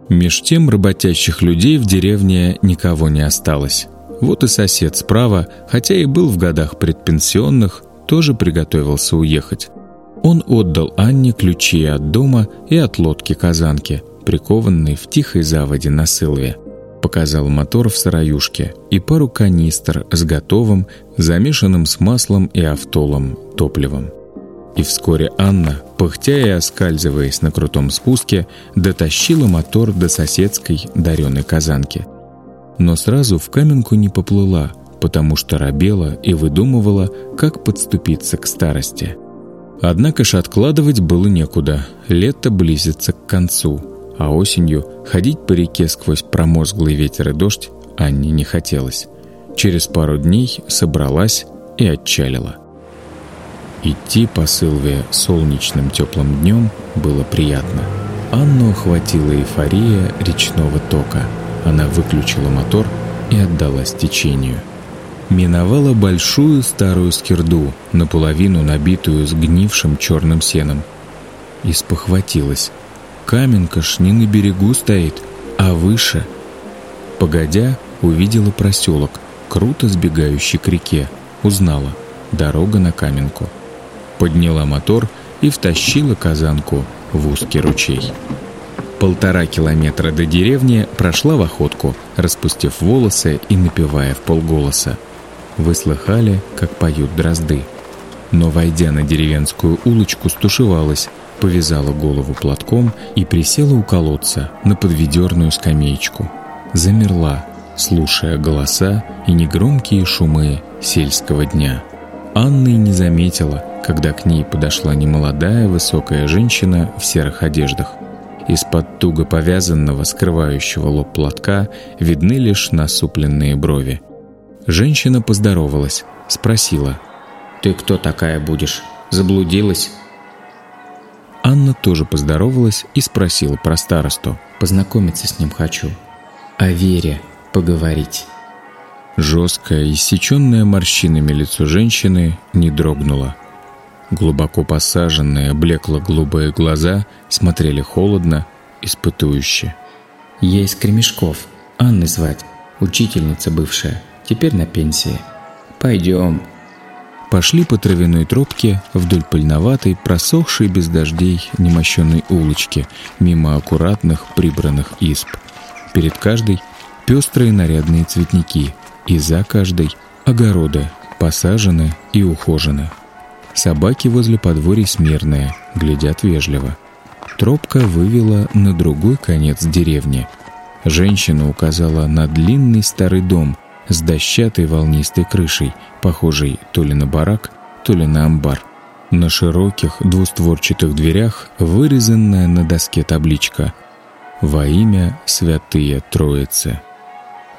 Меж тем работящих людей в деревне никого не осталось. Вот и сосед справа, хотя и был в годах предпенсионных, тоже приготовился уехать. Он отдал Анне ключи от дома и от лодки-казанки, прикованной в тихой заводе на Сылве. Показал мотор в сыроюшке и пару канистр с готовым, замешанным с маслом и автолом, топливом. И вскоре Анна, пыхтя и оскальзываясь на крутом спуске, дотащила мотор до соседской дареной казанки. Но сразу в каменку не поплыла, потому что робела и выдумывала, как подступиться к старости. Однако ж откладывать было некуда, лето близится к концу, а осенью ходить по реке сквозь промозглый ветер и дождь Анне не хотелось. Через пару дней собралась и отчалила. Идти по Сылве солнечным теплым днем было приятно. Анну охватила эйфория речного тока. Она выключила мотор и отдалась течению. Миновала большую старую скирду, наполовину набитую сгнившим черным сеном. И спохватилась. Каменка ж не на берегу стоит, а выше. Погодя, увидела проселок, круто сбегающий к реке. Узнала. Дорога на Каменку. Подняла мотор и втащила казанку в узкий ручей. Полтора километра до деревни прошла в охотку, распустив волосы и напевая в полголоса. Вы слыхали, как поют дрозды. Но, войдя на деревенскую улочку, стушевалась, повязала голову платком и присела у колодца на подведерную скамеечку. Замерла, слушая голоса и негромкие шумы сельского дня. Анна и не заметила, когда к ней подошла немолодая высокая женщина в серых одеждах. Из-под туго повязанного, скрывающего лоб платка, видны лишь насупленные брови. Женщина поздоровалась, спросила. «Ты кто такая будешь? Заблудилась?» Анна тоже поздоровалась и спросила про старосту. «Познакомиться с ним хочу. О вере поговорить». Жесткое, иссеченное морщинами лицо женщины не дрогнуло. Глубоко посаженные, блекло-голубые глаза смотрели холодно, испытующе. «Есть Кремешков. Анны звать. Учительница бывшая. Теперь на пенсии. Пойдем, Пошли по травяной тропке вдоль пыльноватой, просохшей без дождей немощенной улочки, мимо аккуратных прибранных исп. Перед каждой пестрые нарядные цветники, и за каждой огороды, посажены и ухожены. Собаки возле подворий смирные, глядят вежливо. Тропка вывела на другой конец деревни. Женщина указала на длинный старый дом с дощатой волнистой крышей, похожей то ли на барак, то ли на амбар. На широких двустворчатых дверях вырезанная на доске табличка «Во имя Святые Троицы».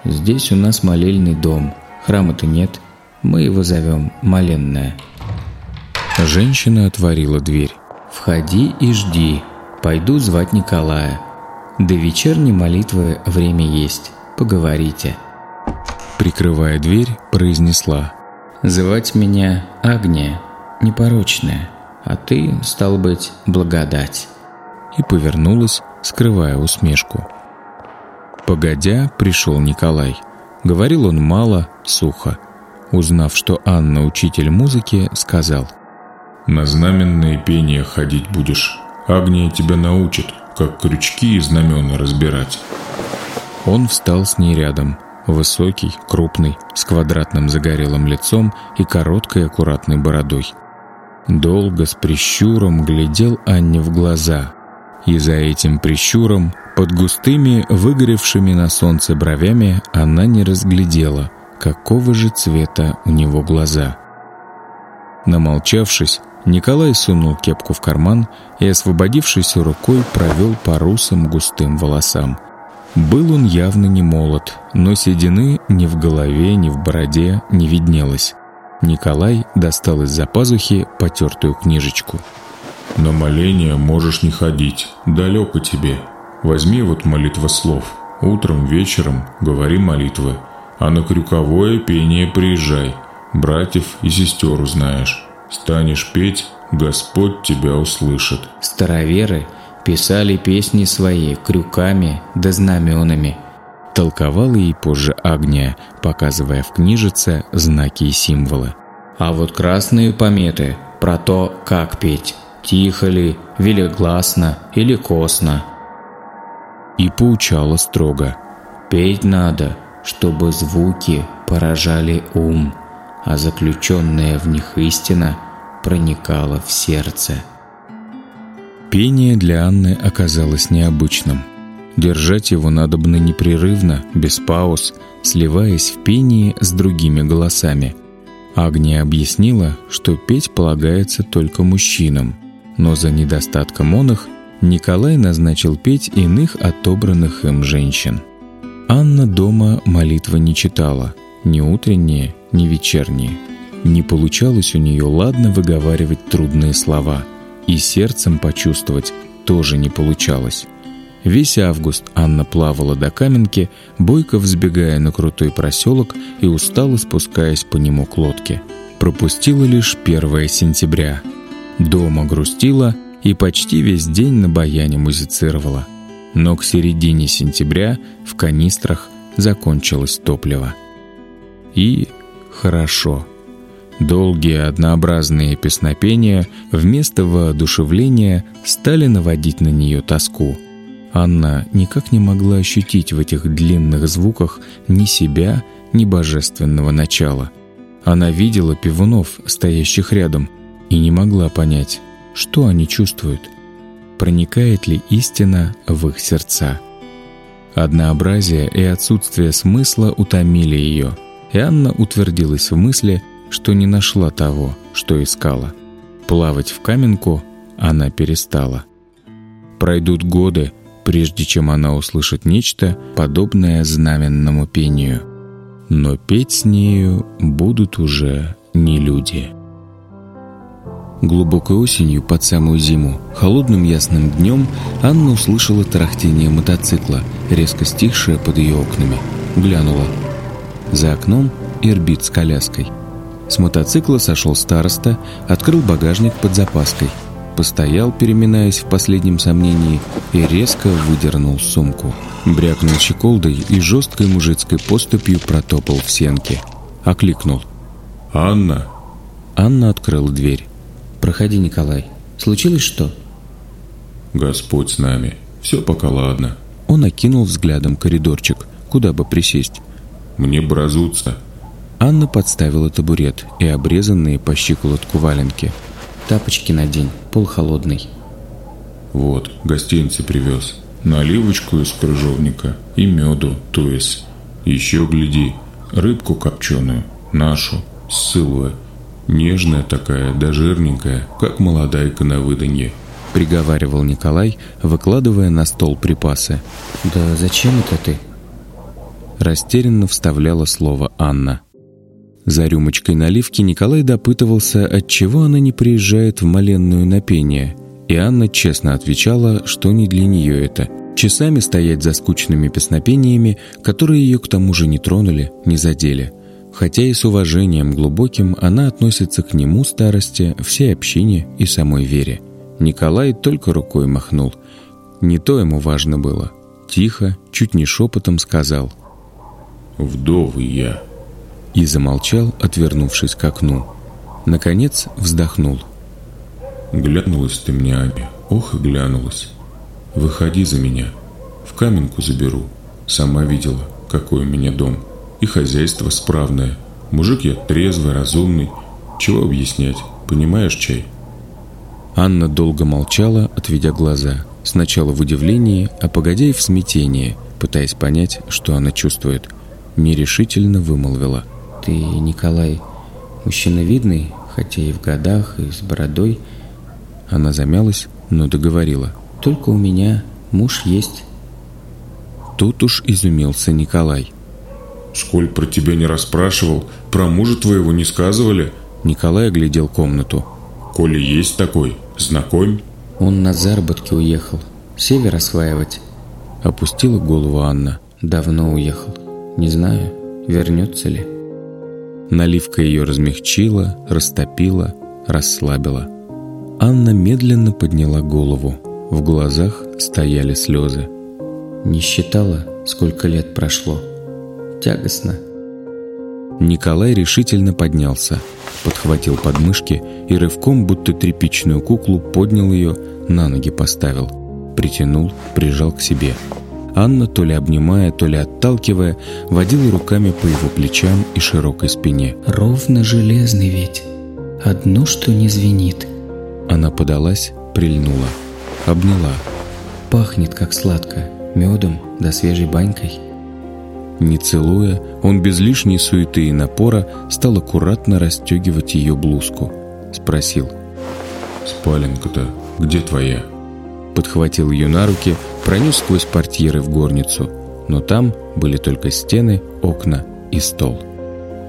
«Здесь у нас молельный дом. Храма-то нет. Мы его зовем Моленная». Женщина отворила дверь. «Входи и жди. Пойду звать Николая. До вечерней молитвы время есть. Поговорите» прикрывая дверь, произнесла «Звать меня Агния, непорочная, а ты, стал быть, благодать». И повернулась, скрывая усмешку. Погодя, пришел Николай. Говорил он мало, сухо. Узнав, что Анна учитель музыки, сказал «На знаменные пения ходить будешь. Агния тебя научит, как крючки и знамена разбирать». Он встал с ней рядом – Высокий, крупный, с квадратным загорелым лицом и короткой аккуратной бородой. Долго с прищуром глядел Анне в глаза, и за этим прищуром, под густыми, выгоревшими на солнце бровями, она не разглядела, какого же цвета у него глаза. Намолчавшись, Николай сунул кепку в карман и, освободившись рукой, провел по русым густым волосам – был он явно не молод, но седины ни в голове, ни в бороде не виднелось. Николай достал из-за пазухи потертую книжечку. «На моление можешь не ходить, далеко тебе. Возьми вот молитва слов. Утром, вечером говори молитвы. А на крюковое пение приезжай. Братьев и сестер узнаешь. Станешь петь, Господь тебя услышит». Староверы писали песни свои крюками да знаменами. Толковала ей позже Агния, показывая в книжице знаки и символы. А вот красные пометы про то, как петь, тихо ли, велигласно или косно. И поучала строго. Петь надо, чтобы звуки поражали ум, а заключенная в них истина проникала в сердце. Пение для Анны оказалось необычным. Держать его надобно непрерывно, без пауз, сливаясь в пении с другими голосами. Агния объяснила, что петь полагается только мужчинам, но за недостатком он их Николай назначил петь иных отобранных им женщин. Анна дома молитвы не читала, ни утренние, ни вечерние. Не получалось у нее ладно выговаривать трудные слова – и сердцем почувствовать тоже не получалось. Весь август Анна плавала до Каменки, бойко взбегая на крутой проселок и устало спускаясь по нему к лодке. Пропустила лишь 1 сентября. Дома грустила и почти весь день на баяне музицировала. Но к середине сентября в канистрах закончилось топливо. И хорошо. Долгие однообразные песнопения вместо воодушевления стали наводить на нее тоску. Анна никак не могла ощутить в этих длинных звуках ни себя, ни божественного начала. Она видела пивунов, стоящих рядом, и не могла понять, что они чувствуют. Проникает ли истина в их сердца? Однообразие и отсутствие смысла утомили ее, и Анна утвердилась в мысли – что не нашла того, что искала. Плавать в каменку она перестала. Пройдут годы, прежде чем она услышит нечто, подобное знаменному пению. Но петь с нею будут уже не люди. Глубокой осенью, под самую зиму, холодным ясным днем Анна услышала тарахтение мотоцикла, резко стихшее под ее окнами. Глянула. За окном Ирбит с коляской – с мотоцикла сошел староста, открыл багажник под запаской, постоял, переминаясь в последнем сомнении, и резко выдернул сумку. Брякнул щеколдой и жесткой мужицкой поступью протопал в сенке. Окликнул. «Анна!» Анна открыла дверь. «Проходи, Николай. Случилось что?» «Господь с нами. Все пока ладно». Он окинул взглядом коридорчик, куда бы присесть. «Мне бразутся. Анна подставила табурет и обрезанные по щиколотку валенки. «Тапочки надень, пол холодный». «Вот, гостинцы привез. Наливочку из крыжовника и меду, то есть. Еще гляди, рыбку копченую, нашу, ссылую. Нежная такая, да жирненькая, как молодайка на выданье», — приговаривал Николай, выкладывая на стол припасы. «Да зачем это ты?» Растерянно вставляла слово Анна. За рюмочкой наливки Николай допытывался, отчего она не приезжает в моленную на пение, и Анна честно отвечала, что не для нее это. Часами стоять за скучными песнопениями, которые ее к тому же не тронули, не задели. Хотя и с уважением глубоким она относится к нему старости, всей общине и самой вере. Николай только рукой махнул. Не то ему важно было. Тихо, чуть не шепотом сказал. «Вдовый я» и замолчал, отвернувшись к окну. Наконец вздохнул. «Глянулась ты мне, Аби, ох и глянулась. Выходи за меня, в каменку заберу. Сама видела, какой у меня дом. И хозяйство справное. Мужик я трезвый, разумный. Чего объяснять, понимаешь, чай?» Анна долго молчала, отведя глаза. Сначала в удивлении, а погодя и в смятении, пытаясь понять, что она чувствует. Нерешительно вымолвила – ты, Николай, мужчина видный, хотя и в годах, и с бородой. Она замялась, но договорила. Только у меня муж есть. Тут уж изумился Николай. «Сколь про тебя не расспрашивал, про мужа твоего не сказывали?» Николай оглядел комнату. «Коли есть такой, знакомь?» Он на заработки уехал. Север осваивать. Опустила голову Анна. Давно уехал. Не знаю, вернется ли. Наливка ее размягчила, растопила, расслабила. Анна медленно подняла голову. В глазах стояли слезы. Не считала, сколько лет прошло. Тягостно. Николай решительно поднялся, подхватил подмышки и рывком, будто тряпичную куклу, поднял ее, на ноги поставил. Притянул, прижал к себе – Анна, то ли обнимая, то ли отталкивая, водила руками по его плечам и широкой спине. «Ровно железный ведь. Одно, что не звенит». Она подалась, прильнула, обняла. «Пахнет, как сладко, медом да свежей банькой». Не целуя, он без лишней суеты и напора стал аккуратно расстегивать ее блузку. Спросил. «Спаленка-то где твоя?» Подхватил ее на руки, пронес сквозь портьеры в горницу, но там были только стены, окна и стол.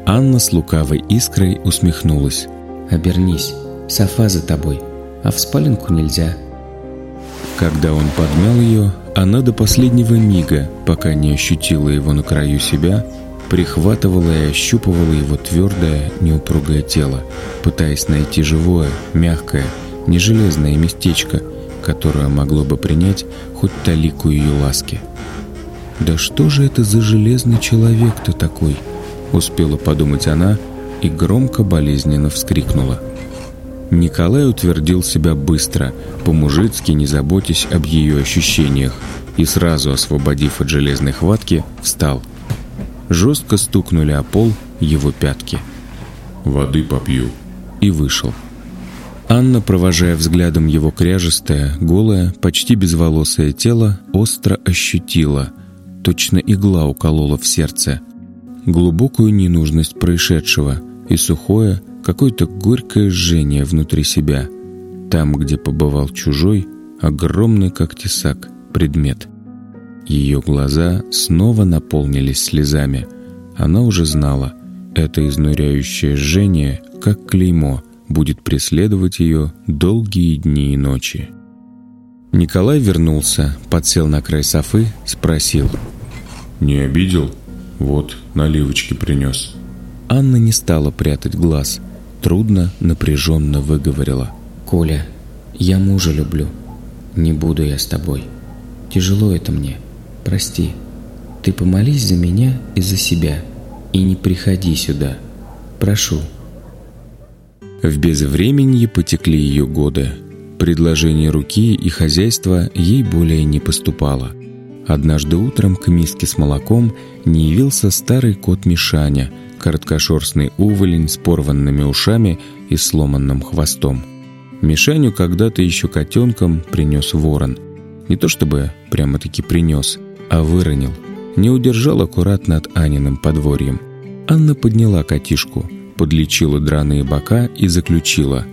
Анна с лукавой искрой усмехнулась. «Обернись, Софа за тобой, а в спаленку нельзя». Когда он подмял ее, она до последнего мига, пока не ощутила его на краю себя, прихватывала и ощупывала его твердое, неупругое тело, пытаясь найти живое, мягкое, не железное местечко – которое могло бы принять хоть талику ее ласки. «Да что же это за железный человек-то такой?» Успела подумать она и громко болезненно вскрикнула. Николай утвердил себя быстро, по-мужицки не заботясь об ее ощущениях, и сразу освободив от железной хватки, встал. Жестко стукнули о пол его пятки. «Воды попью». И вышел. Анна, провожая взглядом его кряжестое, голое, почти безволосое тело, остро ощутила. Точно игла уколола в сердце. Глубокую ненужность происшедшего и сухое, какое-то горькое жжение внутри себя. Там, где побывал чужой, огромный как тесак, предмет. Ее глаза снова наполнились слезами. Она уже знала, это изнуряющее жжение, как клеймо, будет преследовать ее долгие дни и ночи. Николай вернулся, подсел на край софы, спросил. «Не обидел? Вот, наливочки принес». Анна не стала прятать глаз. Трудно, напряженно выговорила. «Коля, я мужа люблю. Не буду я с тобой. Тяжело это мне. Прости. Ты помолись за меня и за себя. И не приходи сюда. Прошу». В безвременье потекли ее годы. Предложение руки и хозяйства ей более не поступало. Однажды утром к миске с молоком не явился старый кот Мишаня, короткошерстный уволень с порванными ушами и сломанным хвостом. Мишаню когда-то еще котенком принес ворон. Не то чтобы прямо-таки принес, а выронил. Не удержал аккуратно над Аниным подворьем. Анна подняла котишку – подлечила драные бока и заключила.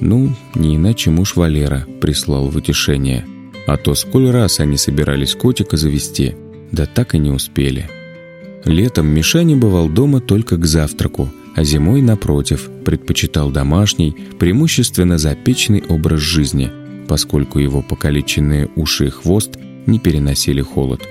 Ну, не иначе муж Валера прислал в утешение. А то сколь раз они собирались котика завести, да так и не успели. Летом Миша не бывал дома только к завтраку, а зимой, напротив, предпочитал домашний, преимущественно запечный образ жизни, поскольку его покалеченные уши и хвост не переносили холод.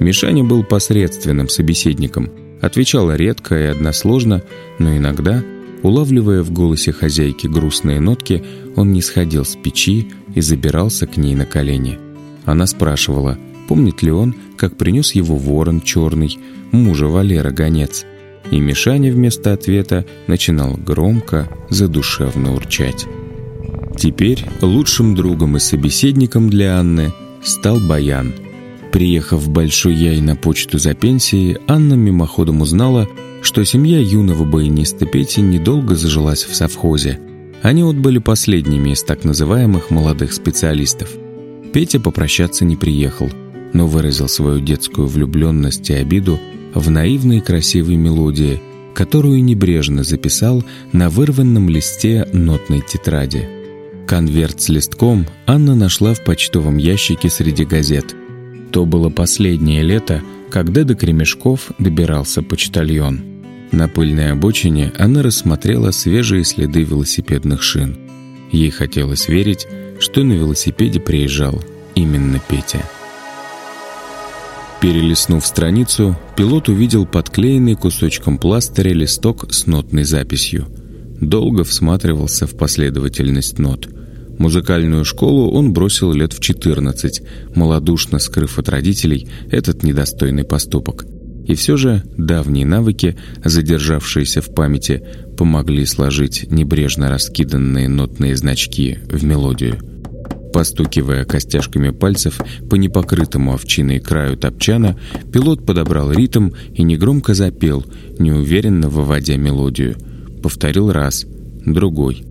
Мишаня был посредственным собеседником – Отвечала редко и односложно, но иногда, улавливая в голосе хозяйки грустные нотки, он не сходил с печи и забирался к ней на колени. Она спрашивала, помнит ли он, как принес его ворон черный, мужа Валера гонец. И Мишаня вместо ответа начинал громко, задушевно урчать. Теперь лучшим другом и собеседником для Анны стал Баян – Приехав в Большой Яй на почту за пенсией, Анна мимоходом узнала, что семья юного баяниста Пети недолго зажилась в совхозе. Они отбыли последними из так называемых молодых специалистов. Петя попрощаться не приехал, но выразил свою детскую влюбленность и обиду в наивной красивой мелодии, которую небрежно записал на вырванном листе нотной тетради. Конверт с листком Анна нашла в почтовом ящике среди газет – то было последнее лето, когда до Кремешков добирался почтальон. На пыльной обочине она рассмотрела свежие следы велосипедных шин. Ей хотелось верить, что на велосипеде приезжал именно Петя. Перелистнув страницу, пилот увидел подклеенный кусочком пластыря листок с нотной записью. Долго всматривался в последовательность нот – Музыкальную школу он бросил лет в 14, малодушно скрыв от родителей этот недостойный поступок. И все же давние навыки, задержавшиеся в памяти, помогли сложить небрежно раскиданные нотные значки в мелодию. Постукивая костяшками пальцев по непокрытому овчиной краю топчана, пилот подобрал ритм и негромко запел, неуверенно выводя мелодию. Повторил раз, другой.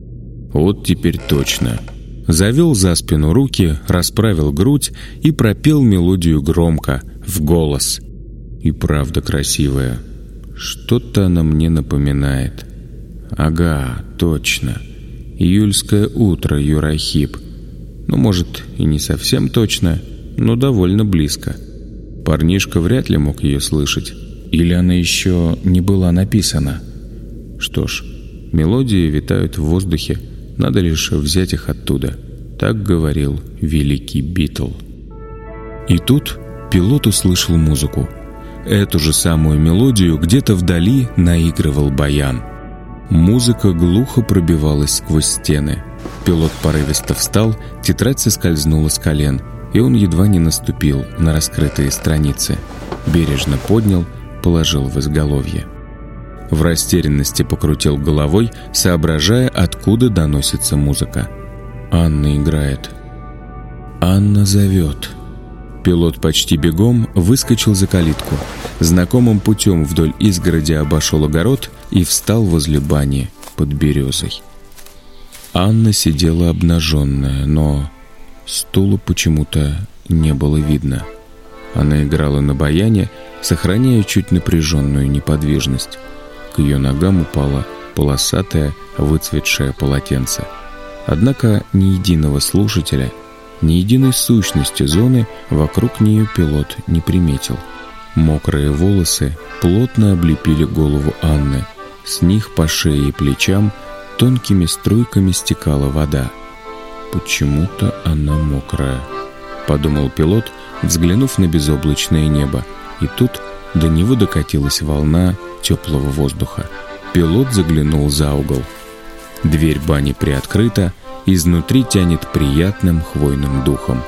Вот теперь точно завел за спину руки, расправил грудь и пропел мелодию громко, в голос. И правда красивая. Что-то она мне напоминает. Ага, точно. Июльское утро, Юрахип. Ну, может, и не совсем точно, но довольно близко. Парнишка вряд ли мог ее слышать. Или она еще не была написана. Что ж, мелодии витают в воздухе, надо лишь взять их оттуда. Так говорил великий Битл. И тут пилот услышал музыку. Эту же самую мелодию где-то вдали наигрывал баян. Музыка глухо пробивалась сквозь стены. Пилот порывисто встал, тетрадь соскользнула с колен, и он едва не наступил на раскрытые страницы. Бережно поднял, положил в изголовье. В растерянности покрутил головой, соображая, откуда доносится музыка. Анна играет. Анна зовет. Пилот почти бегом выскочил за калитку. Знакомым путем вдоль изгороди обошел огород и встал возле бани под березой. Анна сидела обнаженная, но стула почему-то не было видно. Она играла на баяне, сохраняя чуть напряженную неподвижность. К ее ногам упало полосатое, выцветшее полотенце. Однако ни единого слушателя – ни единой сущности зоны вокруг нее пилот не приметил. Мокрые волосы плотно облепили голову Анны. С них по шее и плечам тонкими струйками стекала вода. «Почему-то она мокрая», — подумал пилот, взглянув на безоблачное небо. И тут до него докатилась волна теплого воздуха. Пилот заглянул за угол. Дверь бани приоткрыта, Изнутри тянет приятным хвойным духом.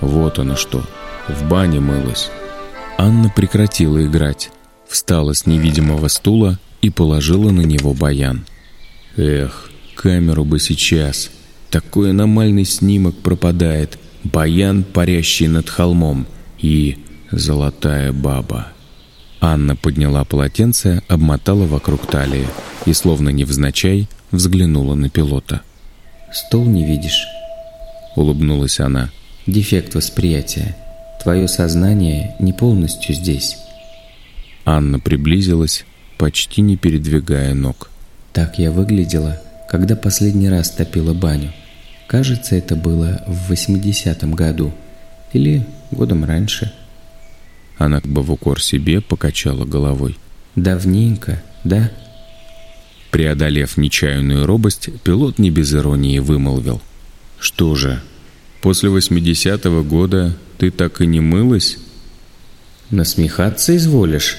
Вот оно что, в бане мылась. Анна прекратила играть, встала с невидимого стула и положила на него баян. Эх, камеру бы сейчас. Такой аномальный снимок пропадает. Баян, парящий над холмом. И золотая баба. Анна подняла полотенце, обмотала вокруг талии и, словно невзначай, взглянула на пилота. Стол не видишь?» Улыбнулась она. «Дефект восприятия. Твое сознание не полностью здесь». Анна приблизилась, почти не передвигая ног. «Так я выглядела, когда последний раз топила баню. Кажется, это было в 80-м году. Или годом раньше». Она как бы в укор себе покачала головой. «Давненько, да?» Преодолев нечаянную робость, пилот не без иронии вымолвил. «Что же, после восьмидесятого года ты так и не мылась?» «Насмехаться изволишь?»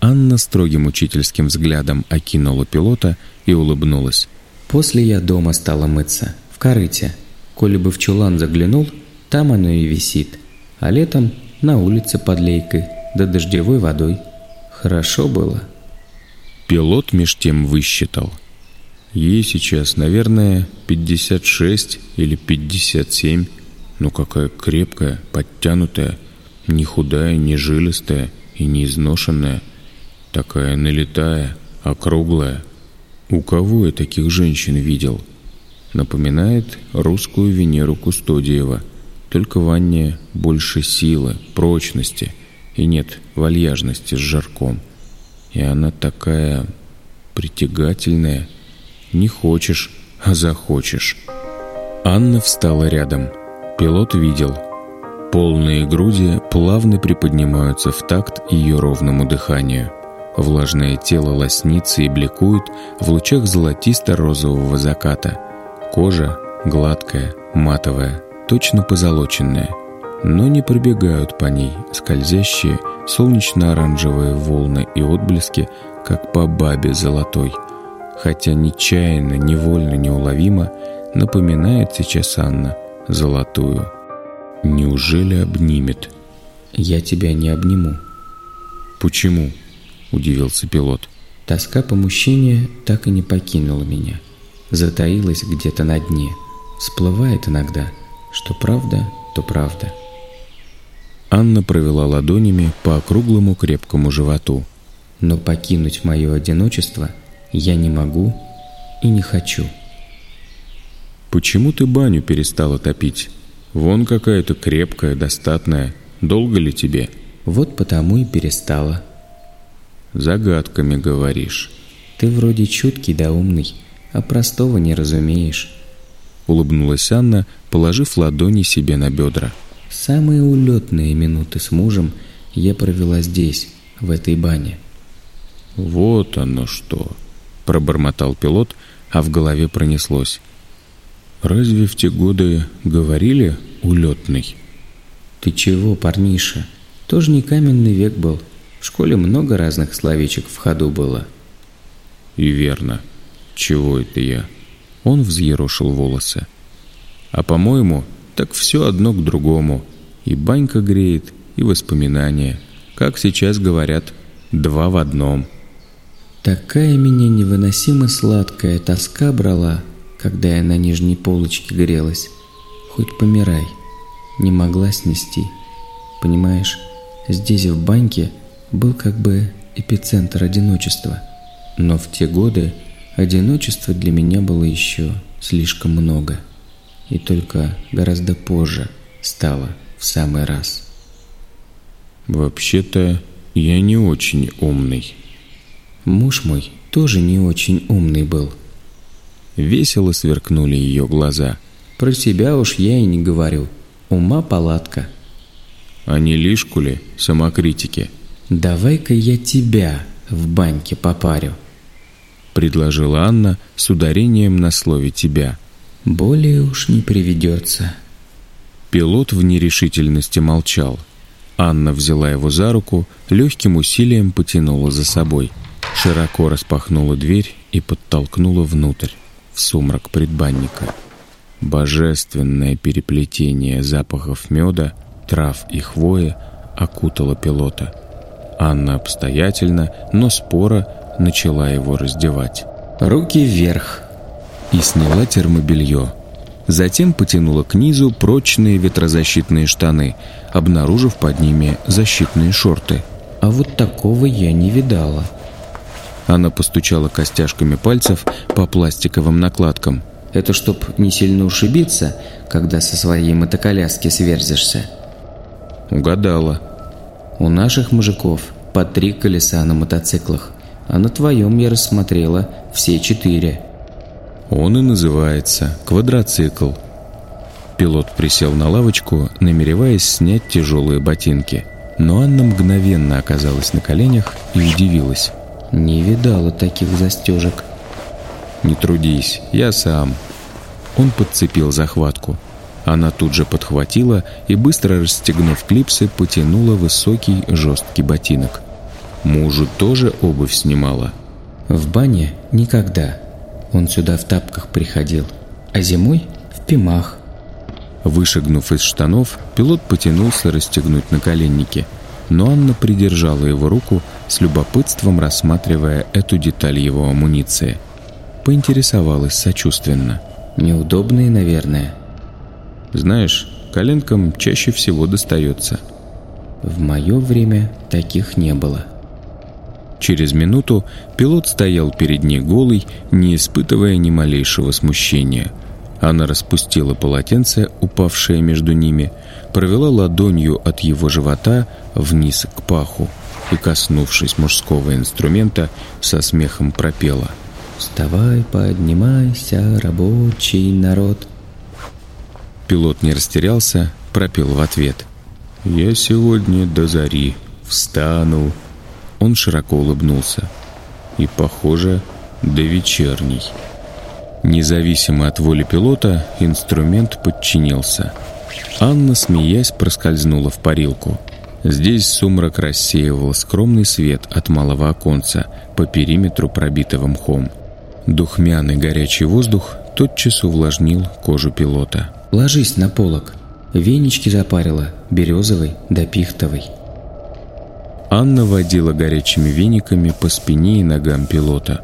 Анна строгим учительским взглядом окинула пилота и улыбнулась. «После я дома стала мыться, в корыте. Коли бы в чулан заглянул, там оно и висит. А летом на улице под лейкой, да дождевой водой. Хорошо было». Пилот меж тем высчитал. Ей сейчас, наверное, 56 или 57. Ну какая крепкая, подтянутая, не худая, не жилистая и не изношенная. Такая налетая, округлая. У кого я таких женщин видел? Напоминает русскую Венеру Кустодиева. Только в Анне больше силы, прочности и нет вальяжности с жарком. И она такая притягательная. Не хочешь, а захочешь. Анна встала рядом. Пилот видел. Полные груди плавно приподнимаются в такт ее ровному дыханию. Влажное тело лоснится и бликует в лучах золотисто-розового заката. Кожа гладкая, матовая, точно позолоченная но не пробегают по ней скользящие солнечно-оранжевые волны и отблески, как по бабе золотой, хотя нечаянно, невольно, неуловимо напоминает сейчас Анна золотую. Неужели обнимет? «Я тебя не обниму». «Почему?» – удивился пилот. Тоска по мужчине так и не покинула меня. Затаилась где-то на дне. Всплывает иногда. Что правда, то правда. Анна провела ладонями по округлому крепкому животу. «Но покинуть мое одиночество я не могу и не хочу». «Почему ты баню перестала топить? Вон какая-то крепкая, достатная. Долго ли тебе?» «Вот потому и перестала». «Загадками говоришь». «Ты вроде чуткий да умный, а простого не разумеешь». Улыбнулась Анна, положив ладони себе на бедра. Самые улетные минуты с мужем я провела здесь, в этой бане. «Вот оно что!» – пробормотал пилот, а в голове пронеслось. «Разве в те годы говорили улетный?» «Ты чего, парниша? Тоже не каменный век был. В школе много разных словечек в ходу было». «И верно. Чего это я? Он взъерошил волосы. А по-моему, так все одно к другому. И банька греет, и воспоминания. Как сейчас говорят, два в одном. Такая меня невыносимо сладкая тоска брала, когда я на нижней полочке грелась. Хоть помирай. Не могла снести. Понимаешь, здесь в баньке был как бы эпицентр одиночества. Но в те годы одиночества для меня было еще слишком много. И только гораздо позже стало в самый раз. Вообще-то я не очень умный. Муж мой тоже не очень умный был. Весело сверкнули ее глаза. Про себя уж я и не говорю. Ума палатка. А не лишку ли самокритики? Давай-ка я тебя в баньке попарю. Предложила Анна с ударением на слове «тебя». Более уж не приведется. Пилот в нерешительности молчал. Анна взяла его за руку, легким усилием потянула за собой. Широко распахнула дверь и подтолкнула внутрь, в сумрак предбанника. Божественное переплетение запахов меда, трав и хвои окутало пилота. Анна обстоятельно, но споро начала его раздевать. «Руки вверх!» И сняла термобелье. Затем потянула к низу прочные ветрозащитные штаны, обнаружив под ними защитные шорты. «А вот такого я не видала», она постучала костяшками пальцев по пластиковым накладкам. «Это чтоб не сильно ушибиться, когда со своей мотоколяски сверзишься?» «Угадала». «У наших мужиков по три колеса на мотоциклах, а на твоем я рассмотрела все четыре». «Он и называется квадроцикл». Пилот присел на лавочку, намереваясь снять тяжелые ботинки. Но Анна мгновенно оказалась на коленях и удивилась. Не видала таких застежек. Не трудись, я сам. Он подцепил захватку. Она тут же подхватила и, быстро расстегнув клипсы, потянула высокий жесткий ботинок. Мужу тоже обувь снимала. В бане никогда. Он сюда в тапках приходил. А зимой в пимах. Вышагнув из штанов, пилот потянулся расстегнуть наколенники – но Анна придержала его руку, с любопытством рассматривая эту деталь его амуниции. Поинтересовалась сочувственно. «Неудобные, наверное». «Знаешь, коленкам чаще всего достается». «В мое время таких не было». Через минуту пилот стоял перед ней голый, не испытывая ни малейшего смущения. Она распустила полотенце, упавшее между ними, провела ладонью от его живота вниз к паху и, коснувшись мужского инструмента, со смехом пропела «Вставай, поднимайся, рабочий народ». Пилот не растерялся, пропел в ответ «Я сегодня до зари встану». Он широко улыбнулся и, похоже, до вечерней. Независимо от воли пилота, инструмент подчинился. Анна, смеясь, проскользнула в парилку. Здесь сумрак рассеивал скромный свет от малого оконца по периметру пробитого мхом. Духмяный горячий воздух тотчас увлажнил кожу пилота. «Ложись на полок. Венички запарила, березовый да пихтовый». Анна водила горячими вениками по спине и ногам пилота.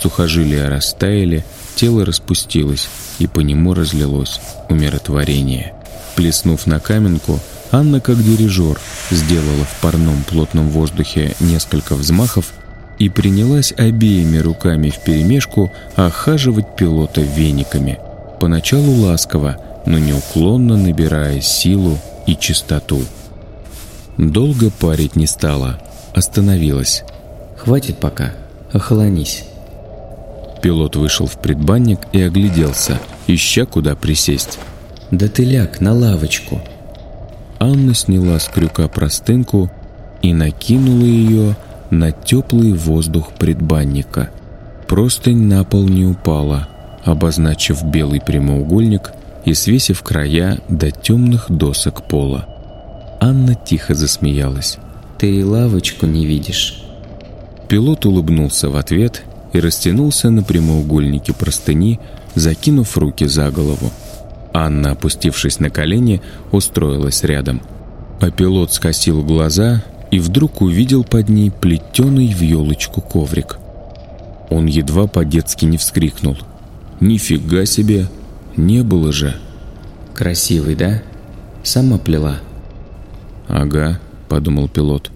Сухожилия растаяли, тело распустилось, и по нему разлилось умиротворение. Плеснув на каменку, Анна, как дирижер, сделала в парном плотном воздухе несколько взмахов и принялась обеими руками вперемешку охаживать пилота вениками. Поначалу ласково, но неуклонно набирая силу и чистоту. Долго парить не стала, остановилась. «Хватит пока, охолонись». Пилот вышел в предбанник и огляделся, ища куда присесть. «Да ты ляг на лавочку!» Анна сняла с крюка простынку и накинула ее на теплый воздух предбанника. Простынь на пол не упала, обозначив белый прямоугольник и свесив края до темных досок пола. Анна тихо засмеялась. «Ты лавочку не видишь». Пилот улыбнулся в ответ и растянулся на прямоугольнике простыни, закинув руки за голову. Анна, опустившись на колени, устроилась рядом. А пилот скосил глаза и вдруг увидел под ней плетеный в елочку коврик. Он едва по-детски не вскрикнул. «Нифига себе! Не было же!» «Красивый, да? Сама плела?» «Ага», — подумал пилот.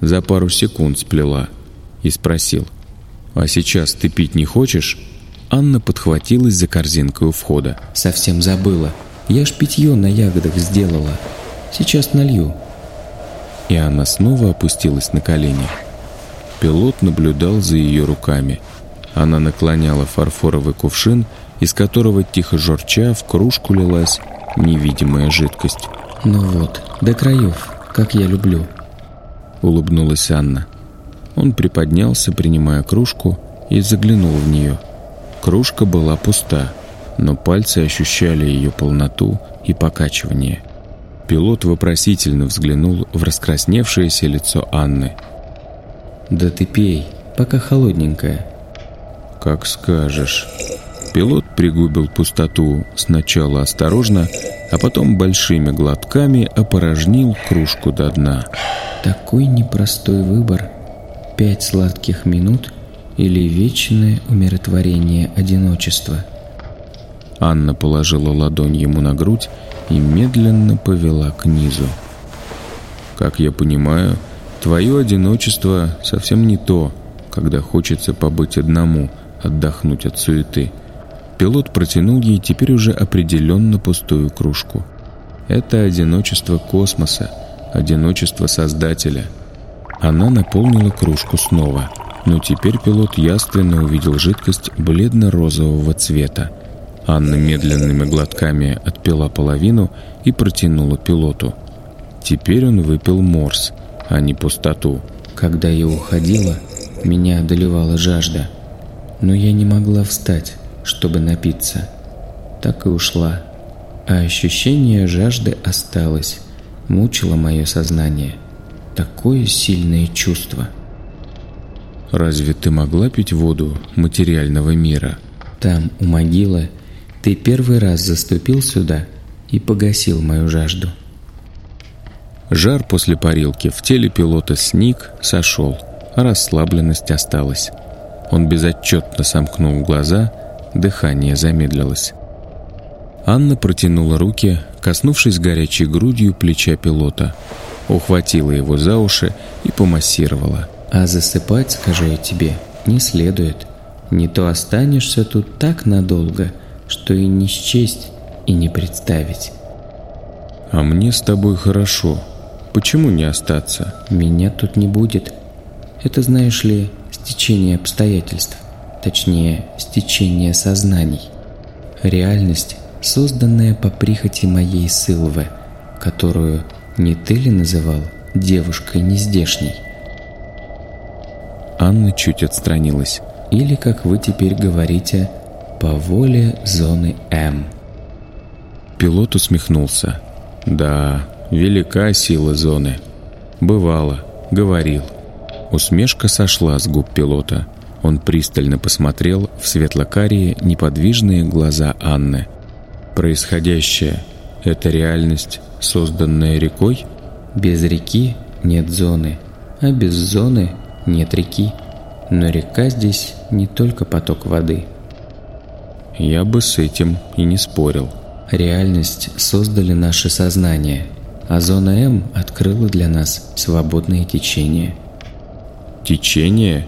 «За пару секунд сплела». И спросил. «А сейчас ты пить не хочешь?» Анна подхватилась за корзинкой у входа. «Совсем забыла. Я ж питье на ягодах сделала. Сейчас налью». И она снова опустилась на колени. Пилот наблюдал за ее руками. Она наклоняла фарфоровый кувшин, из которого тихо журча в кружку лилась невидимая жидкость. «Ну вот, до краев, как я люблю», — улыбнулась Анна. Он приподнялся, принимая кружку, и заглянул в нее. Кружка была пуста, но пальцы ощущали ее полноту и покачивание. Пилот вопросительно взглянул в раскрасневшееся лицо Анны. «Да ты пей, пока холодненькая». «Как скажешь». Пилот пригубил пустоту сначала осторожно, а потом большими глотками опорожнил кружку до дна. Такой непростой выбор. Пять сладких минут или вечное умиротворение одиночества. Анна положила ладонь ему на грудь и медленно повела к низу. «Как я понимаю, твое одиночество совсем не то, когда хочется побыть одному, отдохнуть от суеты». Пилот протянул ей теперь уже определенно пустую кружку. Это одиночество космоса, одиночество Создателя. Она наполнила кружку снова, но теперь пилот ясно увидел жидкость бледно-розового цвета. Анна медленными глотками отпила половину и протянула пилоту. Теперь он выпил морс, а не пустоту. Когда я уходила, меня одолевала жажда, но я не могла встать чтобы напиться. Так и ушла. А ощущение жажды осталось, мучило мое сознание. Такое сильное чувство. Разве ты могла пить воду материального мира? Там, у могилы, ты первый раз заступил сюда и погасил мою жажду. Жар после парилки в теле пилота сник, сошел, а расслабленность осталась. Он безотчетно сомкнул глаза Дыхание замедлилось. Анна протянула руки, коснувшись горячей грудью плеча пилота, ухватила его за уши и помассировала. «А засыпать, скажу я тебе, не следует. Не то останешься тут так надолго, что и не счесть, и не представить». «А мне с тобой хорошо. Почему не остаться?» «Меня тут не будет. Это, знаешь ли, стечение обстоятельств точнее, стечение сознаний. Реальность, созданная по прихоти моей Сылвы, которую не ты ли называл девушкой нездешней? Анна чуть отстранилась. Или, как вы теперь говорите, по воле зоны М. Пилот усмехнулся. Да, велика сила зоны. Бывало, говорил. Усмешка сошла с губ пилота – он пристально посмотрел в светлокарие неподвижные глаза Анны. «Происходящее — это реальность, созданная рекой?» «Без реки нет зоны, а без зоны нет реки. Но река здесь не только поток воды». «Я бы с этим и не спорил». «Реальность создали наше сознание, а зона М открыла для нас свободное течение». «Течение?»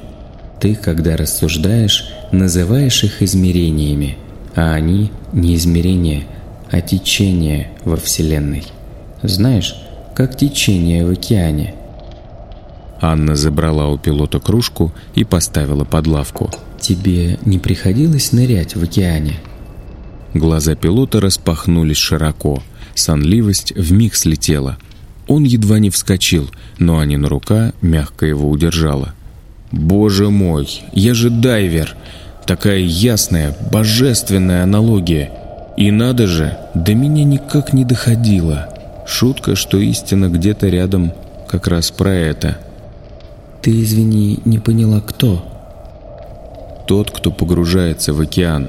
Ты, когда рассуждаешь, называешь их измерениями, а они не измерения, а течение во Вселенной. Знаешь, как течение в океане. Анна забрала у пилота кружку и поставила под лавку. Тебе не приходилось нырять в океане? Глаза пилота распахнулись широко. Сонливость вмиг слетела. Он едва не вскочил, но Анина рука мягко его удержала. Боже мой, я же дайвер. Такая ясная, божественная аналогия. И надо же, до меня никак не доходило. Шутка, что истина где-то рядом как раз про это. Ты, извини, не поняла, кто? тот, кто погружается в океан.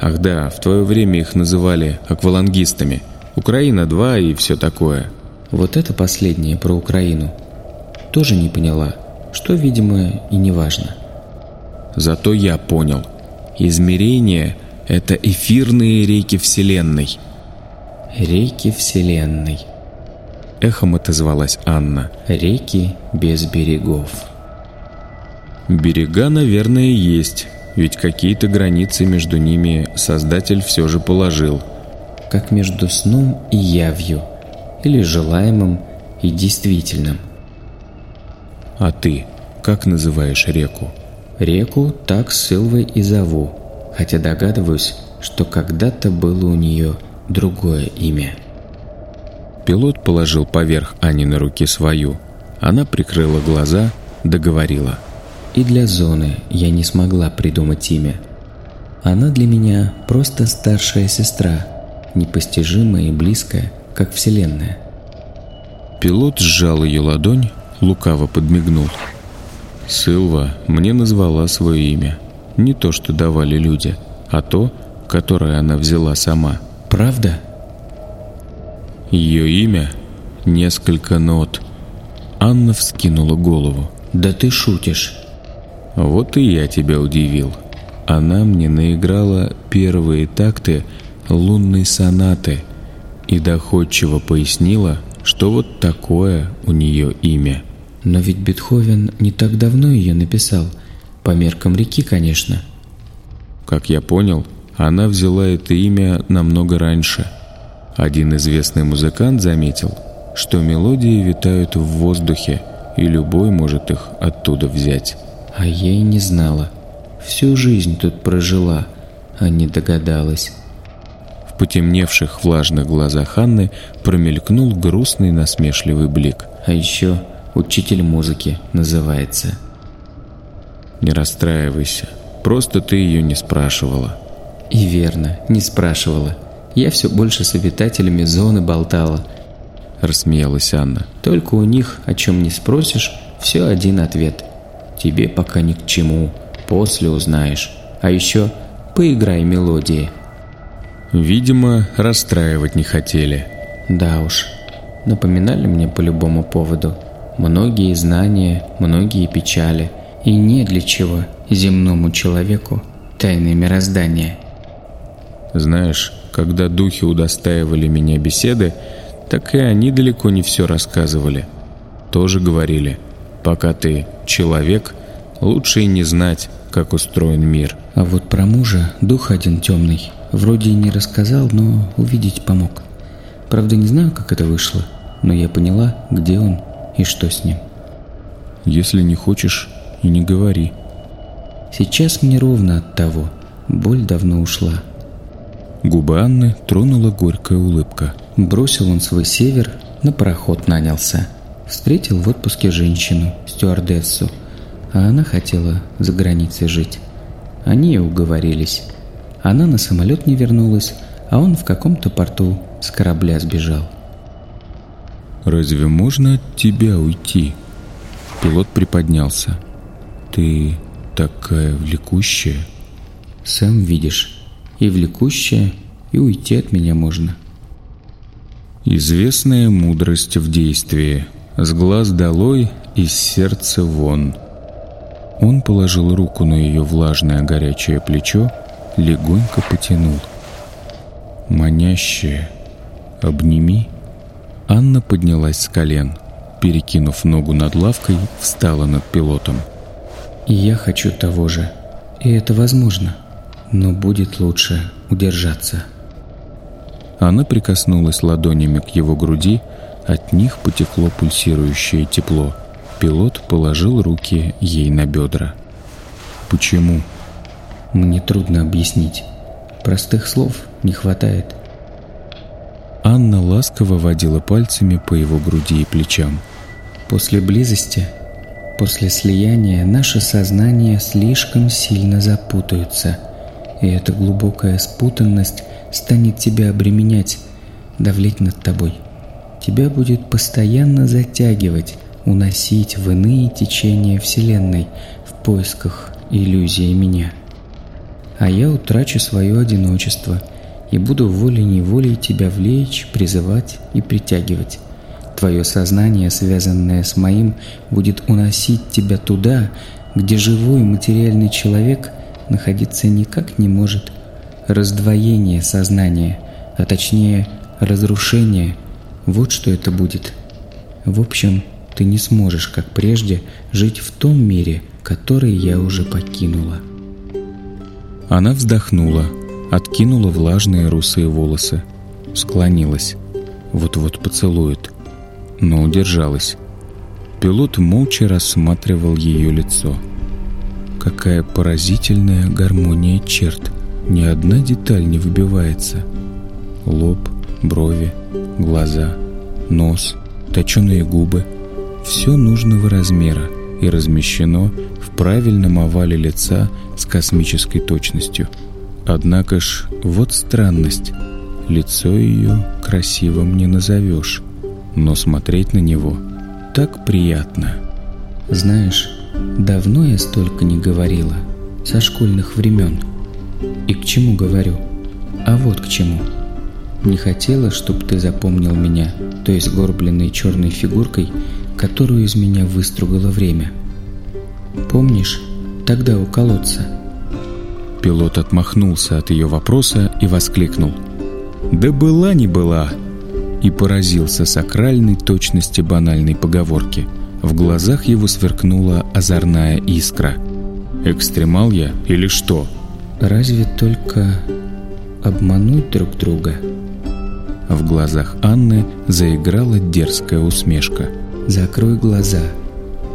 Ах да, в твое время их называли аквалангистами. Украина-2 и все такое. Вот это последнее про Украину. Тоже не поняла, что, видимо, и не важно. Зато я понял. Измерение — это эфирные реки Вселенной. Реки Вселенной. Эхом отозвалась Анна. Реки без берегов. Берега, наверное, есть, ведь какие-то границы между ними Создатель все же положил. Как между сном и явью, или желаемым и действительным. А ты как называешь реку? Реку так с Силвой и зову, хотя догадываюсь, что когда-то было у нее другое имя. Пилот положил поверх Ани на руки свою. Она прикрыла глаза, договорила. И для зоны я не смогла придумать имя. Она для меня просто старшая сестра, непостижимая и близкая, как Вселенная. Пилот сжал ее ладонь, лукаво подмигнул. Сылва мне назвала свое имя. Не то, что давали люди, а то, которое она взяла сама. Правда? Ее имя — несколько нот. Анна вскинула голову. Да ты шутишь. Вот и я тебя удивил. Она мне наиграла первые такты лунной сонаты и доходчиво пояснила, что вот такое у нее имя — но ведь Бетховен не так давно ее написал, по меркам реки, конечно. Как я понял, она взяла это имя намного раньше. Один известный музыкант заметил, что мелодии витают в воздухе, и любой может их оттуда взять. А я и не знала. Всю жизнь тут прожила, а не догадалась. В потемневших влажных глазах Анны промелькнул грустный насмешливый блик. А еще Учитель музыки называется. Не расстраивайся. Просто ты ее не спрашивала. И верно, не спрашивала. Я все больше с обитателями зоны болтала. Рассмеялась Анна. Только у них, о чем не спросишь, все один ответ. Тебе пока ни к чему, после узнаешь. А еще поиграй мелодии. Видимо, расстраивать не хотели. Да уж, напоминали мне по любому поводу – многие знания, многие печали, и не для чего земному человеку тайны мироздания. Знаешь, когда духи удостаивали меня беседы, так и они далеко не все рассказывали. Тоже говорили, пока ты человек, лучше и не знать, как устроен мир. А вот про мужа дух один темный. Вроде и не рассказал, но увидеть помог. Правда, не знаю, как это вышло, но я поняла, где он и что с ним? Если не хочешь, и не говори. Сейчас мне ровно от того. Боль давно ушла. Губы Анны тронула горькая улыбка. Бросил он свой север, на пароход нанялся. Встретил в отпуске женщину, стюардессу, а она хотела за границей жить. Они и уговорились. Она на самолет не вернулась, а он в каком-то порту с корабля сбежал. «Разве можно от тебя уйти?» Пилот приподнялся. «Ты такая влекущая». «Сам видишь, и влекущая, и уйти от меня можно». Известная мудрость в действии. С глаз долой, из сердца вон. Он положил руку на ее влажное горячее плечо, легонько потянул. «Манящее, обними». Анна поднялась с колен, перекинув ногу над лавкой, встала над пилотом. «И я хочу того же. И это возможно. Но будет лучше удержаться». Она прикоснулась ладонями к его груди, от них потекло пульсирующее тепло. Пилот положил руки ей на бедра. «Почему?» «Мне трудно объяснить. Простых слов не хватает. Анна ласково водила пальцами по его груди и плечам. После близости, после слияния наше сознание слишком сильно запутаются, и эта глубокая спутанность станет тебя обременять, давлеть над тобой. Тебя будет постоянно затягивать, уносить в иные течения Вселенной в поисках иллюзии меня. а я утрачу свое одиночество и буду волей-неволей тебя влечь, призывать и притягивать. Твое сознание, связанное с моим, будет уносить тебя туда, где живой материальный человек находиться никак не может. Раздвоение сознания, а точнее разрушение – вот что это будет. В общем, ты не сможешь, как прежде, жить в том мире, который я уже покинула. Она вздохнула, откинула влажные русые волосы, склонилась, вот-вот поцелует, но удержалась. Пилот молча рассматривал ее лицо. Какая поразительная гармония черт, ни одна деталь не выбивается. Лоб, брови, глаза, нос, точеные губы – все нужного размера и размещено в правильном овале лица с космической точностью. Однако ж, вот странность. Лицо ее красивым не назовешь, но смотреть на него так приятно. Знаешь, давно я столько не говорила, со школьных времен. И к чему говорю? А вот к чему – не хотела, чтобы ты запомнил меня, то есть горбленной черной фигуркой, которую из меня выстругало время. Помнишь, тогда у колодца?» Пилот отмахнулся от ее вопроса и воскликнул. «Да была не была!» И поразился сакральной точности банальной поговорки. В глазах его сверкнула озорная искра. «Экстремал я или что?» «Разве только обмануть друг друга?» В глазах Анны заиграла дерзкая усмешка. «Закрой глаза.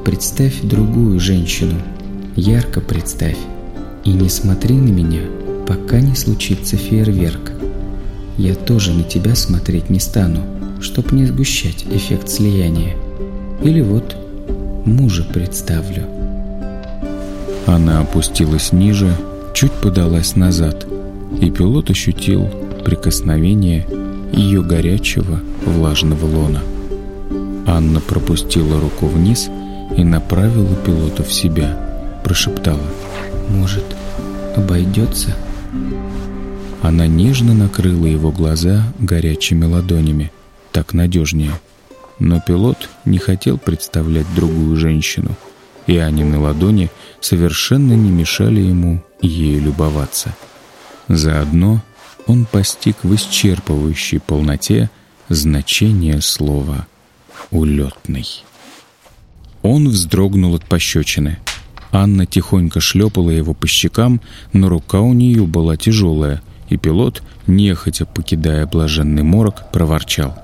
Представь другую женщину. Ярко представь. И не смотри на меня, пока не случится фейерверк. Я тоже на тебя смотреть не стану, чтоб не сгущать эффект слияния. Или вот мужа представлю». Она опустилась ниже, чуть подалась назад, и пилот ощутил прикосновение ее горячего влажного лона. Анна пропустила руку вниз и направила пилота в себя, прошептала «Может, обойдется?» Она нежно накрыла его глаза горячими ладонями, так надежнее. Но пилот не хотел представлять другую женщину, и Анины ладони совершенно не мешали ему ею любоваться. Заодно он постиг в исчерпывающей полноте значение слова «улетный». Он вздрогнул от пощечины. Анна тихонько шлепала его по щекам, но рука у нее была тяжелая, и пилот, нехотя покидая блаженный морок, проворчал.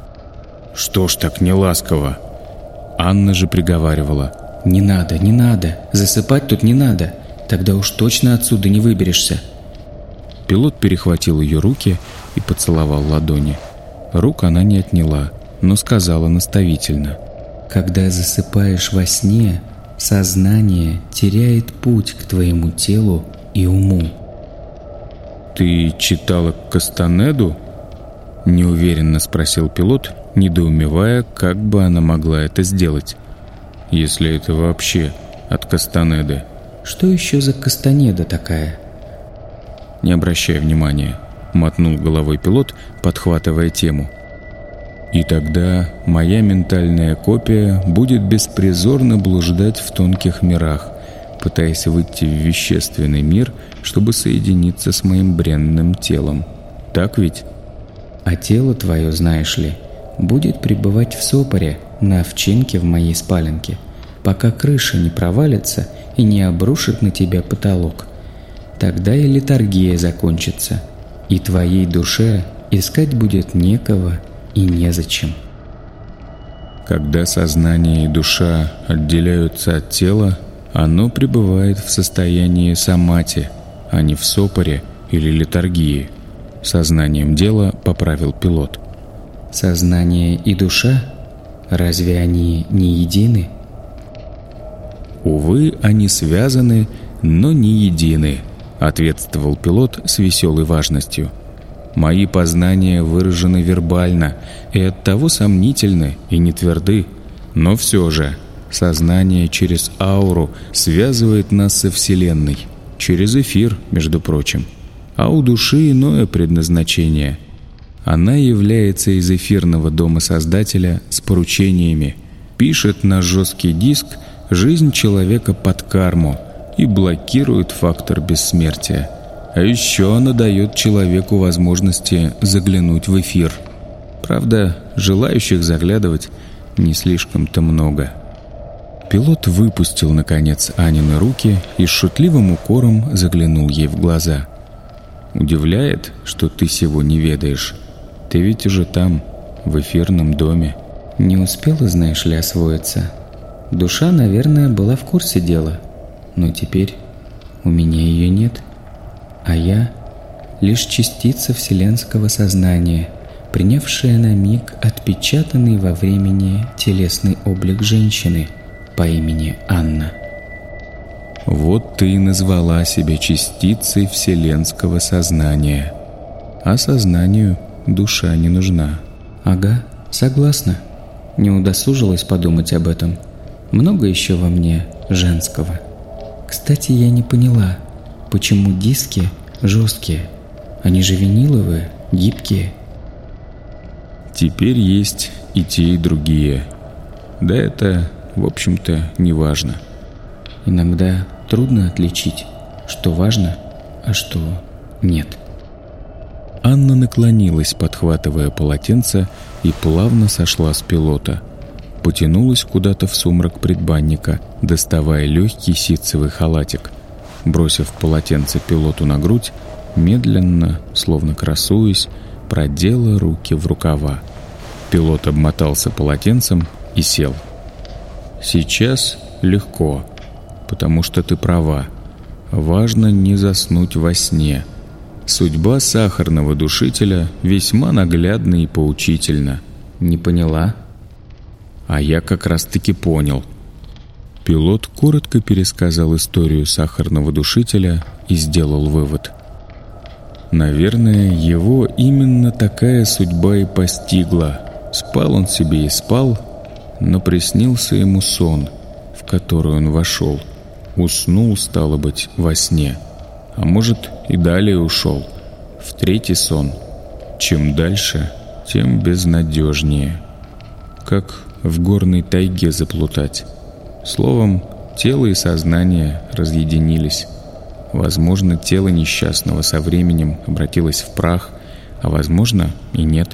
«Что ж так неласково?» Анна же приговаривала. «Не надо, не надо, засыпать тут не надо, тогда уж точно отсюда не выберешься». Пилот перехватил ее руки и поцеловал ладони. Рук она не отняла, но сказала наставительно. «Когда засыпаешь во сне, сознание теряет путь к твоему телу и уму». «Ты читала Кастанеду?» Неуверенно спросил пилот, недоумевая, как бы она могла это сделать. Если это вообще от Кастанеды. «Что еще за Кастанеда такая?» не обращая внимания», — мотнул головой пилот, подхватывая тему. «И тогда моя ментальная копия будет беспризорно блуждать в тонких мирах, пытаясь выйти в вещественный мир, чтобы соединиться с моим бренным телом. Так ведь?» «А тело твое, знаешь ли, будет пребывать в сопоре на овчинке в моей спаленке, пока крыша не провалится и не обрушит на тебя потолок. Тогда и литургия закончится, и твоей душе искать будет некого и незачем. Когда сознание и душа отделяются от тела, оно пребывает в состоянии самати, а не в сопоре или литургии. Сознанием дела поправил пилот. Сознание и душа? Разве они не едины? Увы, они связаны, но не едины – ответствовал пилот с веселой важностью. Мои познания выражены вербально и оттого сомнительны и не тверды, но все же сознание через ауру связывает нас со Вселенной. Через эфир, между прочим. А у души иное предназначение. Она является из эфирного дома Создателя с поручениями, пишет на жесткий диск жизнь человека под карму и блокирует фактор бессмертия. А еще она дает человеку возможности заглянуть в эфир. Правда, желающих заглядывать не слишком-то много. Пилот выпустил, наконец, Анины руки и с шутливым укором заглянул ей в глаза. «Удивляет, что ты сего не ведаешь. Ты ведь уже там, в эфирном доме». «Не успела, знаешь ли, освоиться. Душа, наверное, была в курсе дела. Но теперь у меня ее нет. А я — лишь частица вселенского сознания, принявшая на миг отпечатанный во времени телесный облик женщины — по имени Анна. Вот ты и назвала себя частицей вселенского сознания. А сознанию душа не нужна. Ага, согласна. Не удосужилась подумать об этом. Много еще во мне женского. Кстати, я не поняла, почему диски жесткие. Они же виниловые, гибкие. Теперь есть и те, и другие. Да это в общем-то, не важно. Иногда трудно отличить, что важно, а что нет. Анна наклонилась, подхватывая полотенце, и плавно сошла с пилота. Потянулась куда-то в сумрак предбанника, доставая легкий ситцевый халатик. Бросив полотенце пилоту на грудь, медленно, словно красуясь, продела руки в рукава. Пилот обмотался полотенцем и сел. — Сейчас легко, потому что ты права. Важно не заснуть во сне. Судьба сахарного душителя весьма наглядна и поучительна. Не поняла? А я как раз-таки понял. Пилот коротко пересказал историю сахарного душителя и сделал вывод. Наверное, его именно такая судьба и постигла. Спал он себе и спал, но приснился ему сон, в который он вошел. Уснул, стало быть, во сне. А может, и далее ушел. В третий сон. Чем дальше, тем безнадежнее. Как в горной тайге заплутать. Словом, тело и сознание разъединились. Возможно, тело несчастного со временем обратилось в прах, а возможно и нет.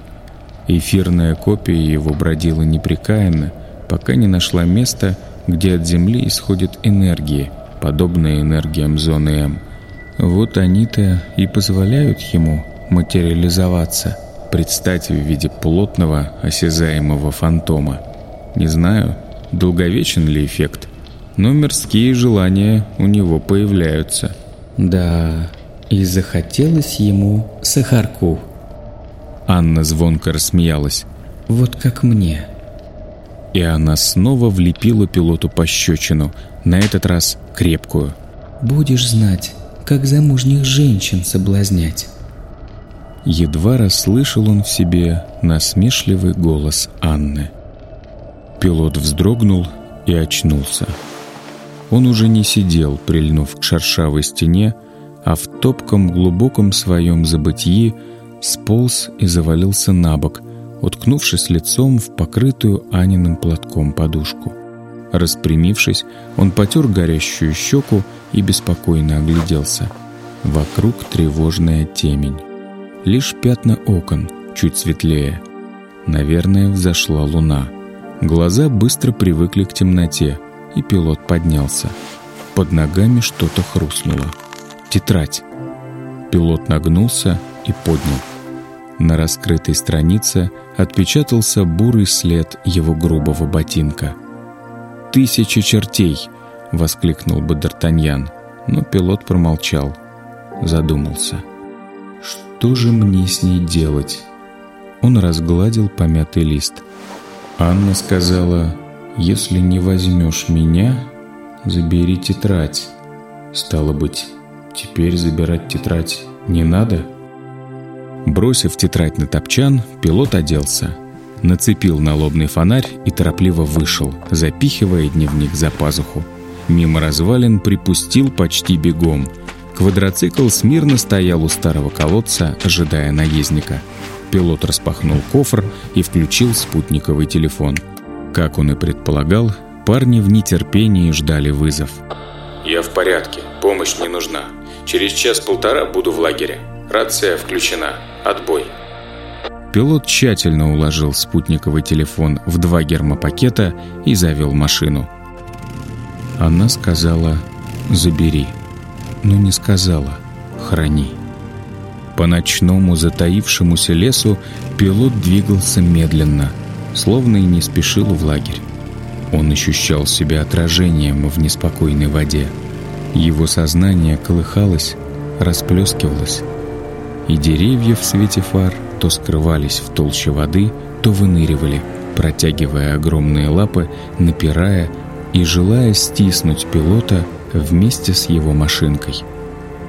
Эфирная копия его бродила непрекаянно, пока не нашла места, где от Земли исходят энергии, подобные энергиям зоны М. Вот они-то и позволяют ему материализоваться, предстать в виде плотного, осязаемого фантома. Не знаю, долговечен ли эффект, но мирские желания у него появляются. Да, и захотелось ему сахарку. Анна звонко рассмеялась. Вот как мне. И она снова влепила пилоту пощечину, на этот раз крепкую. «Будешь знать, как замужних женщин соблазнять». Едва расслышал он в себе насмешливый голос Анны. Пилот вздрогнул и очнулся. Он уже не сидел, прильнув к шершавой стене, а в топком глубоком своем забытии сполз и завалился на бок, уткнувшись лицом в покрытую Аниным платком подушку. Распрямившись, он потер горящую щеку и беспокойно огляделся. Вокруг тревожная темень. Лишь пятна окон, чуть светлее. Наверное, взошла луна. Глаза быстро привыкли к темноте, и пилот поднялся. Под ногами что-то хрустнуло. Тетрадь. Пилот нагнулся и поднял. На раскрытой странице отпечатался бурый след его грубого ботинка. «Тысяча чертей!» — воскликнул бы Д'Артаньян, но пилот промолчал, задумался. «Что же мне с ней делать?» Он разгладил помятый лист. Анна сказала, «Если не возьмешь меня, забери тетрадь». Стало быть, теперь забирать тетрадь не надо?» Бросив тетрадь на топчан, пилот оделся. Нацепил налобный фонарь и торопливо вышел, запихивая дневник за пазуху. Мимо развалин припустил почти бегом. Квадроцикл смирно стоял у старого колодца, ожидая наездника. Пилот распахнул кофр и включил спутниковый телефон. Как он и предполагал, парни в нетерпении ждали вызов. «Я в порядке, помощь не нужна. Через час-полтора буду в лагере. Рация включена. Отбой». Пилот тщательно уложил спутниковый телефон в два гермопакета и завел машину. Она сказала «забери» но не сказала «храни». По ночному затаившемуся лесу пилот двигался медленно, словно и не спешил в лагерь. Он ощущал себя отражением в неспокойной воде. Его сознание колыхалось, расплескивалось. И деревья в свете фар то скрывались в толще воды, то выныривали, протягивая огромные лапы, напирая и желая стиснуть пилота вместе с его машинкой.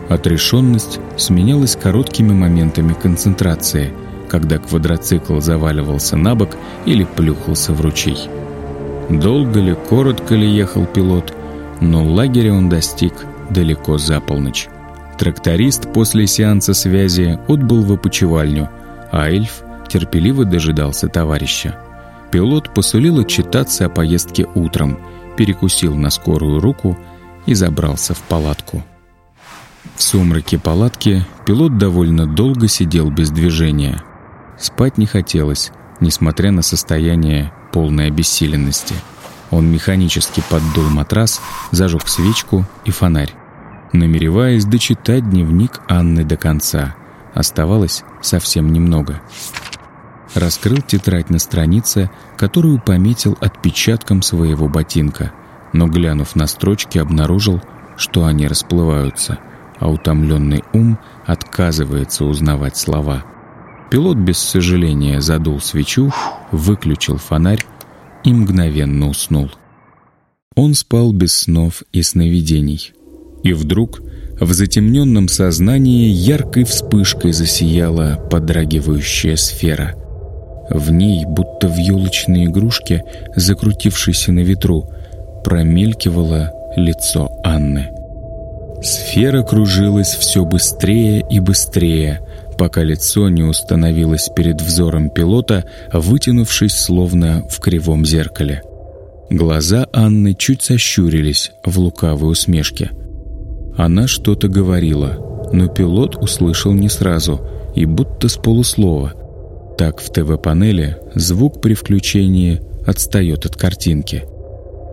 Отрешенность сменялась короткими моментами концентрации, когда квадроцикл заваливался на бок или плюхался в ручей. Долго ли, коротко ли ехал пилот, но лагеря он достиг далеко за полночь. Тракторист после сеанса связи отбыл в опочивальню, а эльф терпеливо дожидался товарища. Пилот посулил отчитаться о поездке утром, перекусил на скорую руку и забрался в палатку. В сумраке палатки пилот довольно долго сидел без движения. Спать не хотелось, несмотря на состояние полной обессиленности. Он механически поддул матрас, зажег свечку и фонарь, намереваясь дочитать дневник Анны до конца. Оставалось совсем немного. Раскрыл тетрадь на странице, которую пометил отпечатком своего ботинка — но, глянув на строчки, обнаружил, что они расплываются, а утомленный ум отказывается узнавать слова. Пилот без сожаления задул свечу, выключил фонарь и мгновенно уснул. Он спал без снов и сновидений. И вдруг в затемненном сознании яркой вспышкой засияла подрагивающая сфера. В ней, будто в елочной игрушке, закрутившейся на ветру, промелькивало лицо Анны. Сфера кружилась все быстрее и быстрее, пока лицо не установилось перед взором пилота, вытянувшись словно в кривом зеркале. Глаза Анны чуть сощурились в лукавой усмешке. Она что-то говорила, но пилот услышал не сразу и будто с полуслова. Так в ТВ-панели звук при включении отстает от картинки –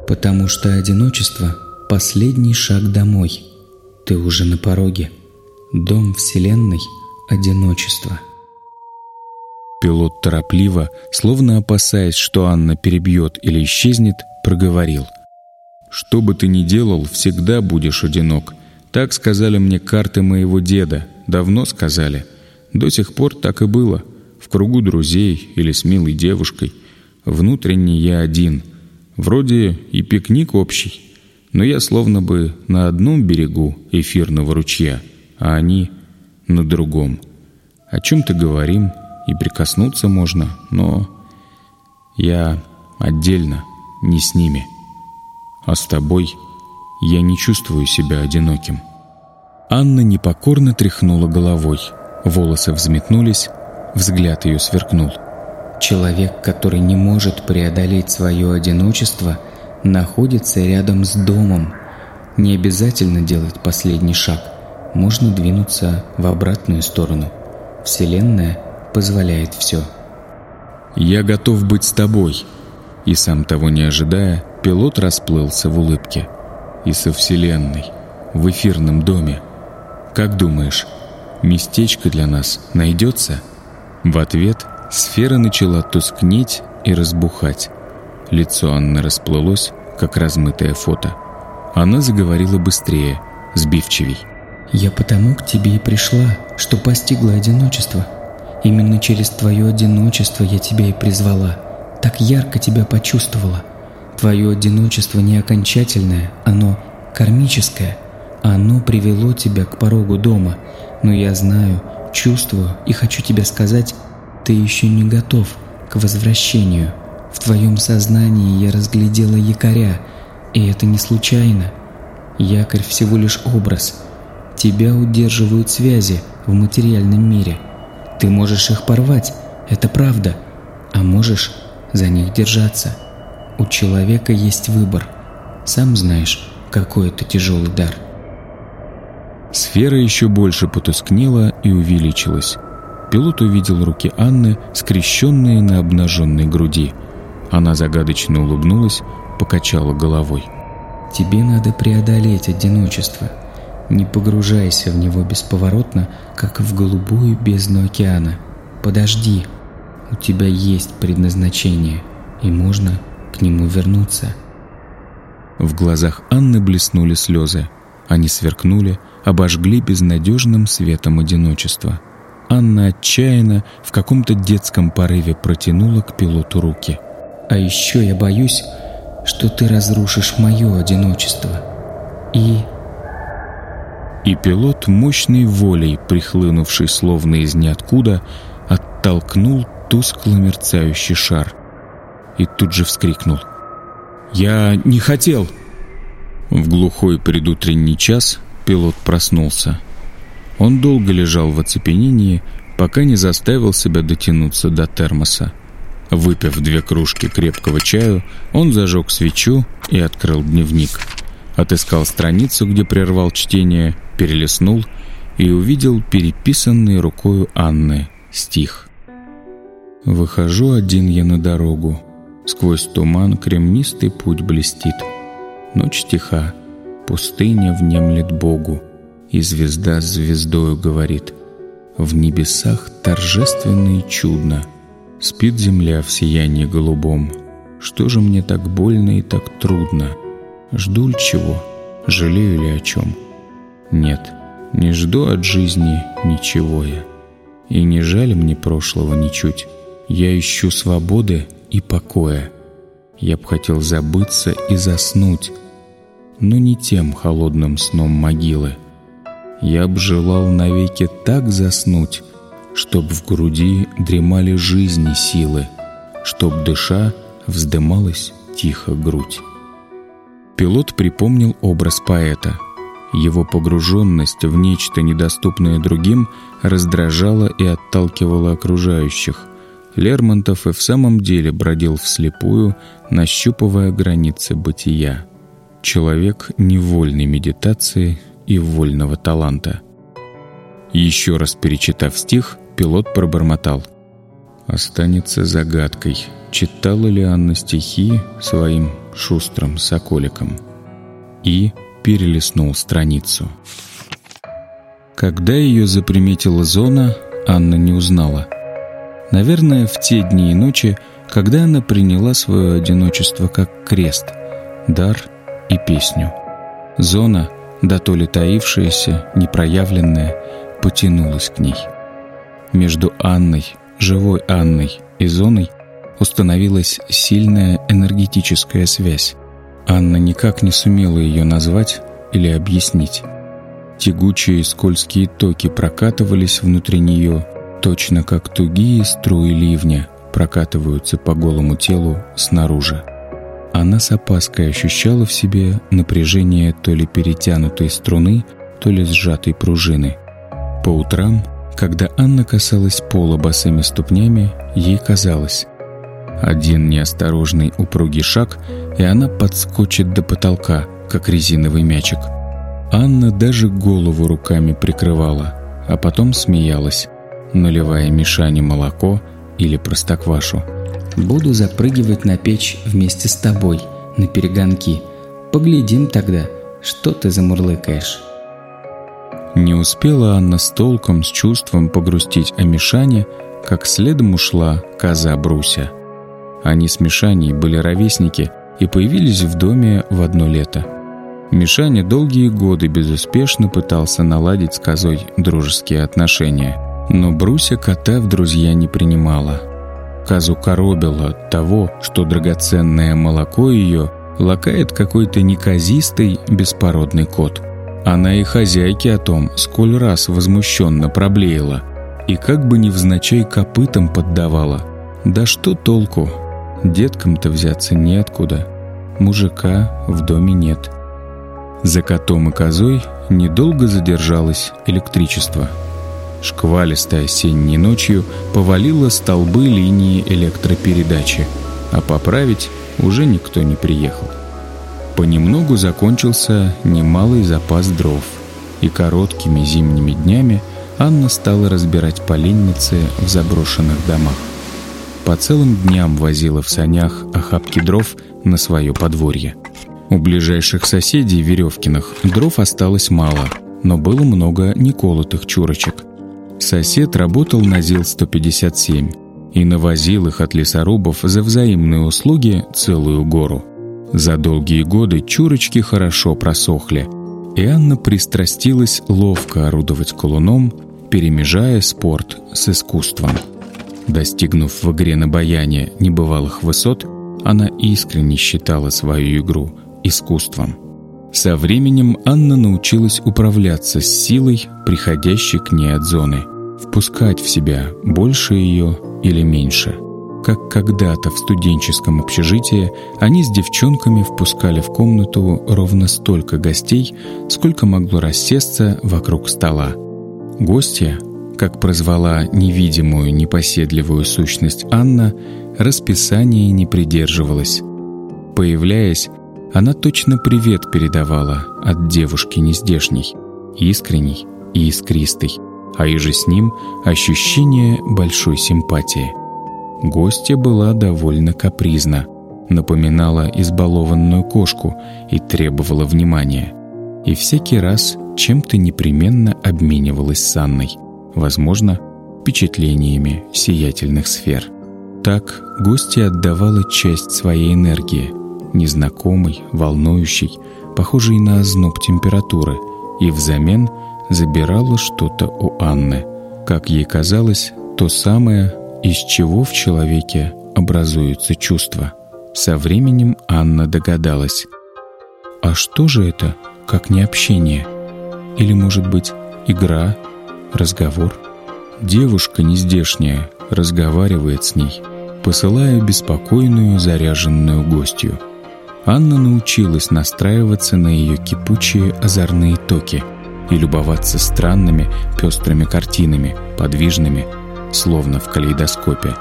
Потому что одиночество — последний шаг домой. Ты уже на пороге. Дом Вселенной — одиночество. Пилот торопливо, словно опасаясь, что Анна перебьет или исчезнет, проговорил. «Что бы ты ни делал, всегда будешь одинок. Так сказали мне карты моего деда. Давно сказали. До сих пор так и было. В кругу друзей или с милой девушкой. Внутренне я один — Вроде и пикник общий, но я словно бы на одном берегу эфирного ручья, а они на другом. О чем-то говорим и прикоснуться можно, но я отдельно, не с ними. А с тобой я не чувствую себя одиноким. Анна непокорно тряхнула головой. Волосы взметнулись, взгляд ее сверкнул. Человек, который не может преодолеть свое одиночество, находится рядом с домом. Не обязательно делать последний шаг. Можно двинуться в обратную сторону. Вселенная позволяет все. «Я готов быть с тобой». И сам того не ожидая, пилот расплылся в улыбке. «И со Вселенной, в эфирном доме. Как думаешь, местечко для нас найдется?» В ответ Сфера начала тускнеть и разбухать. Лицо Анны расплылось, как размытое фото. Она заговорила быстрее, сбивчивей. «Я потому к тебе и пришла, что постигла одиночество. Именно через твое одиночество я тебя и призвала. Так ярко тебя почувствовала. Твое одиночество не окончательное, оно кармическое. Оно привело тебя к порогу дома. Но я знаю, чувствую и хочу тебе сказать, ты еще не готов к возвращению. В твоем сознании я разглядела якоря, и это не случайно. Якорь всего лишь образ. Тебя удерживают связи в материальном мире. Ты можешь их порвать, это правда, а можешь за них держаться. У человека есть выбор. Сам знаешь, какой это тяжелый дар. Сфера еще больше потускнела и увеличилась. Пилот увидел руки Анны, скрещенные на обнаженной груди. Она загадочно улыбнулась, покачала головой. «Тебе надо преодолеть одиночество. Не погружайся в него бесповоротно, как в голубую бездну океана. Подожди. У тебя есть предназначение, и можно к нему вернуться». В глазах Анны блеснули слезы. Они сверкнули, обожгли безнадежным светом одиночества. Анна отчаянно в каком-то детском порыве протянула к пилоту руки. «А еще я боюсь, что ты разрушишь мое одиночество. И...» И пилот, мощной волей, прихлынувший словно из ниоткуда, оттолкнул тускло мерцающий шар. И тут же вскрикнул. «Я не хотел!» В глухой предутренний час пилот проснулся. Он долго лежал в оцепенении, пока не заставил себя дотянуться до термоса. Выпив две кружки крепкого чаю, он зажег свечу и открыл дневник. Отыскал страницу, где прервал чтение, перелистнул и увидел переписанный рукою Анны стих. «Выхожу один я на дорогу, сквозь туман кремнистый путь блестит. Ночь тиха, пустыня внемлет Богу, и звезда с звездою говорит. В небесах торжественно и чудно Спит земля в сиянии голубом. Что же мне так больно и так трудно? Жду ли чего? Жалею ли о чем? Нет, не жду от жизни ничего я. И не жаль мне прошлого ничуть. Я ищу свободы и покоя. Я б хотел забыться и заснуть, но не тем холодным сном могилы. Я б желал навеки так заснуть, Чтоб в груди дремали жизни силы, Чтоб дыша вздымалась тихо грудь. Пилот припомнил образ поэта. Его погруженность в нечто недоступное другим раздражала и отталкивала окружающих. Лермонтов и в самом деле бродил вслепую, нащупывая границы бытия. Человек невольной медитации и вольного таланта. Еще раз перечитав стих, пилот пробормотал. Останется загадкой, читала ли Анна стихи своим шустрым соколиком. И перелистнул страницу. Когда ее заприметила зона, Анна не узнала. Наверное, в те дни и ночи, когда она приняла свое одиночество как крест, дар и песню. Зона, да то ли таившаяся, непроявленная, потянулась к ней. Между Анной, живой Анной и Зоной установилась сильная энергетическая связь. Анна никак не сумела ее назвать или объяснить. Тягучие скользкие токи прокатывались внутри нее, точно как тугие струи ливня прокатываются по голому телу снаружи. Она с опаской ощущала в себе напряжение то ли перетянутой струны, то ли сжатой пружины. По утрам когда Анна касалась пола босыми ступнями, ей казалось, один неосторожный упругий шаг, и она подскочит до потолка, как резиновый мячик. Анна даже голову руками прикрывала, а потом смеялась, наливая Мишане молоко или простоквашу. «Буду запрыгивать на печь вместе с тобой, на перегонки. Поглядим тогда, что ты замурлыкаешь». Не успела Анна с толком, с чувством погрустить о Мишане, как следом ушла коза Бруся. Они с Мишаней были ровесники и появились в доме в одно лето. Мишаня долгие годы безуспешно пытался наладить с козой дружеские отношения, но Бруся кота в друзья не принимала. Козу коробило от того, что драгоценное молоко ее лакает какой-то неказистый беспородный кот – она и хозяйке о том, сколь раз возмущенно проблеяла, и как бы невзначай копытом поддавала. Да что толку? Деткам-то взяться неоткуда. Мужика в доме нет. За котом и козой недолго задержалось электричество. Шквалистой осенней ночью повалило столбы линии электропередачи, а поправить уже никто не приехал. Понемногу закончился немалый запас дров, и короткими зимними днями Анна стала разбирать поленницы в заброшенных домах. По целым дням возила в санях охапки дров на свое подворье. У ближайших соседей Веревкиных дров осталось мало, но было много неколотых чурочек. Сосед работал на ЗИЛ-157 и навозил их от лесорубов за взаимные услуги целую гору. За долгие годы чурочки хорошо просохли, и Анна пристрастилась ловко орудовать колуном, перемежая спорт с искусством. Достигнув в игре на баяне небывалых высот, она искренне считала свою игру искусством. Со временем Анна научилась управляться с силой, приходящей к ней от зоны, впускать в себя больше ее или меньше. Как когда-то в студенческом общежитии они с девчонками впускали в комнату ровно столько гостей, сколько могло рассесться вокруг стола. Гостья, как прозвала невидимую непоседливую сущность Анна, расписание не придерживалась. Появляясь, она точно привет передавала от девушки нездешней, искренней и искристой, а и же с ним ощущение большой симпатии. Гостья была довольно капризна, напоминала избалованную кошку и требовала внимания. И всякий раз чем-то непременно обменивалась с Анной, возможно, впечатлениями сиятельных сфер. Так гостья отдавала часть своей энергии – незнакомый, волнующий, похожий на озноб температуры, и взамен забирала что-то у Анны. Как ей казалось, то самое, из чего в человеке образуются чувства. Со временем Анна догадалась. А что же это, как не общение? Или, может быть, игра, разговор? Девушка нездешняя разговаривает с ней, посылая беспокойную заряженную гостью – Анна научилась настраиваться на ее кипучие озорные токи и любоваться странными пестрыми картинами, подвижными, словно в калейдоскопе.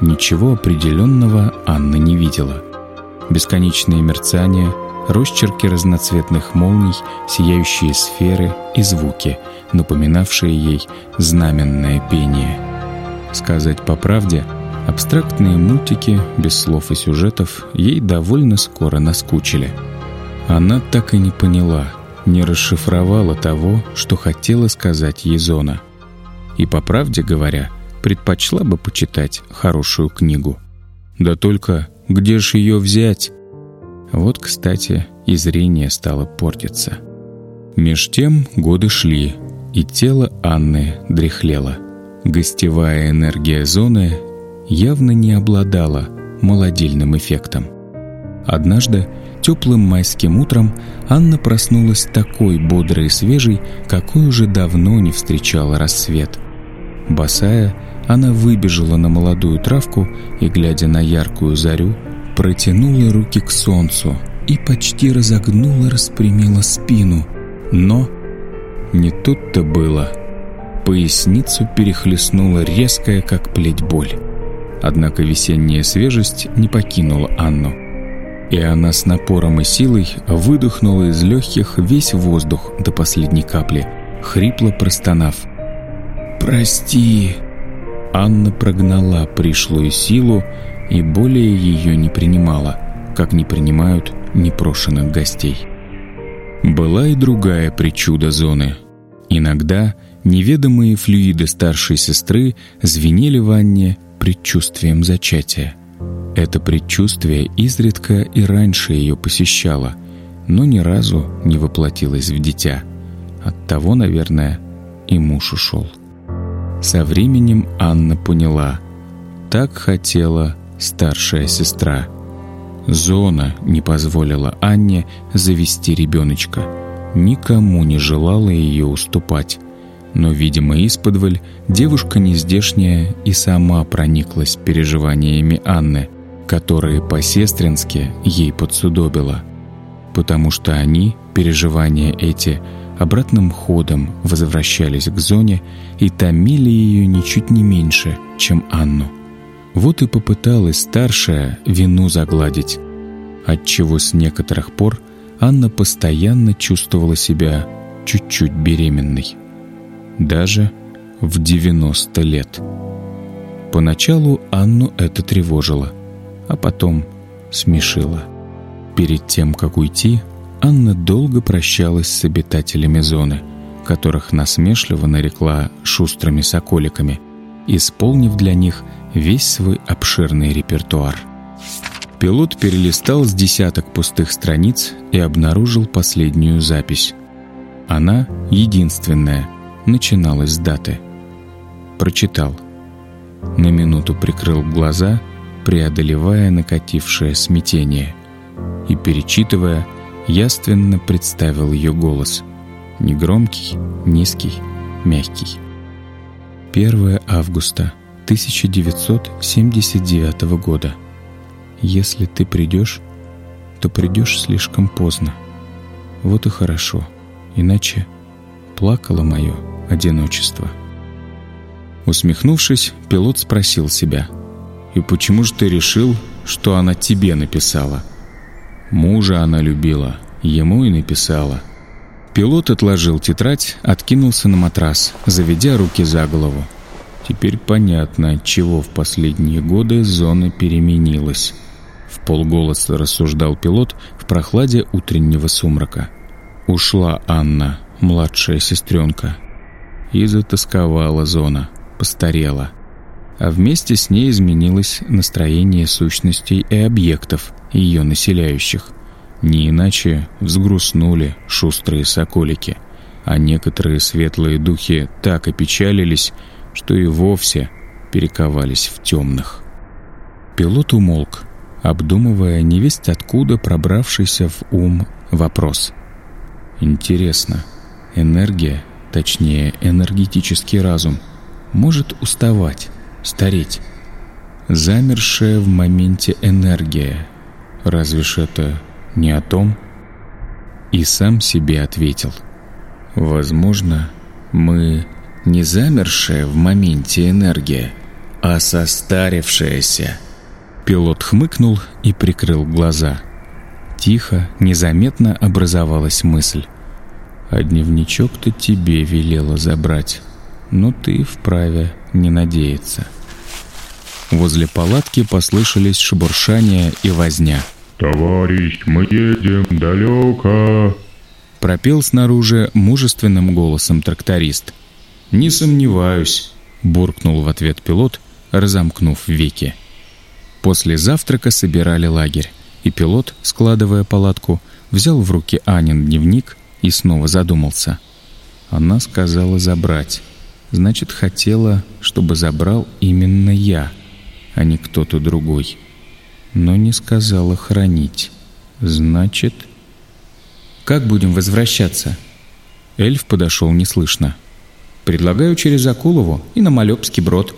Ничего определенного Анна не видела. Бесконечные мерцания, росчерки разноцветных молний, сияющие сферы и звуки, напоминавшие ей знаменное пение. Сказать по правде — Абстрактные мультики, без слов и сюжетов, ей довольно скоро наскучили. Она так и не поняла, не расшифровала того, что хотела сказать ей Зона. И, по правде говоря, предпочла бы почитать хорошую книгу. Да только где ж ее взять? Вот, кстати, и зрение стало портиться. Меж тем годы шли, и тело Анны дряхлело. Гостевая энергия зоны явно не обладала молодильным эффектом. Однажды, теплым майским утром, Анна проснулась такой бодрой и свежей, какой уже давно не встречала рассвет. Босая, она выбежала на молодую травку и, глядя на яркую зарю, протянула руки к солнцу и почти разогнула, распрямила спину. Но не тут-то было. Поясницу перехлестнула резкая, как плеть боль. Однако весенняя свежесть не покинула Анну. И она с напором и силой выдохнула из легких весь воздух до последней капли, хрипло простонав. «Прости!» Анна прогнала пришлую силу и более ее не принимала, как не принимают непрошенных гостей. Была и другая причуда зоны. Иногда неведомые флюиды старшей сестры звенели в Анне предчувствием зачатия. Это предчувствие изредка и раньше ее посещало, но ни разу не воплотилось в дитя. Оттого, наверное, и муж ушел. Со временем Анна поняла. Так хотела старшая сестра. Зона не позволила Анне завести ребеночка. Никому не желала ее уступать. Но, видимо, исподволь, девушка нездешняя и сама прониклась переживаниями Анны, которые по-сестрински ей подсудобила. потому что они, переживания эти, обратным ходом возвращались к зоне и томили ее ничуть не меньше, чем Анну. Вот и попыталась старшая вину загладить, отчего с некоторых пор Анна постоянно чувствовала себя чуть-чуть беременной. Даже в 90 лет. Поначалу Анну это тревожило, а потом смешило. Перед тем, как уйти, Анна долго прощалась с обитателями зоны, которых насмешливо нарекла шустрыми соколиками, исполнив для них весь свой обширный репертуар. Пилот перелистал с десяток пустых страниц и обнаружил последнюю запись. Она, единственная, начиналась с даты. Прочитал. На минуту прикрыл глаза, преодолевая накатившее смятение. И, перечитывая, яственно представил ее голос. Негромкий, низкий, мягкий. 1 августа 1979 года. Если ты придешь, то придешь слишком поздно. Вот и хорошо, иначе плакало мое одиночество. Усмехнувшись, пилот спросил себя, «И почему же ты решил, что она тебе написала?» Мужа она любила, ему и написала. Пилот отложил тетрадь, откинулся на матрас, заведя руки за голову. Теперь понятно, чего в последние годы зона переменилась. В полголоса рассуждал пилот в прохладе утреннего сумрака. Ушла Анна, младшая сестренка. И затасковала зона, постарела. А вместе с ней изменилось настроение сущностей и объектов, ее населяющих. Не иначе взгрустнули шустрые соколики, а некоторые светлые духи так опечалились, что и вовсе перековались в темных. Пилот умолк, обдумывая невесть откуда пробравшийся в ум вопрос. Интересно, энергия, точнее энергетический разум, может уставать, стареть? Замершая в моменте энергия — Разве ж это не о том? И сам себе ответил. Возможно, мы не замершая в моменте энергия, а состарившаяся. Пилот хмыкнул и прикрыл глаза. Тихо, незаметно образовалась мысль. А дневничок-то тебе велела забрать, но ты вправе не надеяться. Возле палатки послышались шебуршания и возня. «Товарищ, мы едем далеко!» Пропел снаружи мужественным голосом тракторист. «Не сомневаюсь», — буркнул в ответ пилот, разомкнув веки. После завтрака собирали лагерь, и пилот, складывая палатку, взял в руки Анин дневник и снова задумался. Она сказала забрать. Значит, хотела, чтобы забрал именно я — а не кто-то другой. Но не сказала хранить. Значит... «Как будем возвращаться?» Эльф подошел неслышно. «Предлагаю через Акулову и на Малепский брод».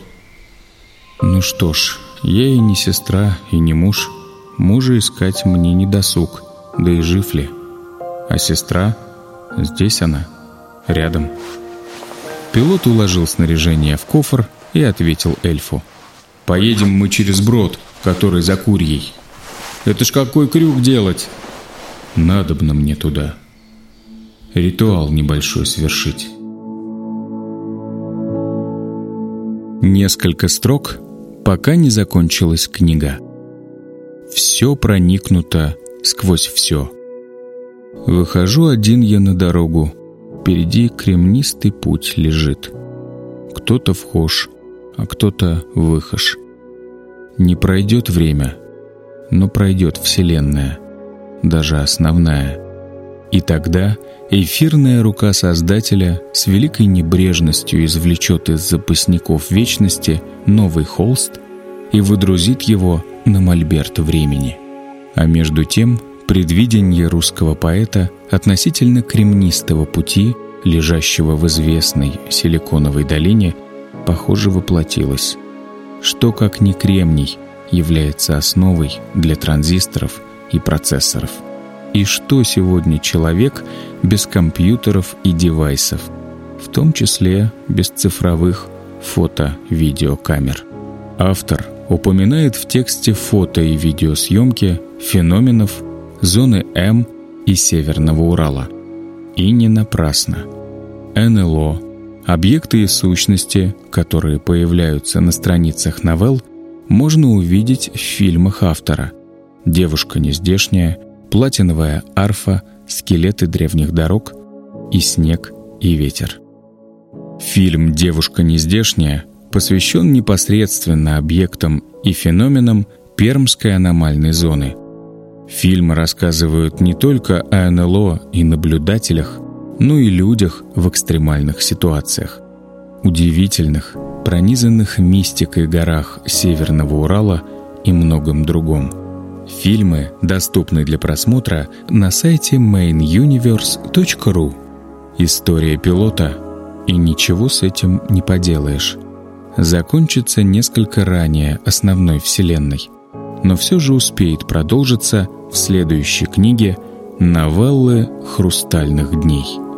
«Ну что ж, я и не сестра, и не муж. Мужа искать мне не досуг, да и жив ли. А сестра? Здесь она, рядом». Пилот уложил снаряжение в кофр и ответил эльфу. Поедем мы через брод, который за Курьей. Это ж какой крюк делать? Надобно мне туда. Ритуал небольшой свершить. Несколько строк, пока не закончилась книга. Все проникнуто сквозь все. Выхожу один я на дорогу. Впереди кремнистый путь лежит. Кто-то вхож, а кто-то выхож. Не пройдет время, но пройдет Вселенная, даже основная. И тогда эфирная рука Создателя с великой небрежностью извлечет из запасников вечности новый холст и выдрузит его на мольберт времени. А между тем, предвидение русского поэта относительно кремнистого пути, лежащего в известной Силиконовой долине – похоже, воплотилось. Что, как не кремний, является основой для транзисторов и процессоров. и что сегодня человек без компьютеров и девайсов, в том числе без цифровых фото-видеокамер. Автор упоминает в тексте фото и видеосъемки феноменов зоны М и Северного Урала. И не напрасно. НЛО, объекты и сущности, которые появляются на страницах новелл, можно увидеть в фильмах автора. «Девушка нездешняя», «Платиновая арфа», «Скелеты древних дорог» и «Снег и ветер». Фильм «Девушка нездешняя» посвящен непосредственно объектам и феноменам Пермской аномальной зоны. Фильмы рассказывают не только о НЛО и наблюдателях, но и людях в экстремальных ситуациях. Удивительных, пронизанных мистикой горах Северного Урала и многом другом. Фильмы доступны для просмотра на сайте mainuniverse.ru. История пилота, и ничего с этим не поделаешь. Закончится несколько ранее основной вселенной, но все же успеет продолжиться в следующей книге «Новеллы хрустальных дней».